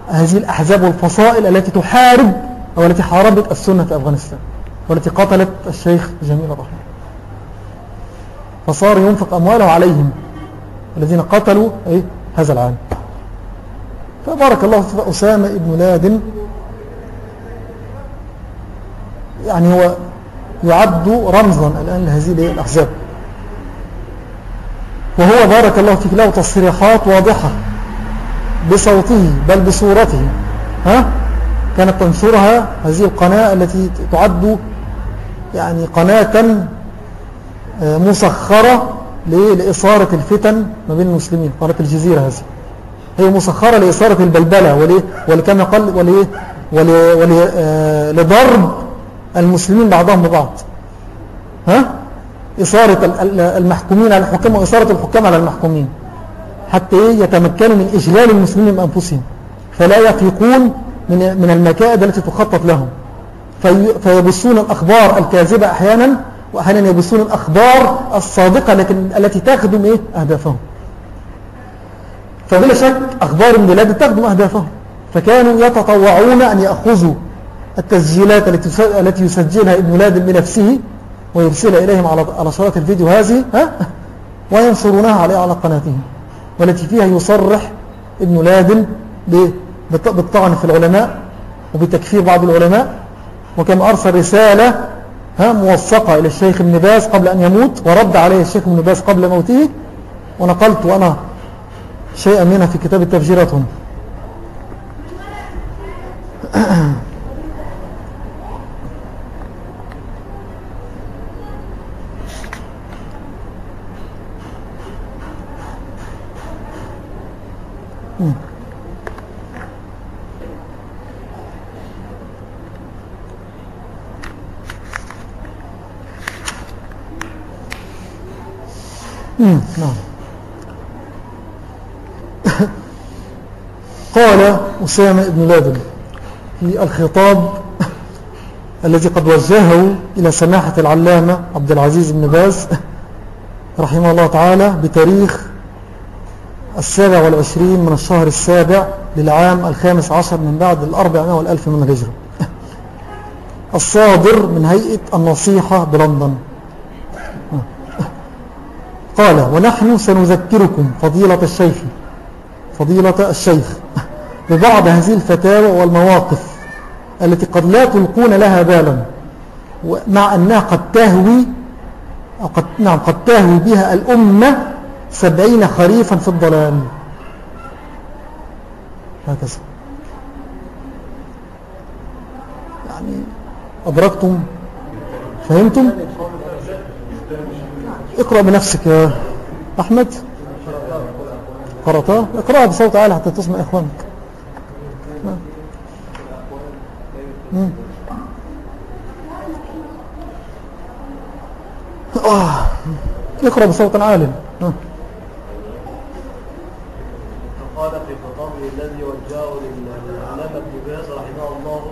هذه الأحزاب والفصائل التي تحارب أو التي حاربت السنة في أفغانستان والتي قتلت الشيخ جميل الرحمن. فصار ينفق أمواله عليهم الذين قتلوا إيه هذا العالم فبارك الله في أسامة ابن لادن. يعني هو يعد رمزا. الآن لهذه؟ الأحزاب. وهو بارك الله فيك له تصريحات واضحة بصوته بل بصورته. ها؟ كانت تنشرها هذه القناة التي تعد يعني قناة آه، مسخرة؟ لإثارة الفتن ما بين المسلمين. قناة الجزيرة هذه. هي مسخرة لإثارة البلبلة ولكما قال وليه؟ المسلمين بعضهم ببعض. ها؟ ال- المحكومين على الحكام وإثارة الحكام على المحكومين. حتى إيه؟ يتمكنوا من إجلال المسلمين من أنفسهم. فلا يفيقون من المكائد التي تخطط لهم. في فيبثون الأخبار الكاذبة أحيانا وأحيانا يبثون الأخبار الصادقة لكن التي تخدم إيه؟ أهدافهم. فبلا شك أخبار البلاد تخدم أهدافهم. فكانوا يتطوعون أن يأخذوا التسجيلات التي يسجلها ابن لادن بنفسه ويرسلها إليهم على على شرائط الفيديو. هذه ها؟ وينشرونها عليه على قناتهم والتي فيها يصرح ابن لادن بالطعن في العلماء وبتكفير بعض العلماء وكما أرسل رسالة ها؟ موثقة إلى الشيخ ابن باز قبل أن يموت ورد عليه الشيخ ابن باز قبل موته ونقلت وأنا شيئا منها في كتاب التفجيرات هنا. نعم. قال أسامة بن لادن في الخطاب الذي قد وجهه إلى سماحة العلامة عبد العزيز بن باز رحمه الله تعالى بتاريخ السابع والعشرين من الشهر السابع للعام الخامس عشر من بعد الأربعمائة والألف من الهجرة. الصادر من هيئة النصيحة بلندن. قال ونحن سنذكركم فضيلة الشيخ. فضيلة الشيخ. ببعض هذه الفتاوى والمواقف التي قد لا تلقون لها بالا مع أنها قد تهوي أو قد, نعم قد تهوي بها الأمة سبعين خريفا في الضلال هكذا. يعني أدركتم؟ فهمتم؟ اقرأ بنفسك يا أحمد. قرأتها؟ اقرأها بصوت عالي حتى تسمع إخوانك. آه. اقرأ بصوت عالي. فقال في خطابه الذي وجهه للعلامة ابن باز رحمه الله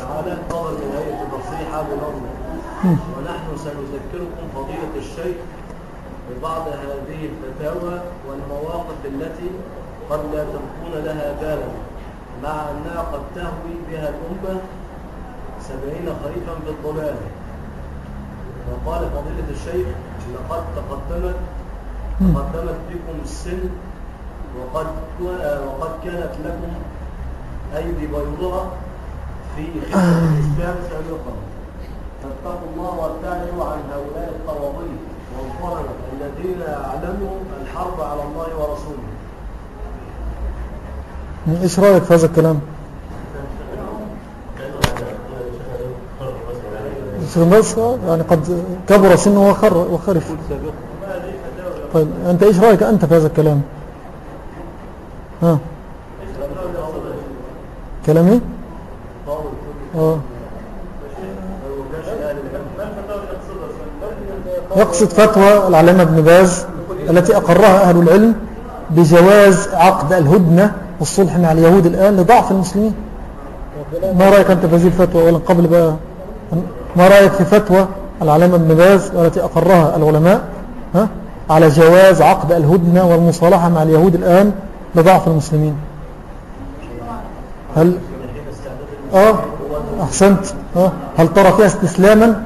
تعالى قال من هيئة النصيحة بلندن ونحن سنذكركم فضيلة الشيخ ببعض هذه الفتاوى والمواقف التي قد لا تلقون لها بالا مع أنها قد تهوي بها الأمة سبعين خريفا بالضلال وقال فضيلة الشيخ لقد تقدمت تقدمت بكم السن وقد وقد كانت لكم أيدي بيضاء في خدمة الإسلام سابقا. فاتقوا الله وابتعدوا عن هؤلاء الطواغيت والظلمة الذين أعلنوا الحرب على الله ورسوله. إيش رأيك في هذا الكلام؟ بس يعني قد كبر سنه وخر وخرف. طيب أنت إيش رأيك أنت في هذا الكلام؟ ها؟ كلام إيه؟ آه. يقصد فتوى العلامة ابن باز التي أقرها أهل العلم بجواز عقد الهدنة والصلح مع اليهود الآن لضعف المسلمين. ما رأيك أنت في هذه الفتوى أولا قبل بقى ما رأيك في فتوى العلامة ابن باز والتي أقرها العلماء ها؟ على جواز عقد الهدنة والمصالحة مع اليهود الآن لضعف المسلمين؟ هل آه أحسنت. آه هل ترى فيها استسلاما؟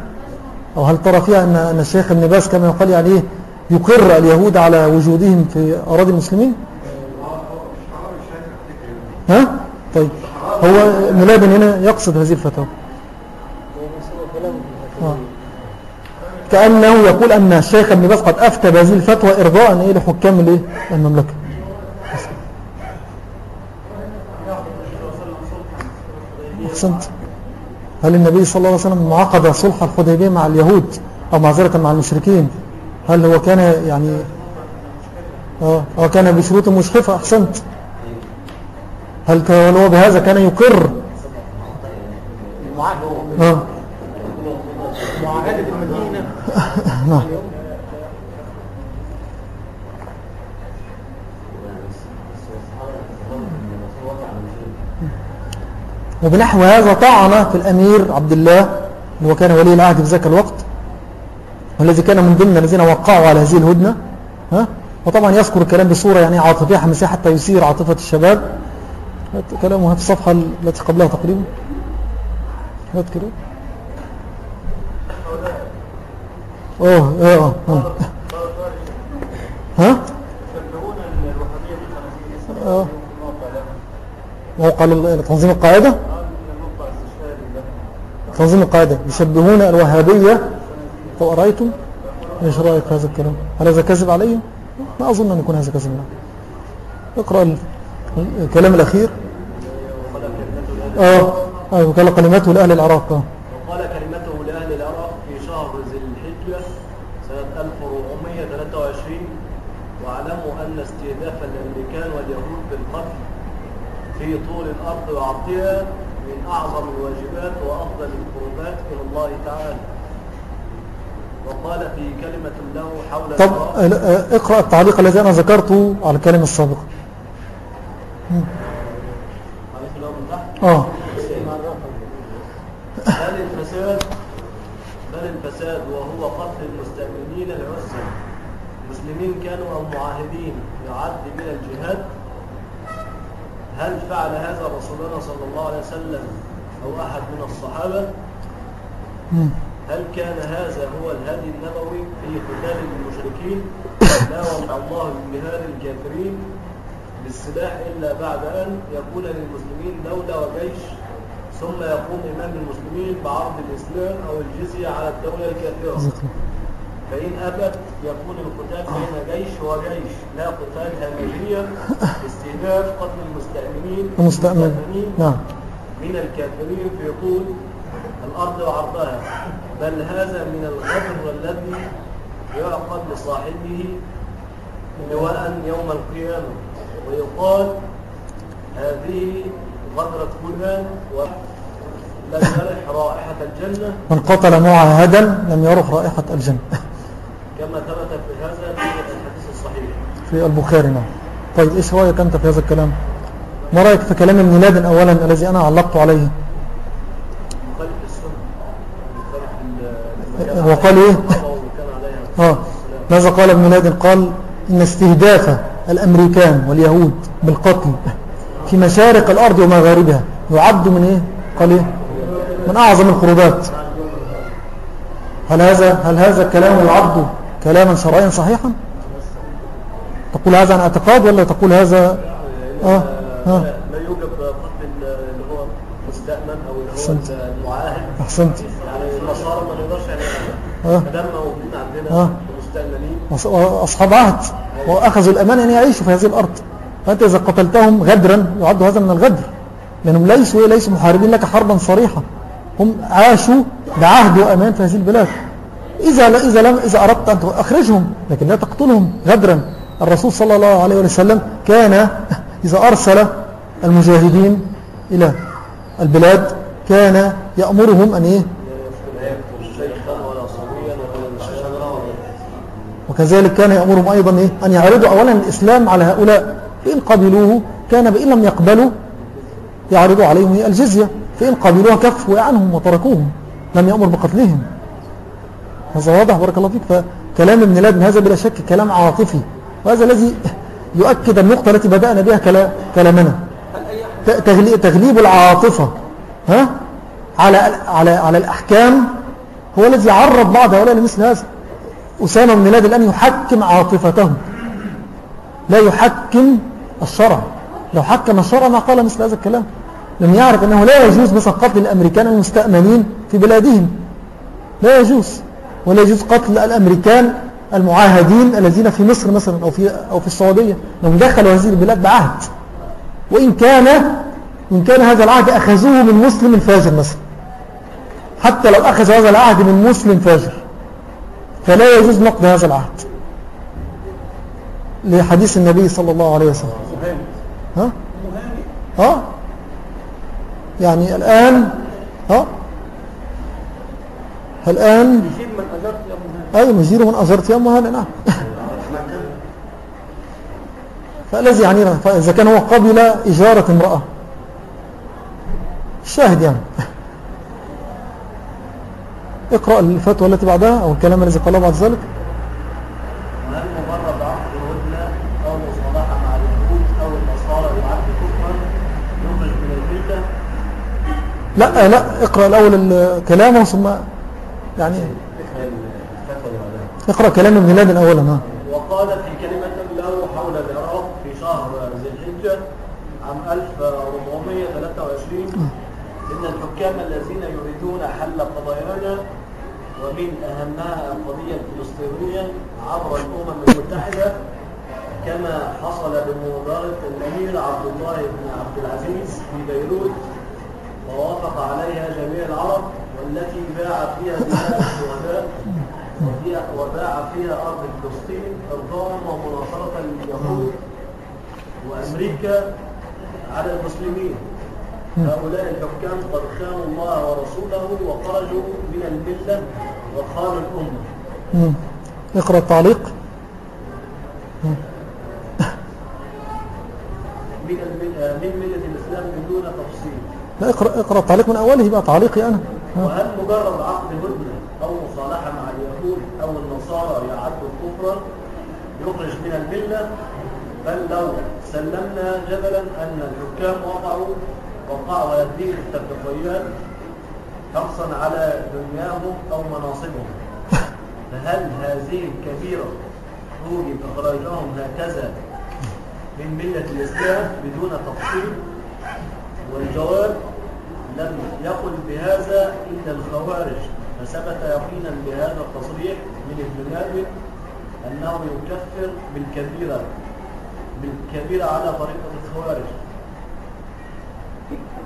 أو هل ترى فيها أن, الشيخ ابن باز كما يقال يعني يقر اليهود على وجودهم في أراضي المسلمين؟ ها؟ طيب. هو ملابن هنا يقصد هذه الفتوى آه. كأنه يقول أن الشيخ ابن باز قد أفتى بهذه الفتوى إرضاء إيه لحكام الإيه المملكة أحسنت. هل النبي صلى الله عليه وسلم عقد صلح الحديبية مع اليهود أو معذرة مع المشركين؟ هل هو كان يعني هو كان بشروط مشحفة أحسنت. هل كان هو بهذا كان يقر؟ آه. معاهدة المدينة نعم. وبنحو هذا طعن في الأمير عبد الله اللي هو كان ولي العهد في ذاك الوقت والذي كان من ضمن الذين وقعوا على هذه الهدنة ها؟ وطبعا يذكر الكلام بصورة يعني عاطفية حماسية حتى يثير عاطفة الشباب. كلامه في الصفحة التي قبلها تقريبا. هات كده. أوه آه آه ها؟ آه. موقع تنظيم القاعدة؟ تنظيم القاعدة. يشبهون الوهابية. أرأيتم؟ إيش رأيك في هذا الكلام؟ هل هذا كذب علي ما أظن أن يكون هذا كذب اقرأ الكلام الأخير. آه آه وقال كلمته لأهل العراق. آه. وقال كلمته لأهل العراق في شهر ذي الحجة سنة 1423 واعلموا أن استهداف الأمريكان واليهود بالقتل في طول الأرض وعرضها من أعظم الواجبات وأفضل القربات إلى الله تعالى. وقال في كلمة له حول طب العراق اقرأ التعليق الذي أنا ذكرته على الكلمة السابقة آه بل الفساد بل الفساد وهو قتل المستأمنين العسر مسلمين كانوا أو معاهدين يعد من الجهاد هل فعل هذا رسولنا صلى الله عليه وسلم أو أحد من الصحابة. هل كان هذا هو الهدي النبوي في قتال المشركين؟ لا وضع الله بمهار الكافرين بالسلاح إلا بعد أن يكون للمسلمين دولة وجيش ثم يقوم إمام المسلمين بعرض الإسلام أو الجزية على الدولة الكافرة. فإن أبت يكون القتال بين جيش وجيش لا قتال همجية استهداف قتل المستأمنين. المستأمن. المستأمنين. نعم. من الكافرين في طول الأرض وعرضها بل هذا من الغدر الذي يعقد لصاحبه لواء يوم القيامة ويقال هذه غدرة فلان ولم يرح رائحة الجنة. من قتل معاهدا لم يرح رائحة الجنة. كما ثبت في هذا في الحديث الصحيح. في البخاري نعم. طيب إيش رأيك أنت في هذا الكلام؟ ما رأيك في كلام ابن لادن اولا الذي أنا علقت عليه؟ مخالف السنة مخالف ال- لما كان هو قال؟ عليها الصحابة وكان عليها آه. ماذا قال ابن لادن؟ قال إن استهداف الأمريكان واليهود بالقتل في مشارق الأرض ومغاربها يعد من إيه؟ قال إيه؟ من أعظم الخروجات هل هذا هل هذا الكلام يعد كلاما شرعيا صحيحا؟ تقول هذا عن اعتقاد ولا تقول هذا؟ آه. لا لا يوجد قتل اللي هو مستأمن أو اللي. هو المعاهد؟ أحسنت. يعني النصارى ما نقدرش آه. يعني ما دام موجودين عندنا. مستأمنين وأصحاب عهد. وأخذوا الأمان أن يعيشوا في هذه الأرض. فأنت إذا قتلتهم غدرا يعد هذا من الغدر. لأنهم ليسوا ليسوا محاربين لك حربا صريحة. هم عاشوا بعهد وأمان في هذه البلاد. إذا إذا لم إذا أردت أن أخرجهم لكن لا تقتلهم غدرا. الرسول صلى الله عليه وسلم كان إذا أرسل المجاهدين إلى البلاد كان يأمرهم أن إيه؟ وكذلك كان يأمرهم أيضا إيه؟ أن يعرضوا أولا الإسلام على هؤلاء. فإن قبلوه كان بإن لم يقبلوا يعرضوا عليهم إيه؟ الجزية. فإن قبلوها كفوا عنهم وتركوهم. لم يأمر بقتلهم. هذا واضح بارك الله فيك. فكلام ابن لادن هذا بلا شك كلام عاطفي. وهذا الذي يؤكد النقطة التي بدأنا بها كلا- كلامنا. تغليب العاطفة ها؟ على, على, على الأحكام. هو الذي عرض بعض هؤلاء لمثل هذا. أسامة بن لادن الآن يحكم عاطفته لا يحكم الشرع. لو حكم الشرع ما قال مثل هذا الكلام. لم يعرف أنه لا يجوز مثلا قتل الأمريكان المستأمنين في بلادهم. لا يجوز. ولا يجوز قتل الأمريكان المعاهدين الذين في مصر مثلا أو في, أو في السعودية لهم دخلوا هذه البلاد بعهد. وإن كان وإن كان هذا العهد أخذوه من مسلم فاجر مثلا. حتى لو أخذ هذا العهد من مسلم فاجر. فلا يجوز نقض هذا العهد. لحديث النبي صلى الله عليه وسلم. ها؟ ها؟ يعني الآن ها؟ الآن يشيل من أجرت يا أبو هاني أي مجير من أجرت يا أمها نعم. فالذي يعني فإذا كان هو قبل إجارة امرأة. الشاهد يعني. اقرأ الفتوى التي بعدها أو الكلام الذي قاله بعد ذلك. لا لا اقرأ الأول الكلام ثم يعني اقرأ كلام ابن لادن أولا ها. وقال في كلمة له حول العراق في شهر ذي الحجة عام 1423 إن الحكام الذين يريدون حل قضايانا ومن أهمها القضية الفلسطينية عبر الأمم المتحدة كما حصل بمبادرة الأمير عبد الله بن عبد العزيز في بيروت ووافق عليها جميع العرب والتي باع فيها دماء الشهداء. وفيها وباع فيها أرض فلسطين إرضاء ومناصرة لليهود. وأمريكا على المسلمين. هؤلاء الحكام قد خانوا الله ورسوله وخرجوا من الملة وخانوا الأمة. اقرأ التعليق. من المل- من ملة الإسلام من دون تفصيل. لا اقرأ, اقرأ التعليق من أوله بقى تعليقي أنا. وهل مجرد عقد هدنة أو مصالحة مع النصارى يعد كفرا يخرج من الملة بل لو سلمنا جدلا أن الحكام وقعوا وقعوا هذه الاتفاقيات حرصا على دنياهم أو مناصبهم. فهل هذه الكبيرة توجب إخراجهم هكذا من ملة الإسلام بدون تفصيل؟ والجواب لم يقل بهذا إلا الخوارج فثبت يقينا بهذا التصريح من ابن نابل أنه يكفر بالكبيرة بالكبيرة على طريقة الخوارج.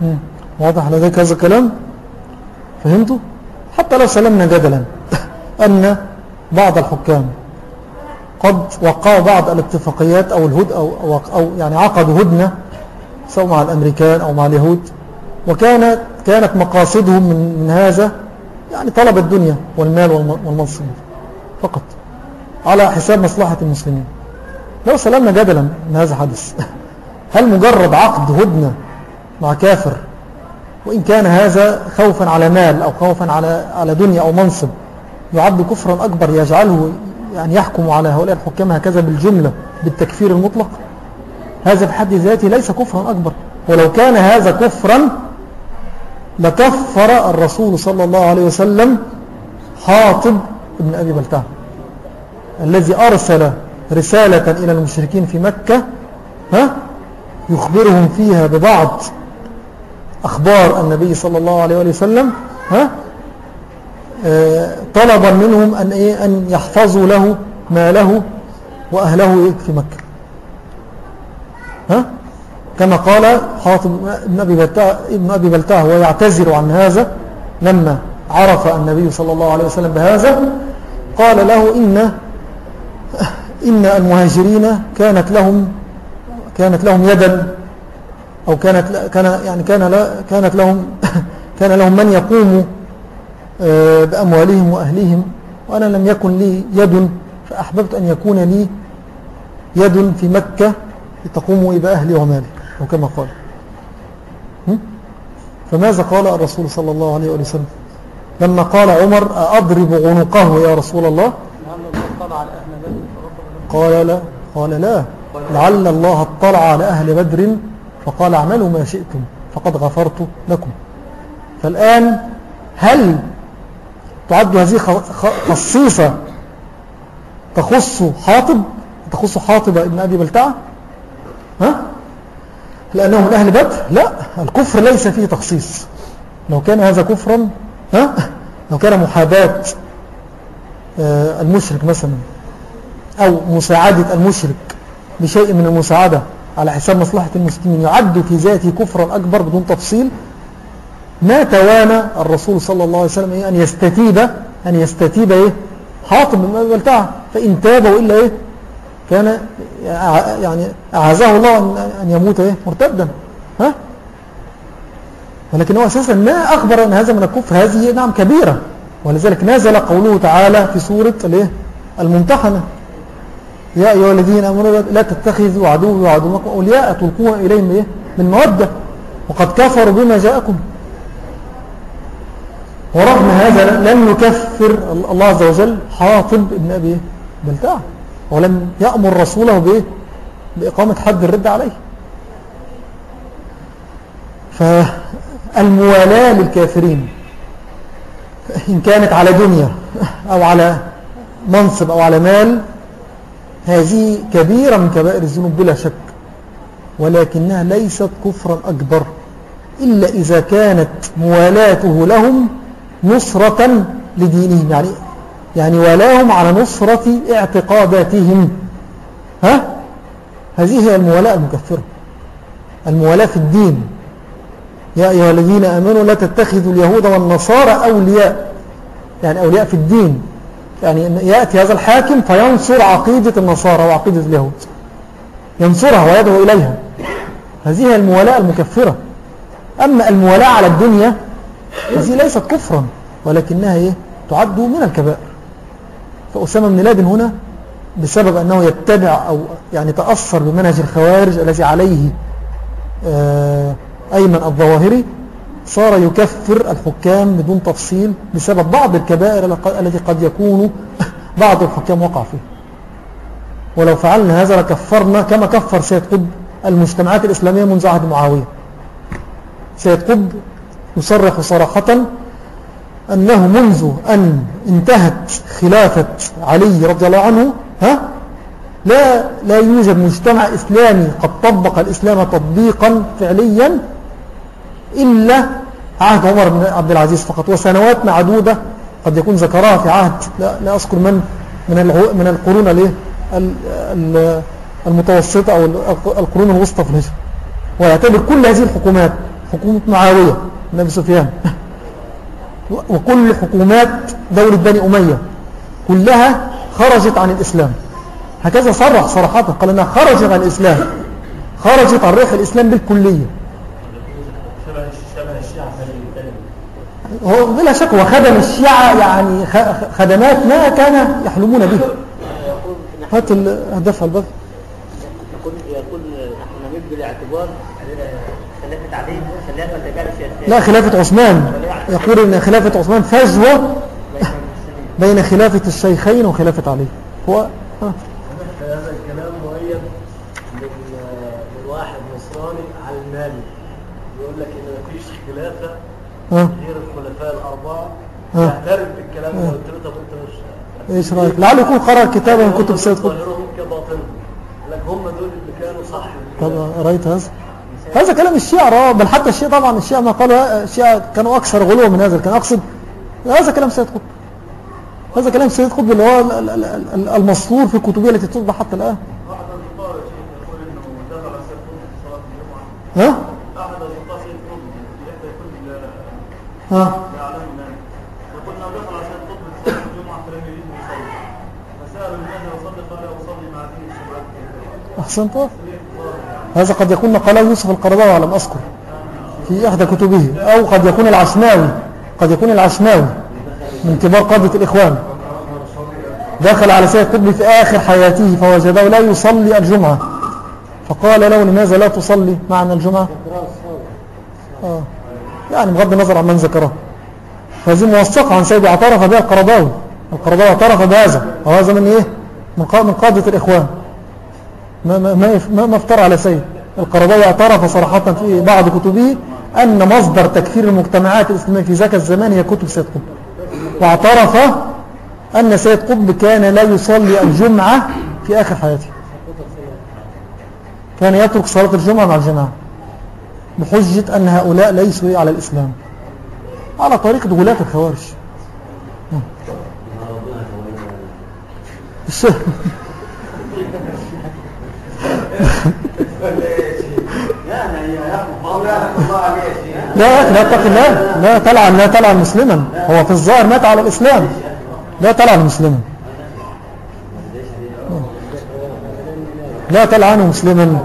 مم. واضح لديك هذا الكلام؟ فهمتوا حتى لو سلمنا جدلا أن بعض الحكام قد وقعوا بعض الاتفاقيات أو الهد أو, أو, أو يعني عقدوا هدنة سواء مع الأمريكان أو مع اليهود وكانت كانت مقاصدهم من, من هذا يعني طلب الدنيا والمال والم- والمنصب. فقط على حساب مصلحة المسلمين. لو سلمنا جدلا من هذا حدث هل مجرد عقد هدنة مع كافر وإن كان هذا خوفا على مال أو خوفا على على دنيا أو منصب يعد كفرا أكبر يجعله يعني يحكم على هؤلاء الحكام هكذا بالجملة بالتكفير المطلق؟ هذا في حد ذاته ليس كفرا أكبر. ولو كان هذا كفرا لكفر الرسول صلى الله عليه وسلم حاطب ابن أبي بلتعة. الذي أرسل رسالة إلى المشركين في مكة ها؟ يخبرهم فيها ببعض أخبار النبي صلى الله عليه وسلم ها؟ آه، طلبا منهم أن, إيه؟ أن يحفظوا له ماله وأهله في مكة. ها؟ كما قال حاطب ابن أبي بلتعه, ابن أبي بلتعه ويعتذر عن هذا لما عرف النبي صلى الله عليه وسلم بهذا قال له إن إن المهاجرين كانت لهم كانت لهم يدا أو كانت كان يعني كان كانت لهم كان لهم من يقوم آه، بأموالهم وأهليهم. وأنا لم يكن لي يد فأحببت أن يكون لي يد في مكة لتقوم بأهلي ومالي أو كما قال؟ فماذا قال الرسول صلى الله عليه وسلم؟ لما قال عمر أضرب عنقه يا رسول الله طلع على أهل بدر فربنا قال لا. قال لا. لعل الله اطلع على أهل بدر فقال اعملوا ما شئتم فقد غفرت لكم. فالآن هل تعد هذه خصيصة تخص حاطب؟ تخص حاطب ابن أبي بلتعة؟ ها؟ لأنه من أهل بدر؟ لا. الكفر ليس فيه تخصيص. لو كان هذا كفرا ها؟ لو كان محاباة آه، المشرك مثلا. أو مساعدة المشرك بشيء من المساعدة على حساب مصلحة المسلمين يعد في ذاته كفرا أكبر بدون تفصيل. ما توانى الرسول صلى الله عليه وسلم إيه؟ أن يستتيب أن يستتيب إيه؟ حاطب أبي بلتعه فإن تاب وإلا إيه؟ كان يع- يعني أعزه الله أن- يموت إيه؟ مرتدا ها؟ ولكن هو أساسا ما أخبر أن هذا من الكفر هذه نعم كبيرة. ولذلك نزل قوله تعالى في سورة الإيه؟ الممتحنة. يا أيها الذين أمنوا لا تتخذوا عدوي وعدوكم أولياء تلقوها إليهم إيه؟ من مودة وقد كفروا بما جاءكم ورغم هذا لم يكفر الله عز وجل حاطب ابن أبي بلتاع ولم يأمر رسوله بإيه؟ بإقامة حد الرد عليه فالموالاة للكافرين إن كانت على دنيا أو على منصب أو على مال هذه كبيرة من كبائر الذنوب بلا شك ولكنها ليست كفرا أكبر إلا إذا كانت موالاته لهم نصرة لدينهم يعني يعني ولاهم على نصرة اعتقاداتهم. ها؟ هذه هي الموالاة المكفرة الموالاة في الدين. يا أيها الذين آمنوا لا تتخذوا اليهود والنصارى أولياء يعني أولياء في الدين. يعني يأتي هذا الحاكم فينصر عقيدة النصارى وعقيدة اليهود. ينصرها ويدعو إليها. هذه الموالاة المكفرة. أما الموالاة على الدنيا هذه ليست كفرا ولكنها إيه؟ تعد من الكبائر. فأسامة بن لادن هنا بسبب أنه يتبع أو يعني تأثر بمنهج الخوارج الذي عليه آه، أيمن الظواهري صار يكفر الحكام بدون تفصيل بسبب بعض الكبائر التي قد يكون بعض الحكام وقع فيه. ولو فعلنا هذا لكفرنا كما كفر سيد قطب المجتمعات الإسلامية منذ عهد معاوية. سيد قطب يصرح صراحة أنه منذ أن انتهت خلافة علي رضي الله عنه ها؟ لا, لا يوجد مجتمع إسلامي قد طبق الإسلام تطبيقا فعليا إلا عهد عمر بن عبد العزيز فقط وسنوات معدودة قد يكون ذكرها في عهد. لا, لا أذكر من من من القرون المتوسطة أو القرون الوسطى في الهجرة. ويعتبر كل هذه الحكومات حكومة معاوية النبي سفيان. وكل حكومات دولة بني أمية كلها خرجت عن الإسلام. هكذا صرح صراحة قال أنها خرجت عن الإسلام. خرجت عن روح الإسلام بالكلية. هو بلا شك هو خدم الشيعة يعني خدمات ما كان يحلمون به. هات الهدف يقول يقول نحن نمد بالاعتبار خلافة علي خلافة لا خلافة عثمان. يقول إن خلافة عثمان فجوة بين خلافة الشيخين وخلافة علي. هو هذا الكلام مؤيد من من واحد نصراني علماني. يقول لك إن مفيش خلافة يعترف بالكلام اللي قلت له طب انت مش إيش رأيك؟ لعله يكون قرأ كتابا من كتب سيد قطب. لك هم دول اللي كانوا صح. طب رأيت هذا؟ هذا كلام الشيعة بل حتى الشيعة طبعا الشيعة ما قالوا الشيعة كانوا أكثر غلوة من هذا. كان أقصد هذا كلام سيد قطب. هذا كلام سيد قطب اللي هو المصدور في الكتبية التي تصبح حتى الآن. ها؟ ها يعلمنا فقلنا دخل على سيد قطب في صلاة الجمعة فلم يريد يصلي فسأل لماذا يصلي قال أصلي مع دين الشباب أحسنت؟ هذا قد يكون قال يوسف القرضاوي على ما أذكر. في إحدى كتبه. أو قد يكون العشماوي قد يكون العشماوي من كبار قادة الإخوان. دخل على سيد قطب في آخر حياته فوجده لا يصلي الجمعة. فقال له لماذا لا تصلي معنا الجمعة؟ آه. يعني بغض النظر عن من ذكره. هذه موثقة عن سيد اعترف بها القرضاوي. القرضاوي اعترف بهذا. وهذا من إيه؟ من قادة الإخوان. ما, ما, ما, ما افتر على سيد القرضاوي اعترف صراحة في بعض كتبه أن مصدر تكفير المجتمعات الإسلامية في ذاك الزمان هي كتب سيد قطب. واعترف أن سيد قطب كان لا يصلي الجمعة في آخر حياته. كان يترك صلاة الجمعة مع الجماعة. بحجة أن هؤلاء ليسوا على الإسلام. على طريقة غلاة الخوارج. لا لا اتق لا تلعن لا تلعن مسلما. هو في الظاهر مات على الإسلام. لا تلعن مسلما. لا تلعن مسلما.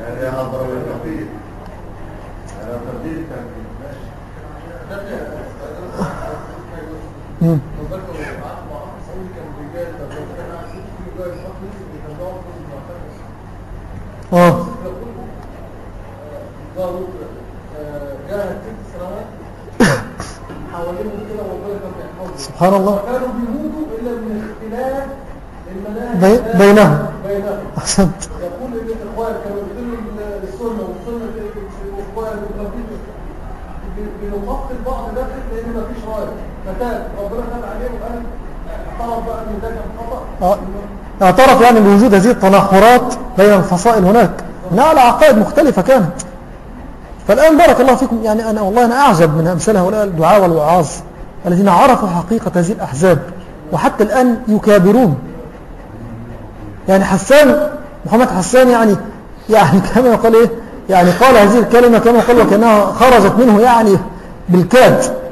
يعني هضرب التقدير أنا التقدير كان مم. آه. سبحان الله. كانوا بيموتوا الا من اختلاف المناهج بي- بينهم. بينهم أحسنت. يقول ان الاخوان كانوا يقتلوا السنة والسنة الاخوان بنقتل بعض داخل لأن ما فيش رايه اعترف. اعترف يعني بوجود هذه التناحرات بين الفصائل هناك. انها على عقائد مختلفة كانت. فالآن بارك الله فيكم. يعني أنا والله أنا أعجب من أمثال هؤلاء الدعاء والوعاظ الذين عرفوا حقيقة هذه الأحزاب وحتى الآن يكابرون. يعني حسان محمد حسان يعني يعني كما يقول إيه؟ يعني قال هذه الكلمة كما قال وكأنها خرجت منه يعني بالكاد.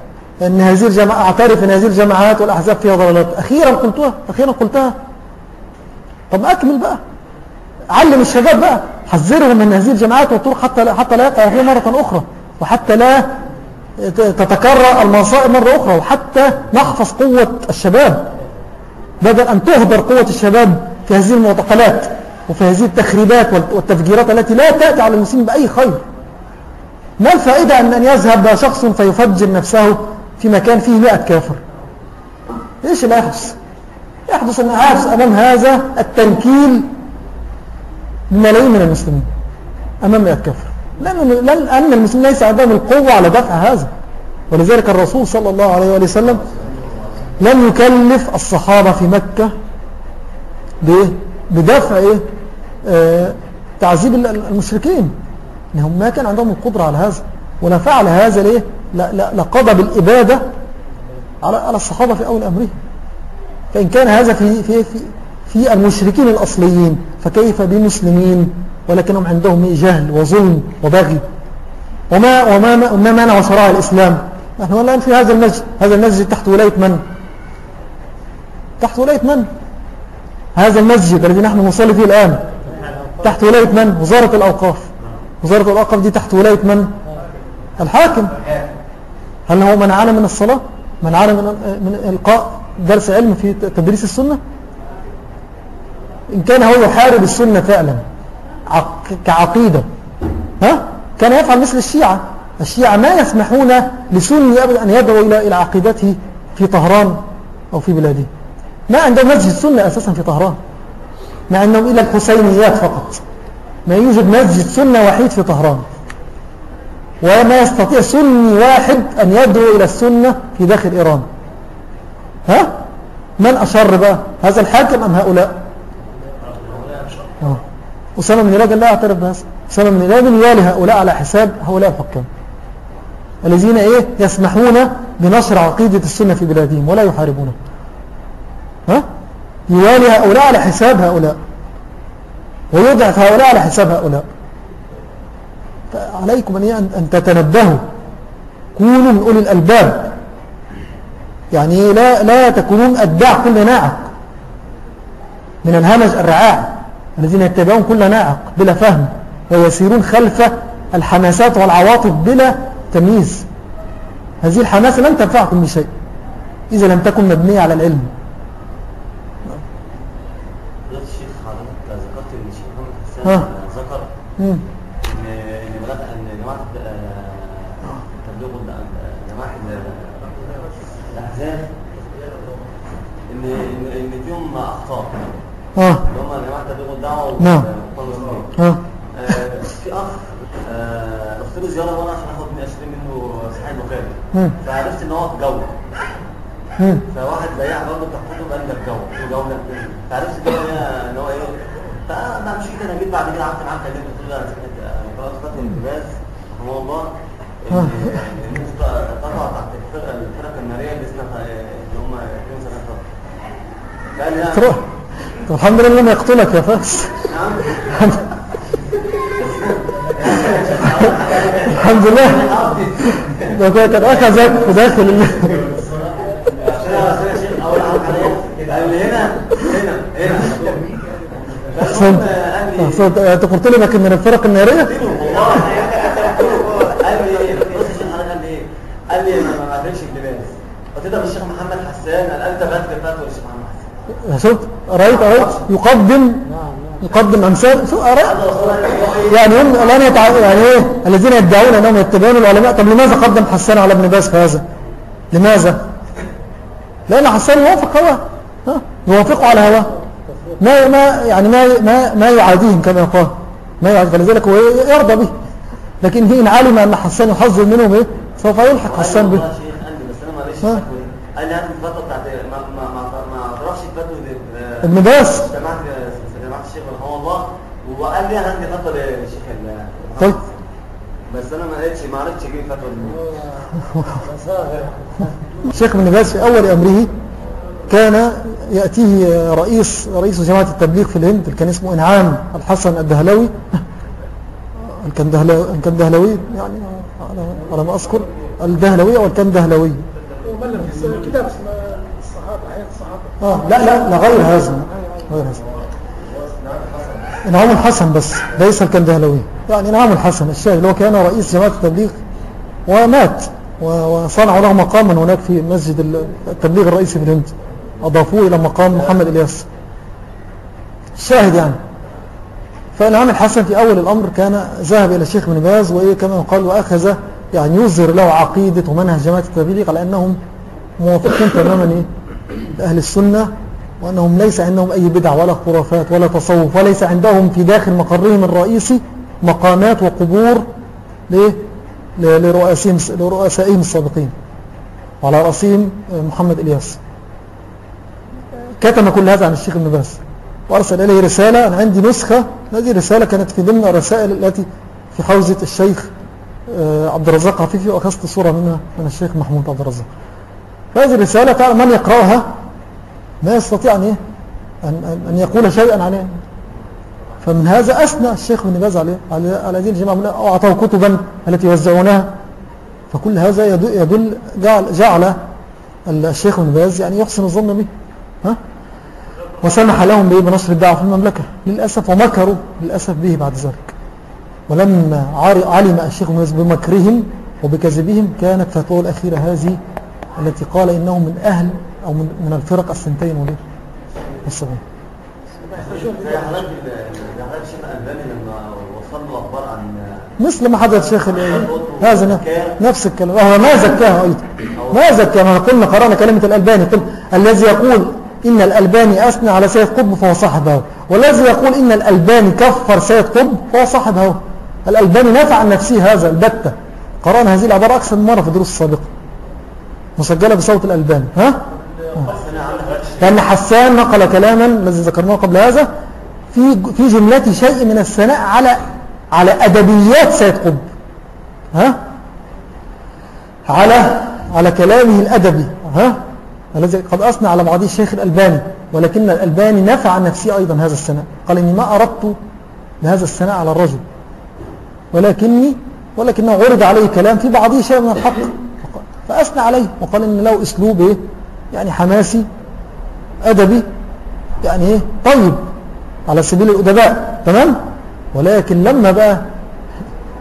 أن هذه الجماعة أعترف أن هذه الجماعات والأحزاب فيها ضلالات. أخيرا قلتها أخيرا قلتها. طب أكمل بقى. علم الشباب بقى. حذرهم من هذه الجماعات والطرق حتى لا حتى لا يقع فيه مرة أخرى. وحتى لا تتكرر المصائب مرة أخرى. وحتى نحفظ قوة الشباب. بدل أن تهدر قوة الشباب في هذه المعتقلات وفي هذه التخريبات وال- والتفجيرات التي لا تأتي على المسلمين بأي خير. ما الفائدة أن يذهب شخص فيفجر نفسه في مكان فيه مئة كافر. إيش اللي يحدث؟ يحدث أن يحدث أمام هذا التنكيل بملايين من المسلمين أمام مئة كافر. لأن, لأن المسلمين ليس عندهم القوة على دفع هذا. ولذلك الرسول صلى الله عليه وآله وسلم لم يكلف الصحابة في بإيه؟ بدفع إيه؟ آه تعذيب ال- المشركين. إنهم ما كان عندهم القدرة على هذا. ولا فعل هذا ليه؟ لقضى بالإبادة على على الصحابة في أول أمره فإن كان هذا في, في, في, في المشركين الأصليين فكيف بمسلمين؟ ولكنهم عندهم جهل وظلم وبغي. وما, وما ما مانع شرائع الإسلام؟ نحن الآن في هذا المسجد. هذا المسجد تحت ولاية من؟ تحت ولاية من؟ هذا المسجد الذي نحن نصلي فيه الآن. تحت ولاية من؟ وزارة الأوقاف. وزارة الأوقاف دي تحت ولاية من؟ الحاكم. هل هو منعنا من الصلاة؟ منعنا من, من إلقاء درس علم في تدريس السنة؟ إن كان هو يحارب السنة فعلا عق- كعقيدة. ها؟ كان يفعل مثل الشيعة. الشيعة ما يسمحون لسني أبدا أن يدعو إلى إلى عقيدته في طهران أو في بلاده. ما عندهم مسجد سنة أساسا في طهران. ما عندهم إلا الحسينيات فقط. ما يوجد مسجد سنة وحيد في طهران. وما يستطيع سني واحد أن يدعو إلى السنة في داخل إيران. ها؟ من أشر بقى؟ هذا الحاكم أم هؤلاء؟ آه. أسامة بن لادن لا يعترف بهذا. أسامة بن لادن يوالي هؤلاء على حساب هؤلاء الحكام. الذين إيه؟ يسمحون بنشر عقيدة السنة في بلادهم ولا يحاربونه ها؟ يوالي هؤلاء على حساب هؤلاء. ويضعف هؤلاء على حساب هؤلاء. فعليكم أن, أن تتنبهوا. كونوا من أولي الألباب. يعني لا, لا تكونون أتباع كل ناعق. من الهمج الرعاع. الذين يتبعون كل ناعق بلا فهم. ويسيرون خلف الحماسات والعواطف بلا تمييز. هذه الحماسة لن تنفعكم بشيء إذا لم تكن مبنية على العلم. ذكرت إن الشيخ محمد حسان ها. ذكر مم. ان ان بدأ ان جماعة آه، تبليغ ال- جماعة ال- الاحزاب ان ان فيهم اخطاء آه. اللي هم جماعة تبليغ الدعوه نعم. آه. آه، في اخ آه، رحت له زيارة وأنا عشان اخد من اشتري منه صحيح البخاري مم. فعرفت إن هو مم. فواحد بياع برضه بتاع كتب قال جو في جوله فعرفت هو إن هو إيه فأنا مشيت أنا جيت بعد كده قعدت معاه كلمت قلت له أنا قرات فتره الانتباس رحمه الله الناس قطع تحت الفرقة الفرق النارية اللي اسمها اللي هم فيهم سنه فقط فقال لي لا تروح. الحمد لله لم يقتلك يا فارس الحمد لله. كده كان أخذك في داخل هنا هنا هنا أنت قلت لي لكن من الفرق النارية؟ والله قال لي قال لي ما بعملش اللباس قلت له الشيخ محمد حسان قال أنت بس حسان شفت؟ قريت قريت يقدم يقدم أمثال. شو الله يعني هم الآن يتع... يعني إيه؟ الذين يدعون أنهم يتبعون العلماء. طب لماذا قدم حسان على ابن باز في هذا؟ لماذا؟ لأن حسان يوافق هواه. ها؟ يوافقه على هواه. ما ما يعني ما ما ما يعاديهم كما يقال. ما يعادي. فلذلك هو يرضى به. لكن إن علم أن حسان يحذر منهم إيه؟ سوف يلحق حسان به. يا شيخ قال لي بس أنا معلش؟ قال لي هات بتاعت ما ما اعترفش الفتوى دي آه، ابن باز. سمعت سمعت الشيخ رحمه الله وقال لي هات لي فتوى للشيخ طيب بس أنا ما لقيتش ما عرفتش أجيب فتوى. الشيخ ابن باز في أول أمره كان يأتيه رئيس رئيس جماعة التبليغ في الهند كان اسمه إنعام الحسن الدهلوي. الكندهلوي يعني على, ما أذكر الدهلوي أو الكندهلوي كتاب اسمه آه لا لا لا غير هذا غير هذا. إنعام الحسن بس ليس الكندهلوي يعني إنعام الحسن الشاهد اللي هو كان رئيس جماعة التبليغ ومات وصنعوا له مقاما هناك في مسجد التبليغ الرئيسي في الهند. أضافوه إلى مقام محمد إلياس. الشاهد يعني. فالإمام الحسن في أول الأمر كان ذهب إلى الشيخ بن باز وإيه كما قال وأخذ يعني يظهر له عقيدة ومنهج جماعة التبليغ على أنهم موافقين تماما إيه لأهل السنة وأنهم ليس عندهم أي بدع ولا خرافات ولا تصوف وليس عندهم في داخل مقرهم الرئيسي مقامات وقبور لرؤسائهم السابقين. وعلى رأسهم محمد إلياس. كتم كل هذا عن الشيخ ابن باز. وأرسل إليه رسالة أنا عندي نسخة. هذه الرسالة كانت في ضمن الرسائل التي في حوزة الشيخ آه، عبد الرزاق عفيفي وأخذت صورة منها من الشيخ محمود عبد الرزاق. هذه الرسالة تعالى من يقرأها؟ ما يستطيع أن, إيه؟ أن, أن- يقول شيئا عليه. فمن هذا أثنى الشيخ بن باز عليه على هذه الجماعة أعطاه كتبا التي يوزعونها. فكل هذا يدل, جعل, جعل الشيخ بن باز يعني يحسن الظن به. ها؟ وسمح لهم بإيه؟ بنشر الدعوة في المملكة. للأسف ومكروا للأسف به بعد ذلك. ولما علم الشيخ بن باز بمكرهم وبكذبهم كانت فتوى الأخيرة هذه التي قال إنه من أهل أو من, من الفرق السنتين وليه؟ والسبعين مثل ما حدث شيخ هذا نفس الكلام. وهو ما زكاه أيضا. ما زكاه. ما قلنا قرأنا كلمة الألباني. قل الذي يقول إن الألباني أثنى على سيد قطب فهو صاحب هوى والذي يقول إن الألباني كفر سيد قطب فهو صاحب هوى الألباني نفع عن نفسه هذا البتة. قرأنا هذه العبارة أكثر من مرة في الدروس السابقة مسجلة بصوت الألباني ها؟ لأن حسان نقل كلاما الذي ذكرناه قبل هذا في في جملة شيء من الثناء على على أدبيات سيد قطب ها؟ على على كلامه الأدبي ها؟ الذي قد أثنى على بعضه الشيخ الألباني ولكن الألباني نفع عن نفسه أيضا هذا الثناء قال إني ما أردت بهذا الثناء على الرجل ولكني ولكنه عرض عليه كلام في بعضه شيء من الحق. فأثنى عليه وقال إن له أسلوب إيه؟ يعني حماسي أدبي يعني إيه؟ طيب على سبيل الأدباء تمام؟ ولكن لما بقى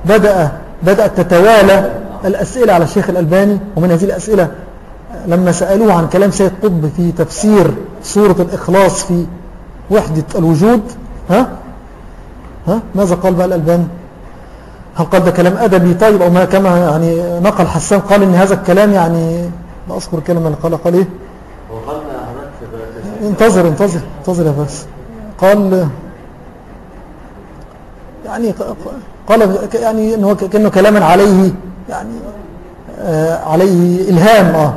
بدأ بدأت تتوالى الأسئلة على الشيخ الألباني ومن هذه الأسئلة لما سألوه عن كلام سيد قطب في تفسير سورة الإخلاص في وحدة الوجود ها؟ ها؟ ماذا قال بقى الألباني؟ هل قال ده كلام أدبي؟ طيب أو ما كما يعني نقل حسان قال إن هذا الكلام يعني لا أذكر اللي قال. قال إيه؟ انتظر انتظر انتظر يا فارس. قال يعني قال يعني إنه كأنه كلاما عليه يعني آه عليه إلهام آه.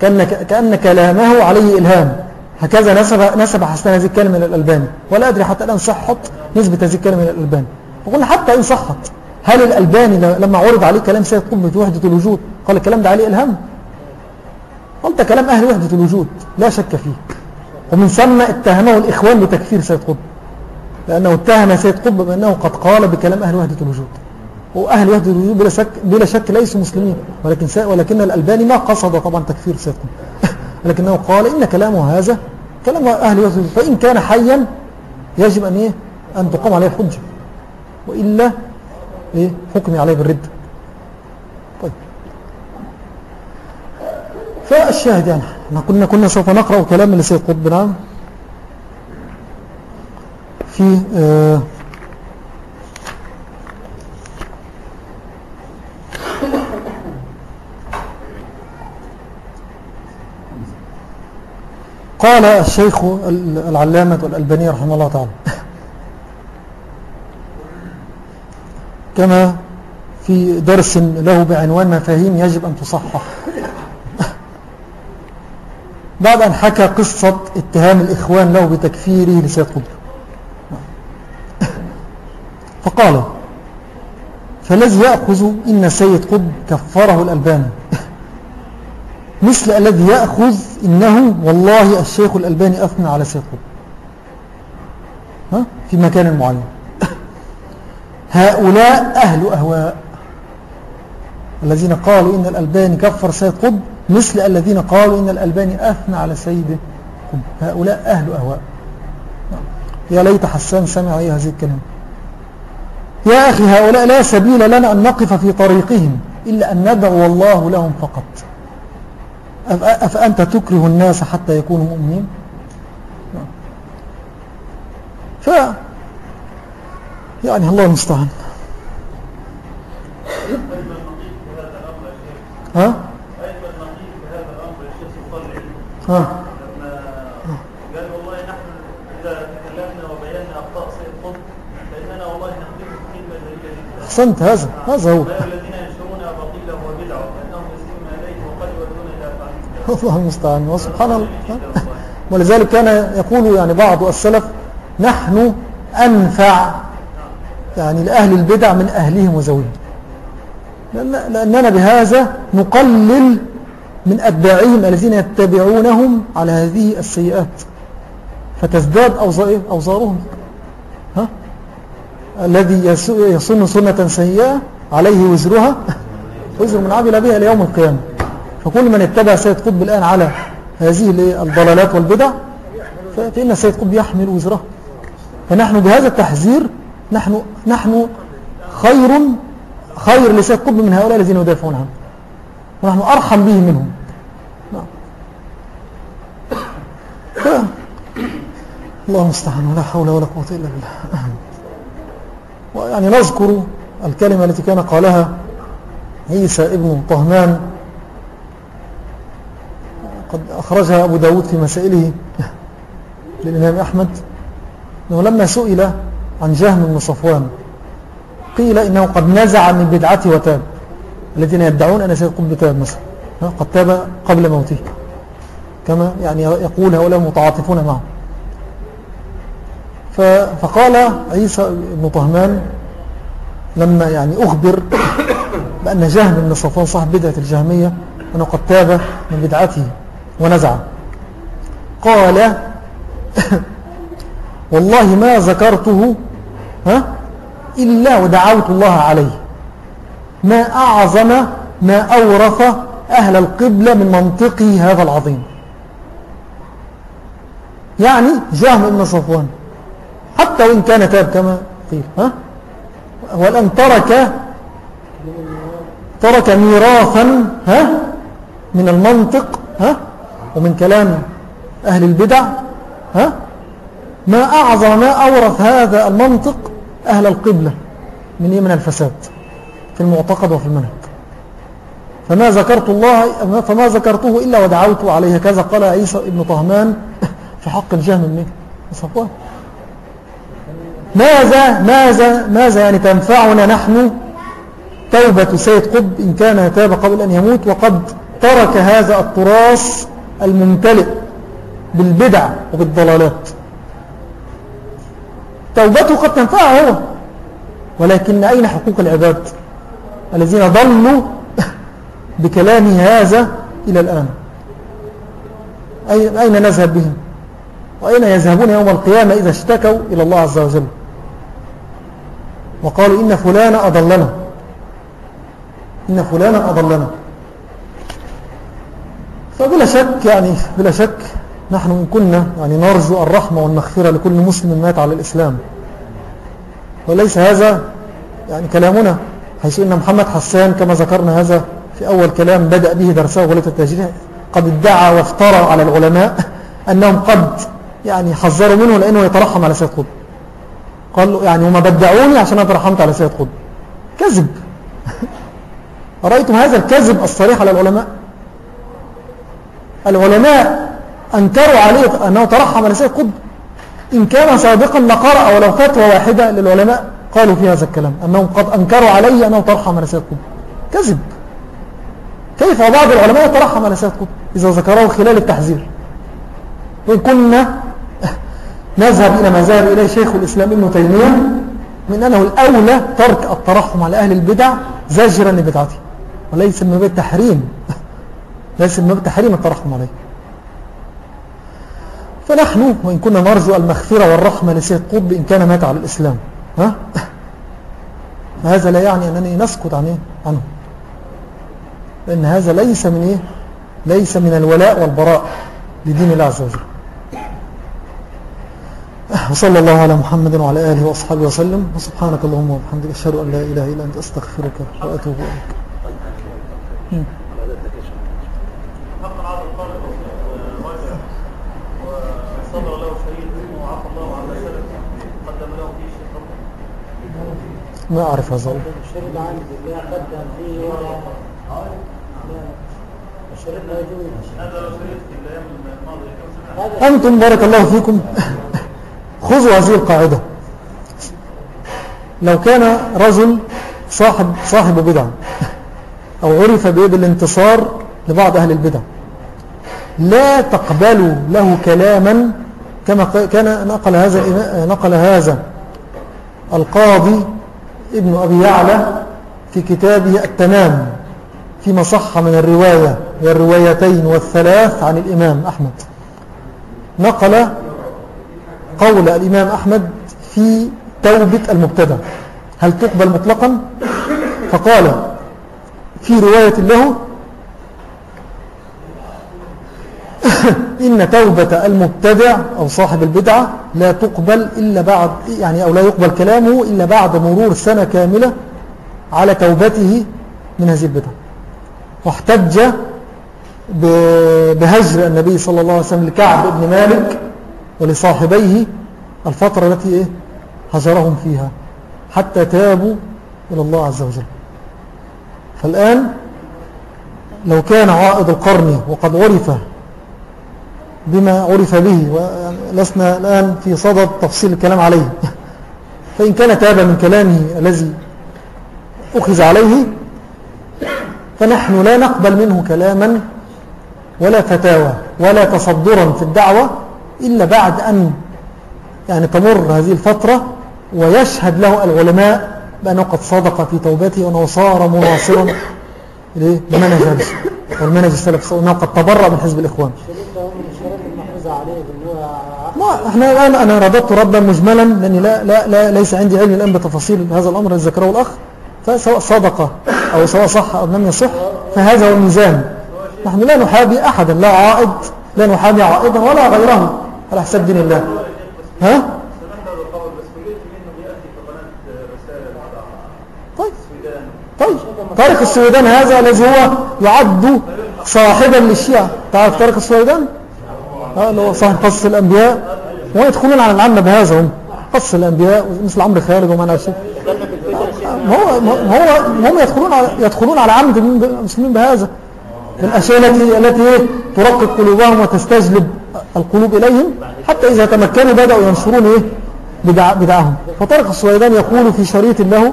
كأن كأن كلامه عليه إلهام. هكذا نسب نسب حسن هذه الكلمة إلى الألباني. ولا أدري حتى الآن صحت نسبة هذه الكلمة إلى الألباني. وقلنا حتى إن صحت. هل الألباني لما عرض عليه كلام سيد في وحدة الوجود قال الكلام ده عليه إلهام؟ قال ده كلام أهل وحدة الوجود لا شك فيه. ومن ثم اتهمه الإخوان بتكفير سيد قطب لأنه اتهم سيد قطب بأنه قد قال بكلام أهل وحدة الوجود. وأهل وحدة الوجود بلا شك, بلا شك ليسوا مسلمين. ولكن, ولكن الألباني ما قصد طبعا تكفير سيد قطب. لكنه قال إن كلامه هذا كلام أهل وحدة الوجود. فإن كان حيا يجب أن, إيه؟ أن تقام عليه الحجة. وإلا إيه؟ حكم عليه بالرد. طيب. فالشاهد يعني إحنا كنا كنا سوف نقرأ كلام لسيد قطب نعم. في آه قال الشيخ العلامة الألباني رحمه الله تعالى. كما في درس له بعنوان مفاهيم يجب أن تصحح. بعد أن حكى قصة اتهام الإخوان له بتكفيره لسيد قطب. فقال فالذي يأخذ إن سيد قطب كفره الألباني مثل الذي يأخذ إنه والله الشيخ الألباني أثنى على سيد قطب؟ في مكان معين. هؤلاء أهل أهواء. الذين قالوا إن الألباني كفر سيد قطب مثل الذين قالوا إن الألباني أثنى على سيد قطب. هؤلاء أهل أهواء. يا ليت حسان سمع أي هذه الكلمة. يا أخي هؤلاء لا سبيل لنا أن نقف في طريقهم إلا أن ندعو الله لهم فقط. أفأنت تكره الناس حتى يكونوا مؤمنين؟ يعني الله المستعان. ها؟ ها؟ أحسنت هذا هذا هو. الله المستعان. وسبحان الله. ولذلك كان يقول يعني بعض السلف نحن أنفع يعني لأهل البدع من أهلهم وزوجهم. لأن لأننا بهذا نقلل من أتباعهم الذين يتبعونهم على هذه السيئات. فتزداد أوزار- أوزارهم. ها؟ الذي يصن سنة سيئة عليه وزرها. وزر من عمل بها ليوم القيامة. فكل من اتبع سيد قطب الآن على هذه الضلالات والبدع فإن سيد قطب يحمل وزره. فنحن بهذا التحذير نحن نحن خير خير لسيد قطب من هؤلاء الذين يدافعون عنه ونحن أرحم به منهم. نعم. الله المستعان ولا حول ولا قوة إلا بالله. ويعني نذكر الكلمة التي كان قالها عيسى ابن طهمان. قد أخرجها أبو داود في مسائله للإمام أحمد. أنه لما سئل عن جهم بن صفوان. قيل إنه قد نزع من بدعته وتاب الذين يدعون أن سيد قطب تاب مثلا قد تاب قبل موته. كما يعني يقول هؤلاء متعاطفون معه. فقال عيسى بن طهمان لما يعني أخبر بأن جهم بن صفوان صاحب بدعة الجهمية أنه قد تاب من بدعته ونزع. قال والله ما ذكرته ها؟ إلا ودعوت الله عليه. ما أعظم ما أورث أهل القبلة من منطقه هذا العظيم. يعني جهم بن صفوان حتى وإن كان تاب كما قيل ها؟ والآن ترك ترك ميراثا ها؟ من المنطق ها؟ ومن كلام أهل البدع ها؟ ما أعظم ما أورث هذا المنطق أهل القبلة من إيه من الفساد في المعتقد وفي المنهج. فما ذكرت الله فما ذكرته إلا ودعوت عليه كذا قال عيسى ابن طهمان في حق الجهم من صفوان ماذا ماذا ماذا يعني تنفعنا نحن؟ توبة سيد قطب إن كان تاب قبل أن يموت وقد ترك هذا التراث الممتلئ بالبدع وبالضلالات. توبته قد تنفعه هو. ولكن أين حقوق العباد الذين ضلوا بكلام هذا إلى الآن؟ أي- أين نذهب بهم؟ وأين يذهبون يوم القيامة إذا اشتكوا إلى الله عز وجل؟ وقالوا إن فلان أضلنا. إن فلانا أضلنا. فبلا شك يعني بلا شك نحن إن كنا يعني نرجو الرحمة والمغفرة لكل مسلم مات على الإسلام. وليس هذا يعني كلامنا حيث إن محمد حسان كما ذكرنا هذا في أول كلام بدأ به درسه غلة التهجير قد ادعى وافترى على العلماء أنهم قد يعني حذروا منه لأنه يترحم على سيد قطب. قال له يعني وما بدعوني عشان أنا ترحمت على سيد قطب. كذب. أرأيتم هذا الكذب الصريح على العلماء؟ العلماء أنكروا عليه أنه ترحم على سيد قطب إن كان صادقا لقرأ ولو فتوى واحدة للعلماء قالوا في هذا الكلام أنهم قد أنكروا عليه أنه ترحم على سيد قطب كذب. كيف بعض العلماء يترحم على سيد قطب إذا ذكره خلال التحذير. وإن كنا نذهب إلى ما ذهب إليه شيخ الإسلام ابن تيمية من أنه الأولى ترك الترحم على أهل البدع زجرا لبدعته. وليس من باب التحريم ليس من باب التحريم الترحم عليه. فنحن وإن كنا نرجو المغفرة والرحمة لسيد قطب إن كان مات على الإسلام ها؟ هذا لا يعني أنني نسكت عن إيه؟ عنه لأن هذا ليس من إيه؟ ليس من الولاء والبراء لدين الله عز وجل وصلى الله على محمد وعلى آله وأصحابه وسلم وسبحانك اللهم وبحمدك أشهد أن لا إله إلا أنت أستغفرك وأتوب إليك مم. حقا عبد الخالق رجع وصبر له شهيد وعفى الله عما سلف قدم له فيه شيخ ما أعرف هذا الشرب عندي اللي قدم فيه ولا الشرب لا يجوز أنتم بارك الله فيكم. خذوا هذه القاعدة. لو كان رجل صاحب صاحب بدعة أو عرف بالانتصار لبعض أهل البدع لا تقبلوا له كلاما كما كان نقل هذا نقل هذا القاضي ابن أبي يعلى في كتابه التمام فيما صح من الرواية والروايتين والثلاث عن الإمام أحمد. نقل قول الإمام أحمد في توبة المبتدع هل تقبل مطلقا؟ فقال في رواية له إن توبة المبتدع أو صاحب البدعة لا تقبل إلا بعد يعني أو لا يقبل كلامه إلا بعد مرور سنة كاملة على توبته من هذه البدعة واحتج بهجر النبي صلى الله عليه وسلم لكعب بن مالك ولصاحبيه الفترة التي إيه؟ هجرهم فيها حتى تابوا إلى الله عز وجل فالآن لو كان عائد القرن وقد عرف بما عرف به ولسنا الآن في صدد تفصيل الكلام عليه فإن كان تاب من كلامه الذي أخذ عليه فنحن لا نقبل منه كلاما ولا فتاوى ولا تصدرا في الدعوة إلا بعد أن يعني تمر هذه الفترة ويشهد له العلماء بأنه قد صدق في توبته وأنه صار مناصرا؟ لمنهج السلف وأنه قد تبرأ من حزب الإخوان الشرب ده من الشراب المحفوظة عليه اللي إحنا الآن أنا رددت ردا مجملا لأني لا, لا, لا ليس عندي علم الآن بتفاصيل هذا الأمر الذي ذكره الأخ فسواء صدق أو سواء صح أو لم يصح فهذا هو الميزان. نحن لا نحابي أحدا لا عائد لا نحابي عائدا ولا غيره على حساب دين الله. ها؟ طيب. طيب. طارق السويدان هذا الذي هو يعد صاحبا للشيعة. تعرف طارق السويدان؟ اللي هو صاحب قصص الأنبياء. وهم يدخلون على العامة بهذا هم؟ قصص الأنبياء مثل عمرو خالد وما نعرف شيء. هو هو هم يدخلون على يدخلون على عامة المسلمين بهذا. الأشياء التي التي؟ ترقق قلوبهم وتستجلب القلوب إليهم حتى إذا تمكنوا بدأوا ينشرون إيه؟ بدع بدعهم. فطارق السويدان يقول في شريط له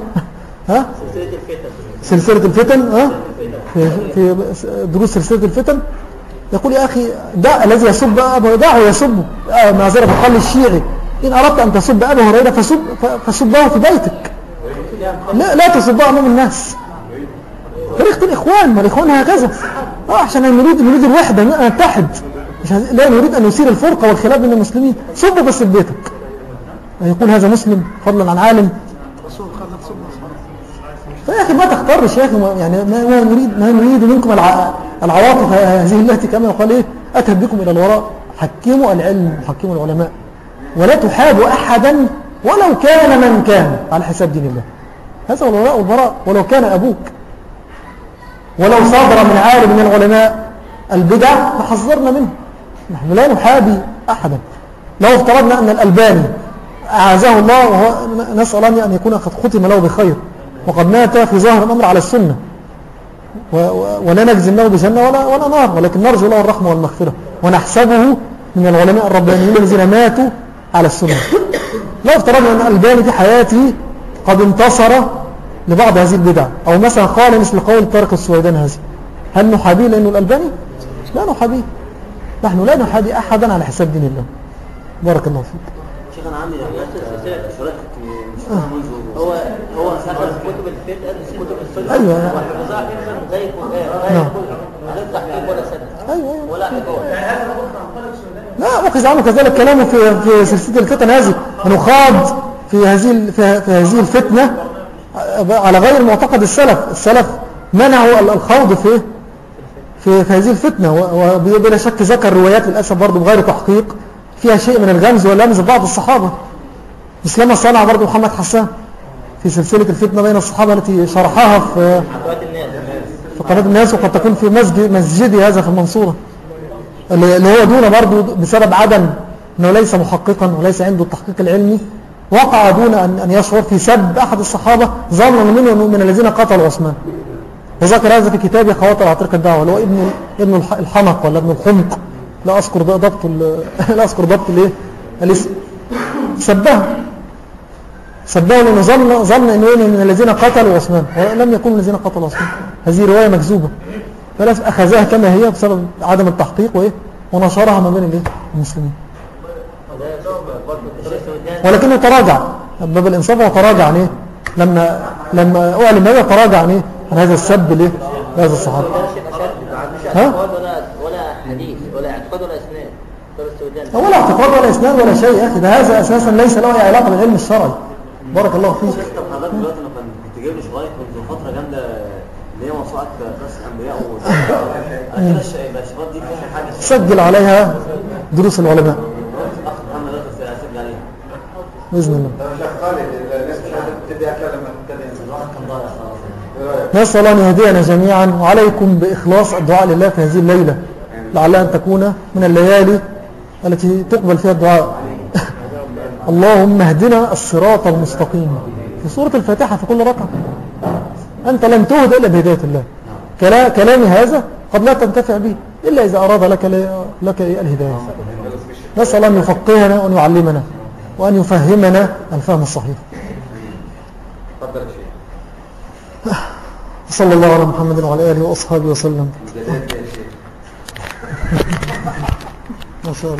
ها؟ سلسلة الفتن ها؟ في, في دروس سلسلة الفتن. يقول يا أخي دع الذي يسب أبا دعه يسبه آه، معذرة بقال الشيعي إن أردت أن تسب أبا هريرة فسب فسبه في بيتك. لا, لا تسبه أمام الناس. طريقة الإخوان ما الإخوان هكذا. آه عشان نريد نريد الوحدة نتحد لا نريد أن نثير الفرقة والخلاف بين المسلمين. سبه بس في بيتك. يقول هذا مسلم فضلا عن عالم. فيا أخي ما تختارش يا ما- يعني ما, نريد ما نريد منكم الع... العواطف هذه التي كما يقال إيه أتهب بكم إلى الوراء. حكموا العلم حكموا العلماء. ولا تحابوا أحدا ولو كان من كان على حساب دين الله. هذا هو والبراء. ولو كان أبوك ولو صدر من عالم من العلماء البدع فحذرنا منه. نحن لا نحابي أحدا. لو افترضنا أن الألباني أعزه الله نسأل الله أن يكون قد ختم له بخير. وقد مات في ظاهر الأمر على السنة. ولا نجزم له بجنة ولا, ولا نار ولكن نرجو له الرحمة والمغفرة. ونحسبه من العلماء الربانيين الذين ماتوا على السنة. لو افترضنا أن الألباني في حياته قد انتصر لبعض هذه البدع. أو مثلا قال مثل قول طارق السويدان هذا. هل نحابيه لأنه الألباني؟ لا نحابيه. نحن لا نحابي أحدا على حساب دين الله. بارك الله فيك. شيخ أنا عندي الشرايط هو هو سند أيوة أيوة. ولا لا كذلك كلامه في في سلسلة الفتن هذه أنه خاض في هذه في هذه الفتنة على غير معتقد السلف. السلف منعوا ال- الخوض في في, هذه الفتنة. وبلا شك ذكر روايات للأسف برضه بغير تحقيق. فيها شيء من الغمز واللمز. بعض الصحابة مثل ما صنع برضه محمد حسان. في سلسلة الفتنة بين الصحابة التي شرحها في في قناة الناس وقد تكون في مسجد مسجدي هذا في المنصورة اللي هو دون برضه بسبب عدم إنه ليس محققا وليس عنده التحقيق العلمي وقع دون أن أن يشعر في سب أحد الصحابة ظنا منه أنه من الذين قتلوا عثمان. وذكر هذا في كتابه خواطر عطرق الدعوة اللي هو ابن ابن الح- الحمق ولا ابن الحمق. لا أذكر ضبط لا أذكر ضبط الايه الاسم سبه سبه لأنه ظن ظن أنه من الذين قتلوا عثمان. ولم يكن من الذين قتلوا عثمان. هذه رواية مكذوبة. فلا أخذها كما هي بسبب عدم التحقيق وإيه؟ ونشرها ما بين؟ المسلمين. ولكنه تراجع. باب الإنصاف هو تراجع عن إيه؟ لما لما أعلم هذا تراجع عن إيه؟ عن هذا السب ليه لهذا الصحابي ها؟ ولا حديث ولا اعتقاد ولا السودان ولا اعتقاد ولا إسناد ولا شيء يا أخي. ده هذا أساسا ليس له أي علاقة بالعلم الشرعي. بارك الله فيك. شيخ طب حضرتك دلوقتي أنا كنت كنت جايب لي شغايه منذ فترة جامدة اللي هي موسوعه راس الأنبياء و أنا كده الش- يبقى الشغايات دي فيها حاجة؟ سجل عليها دروس العلماء. بإذن الله. لما رأيك؟ نسأل الله أن يهدينا جميعا. وعليكم بإخلاص الدعاء لله في هذه الليلة. لعلها أن تكون من الليالي التي تقبل فيها الدعاء. اللهم اهدنا الصراط المستقيم. في سورة الفاتحة في كل ركعة. أنت لم تهد إلا بهداية الله. كلا- كلامي هذا قد لا تنتفع به إلا إذا أراد لك لك الهداية نسأل أن يفقهنا وأن يعلمنا وأن يفهمنا الفهم الصحيح. صلى الله على محمد وعلى آله وأصحابه وسلم. ما شاء الله.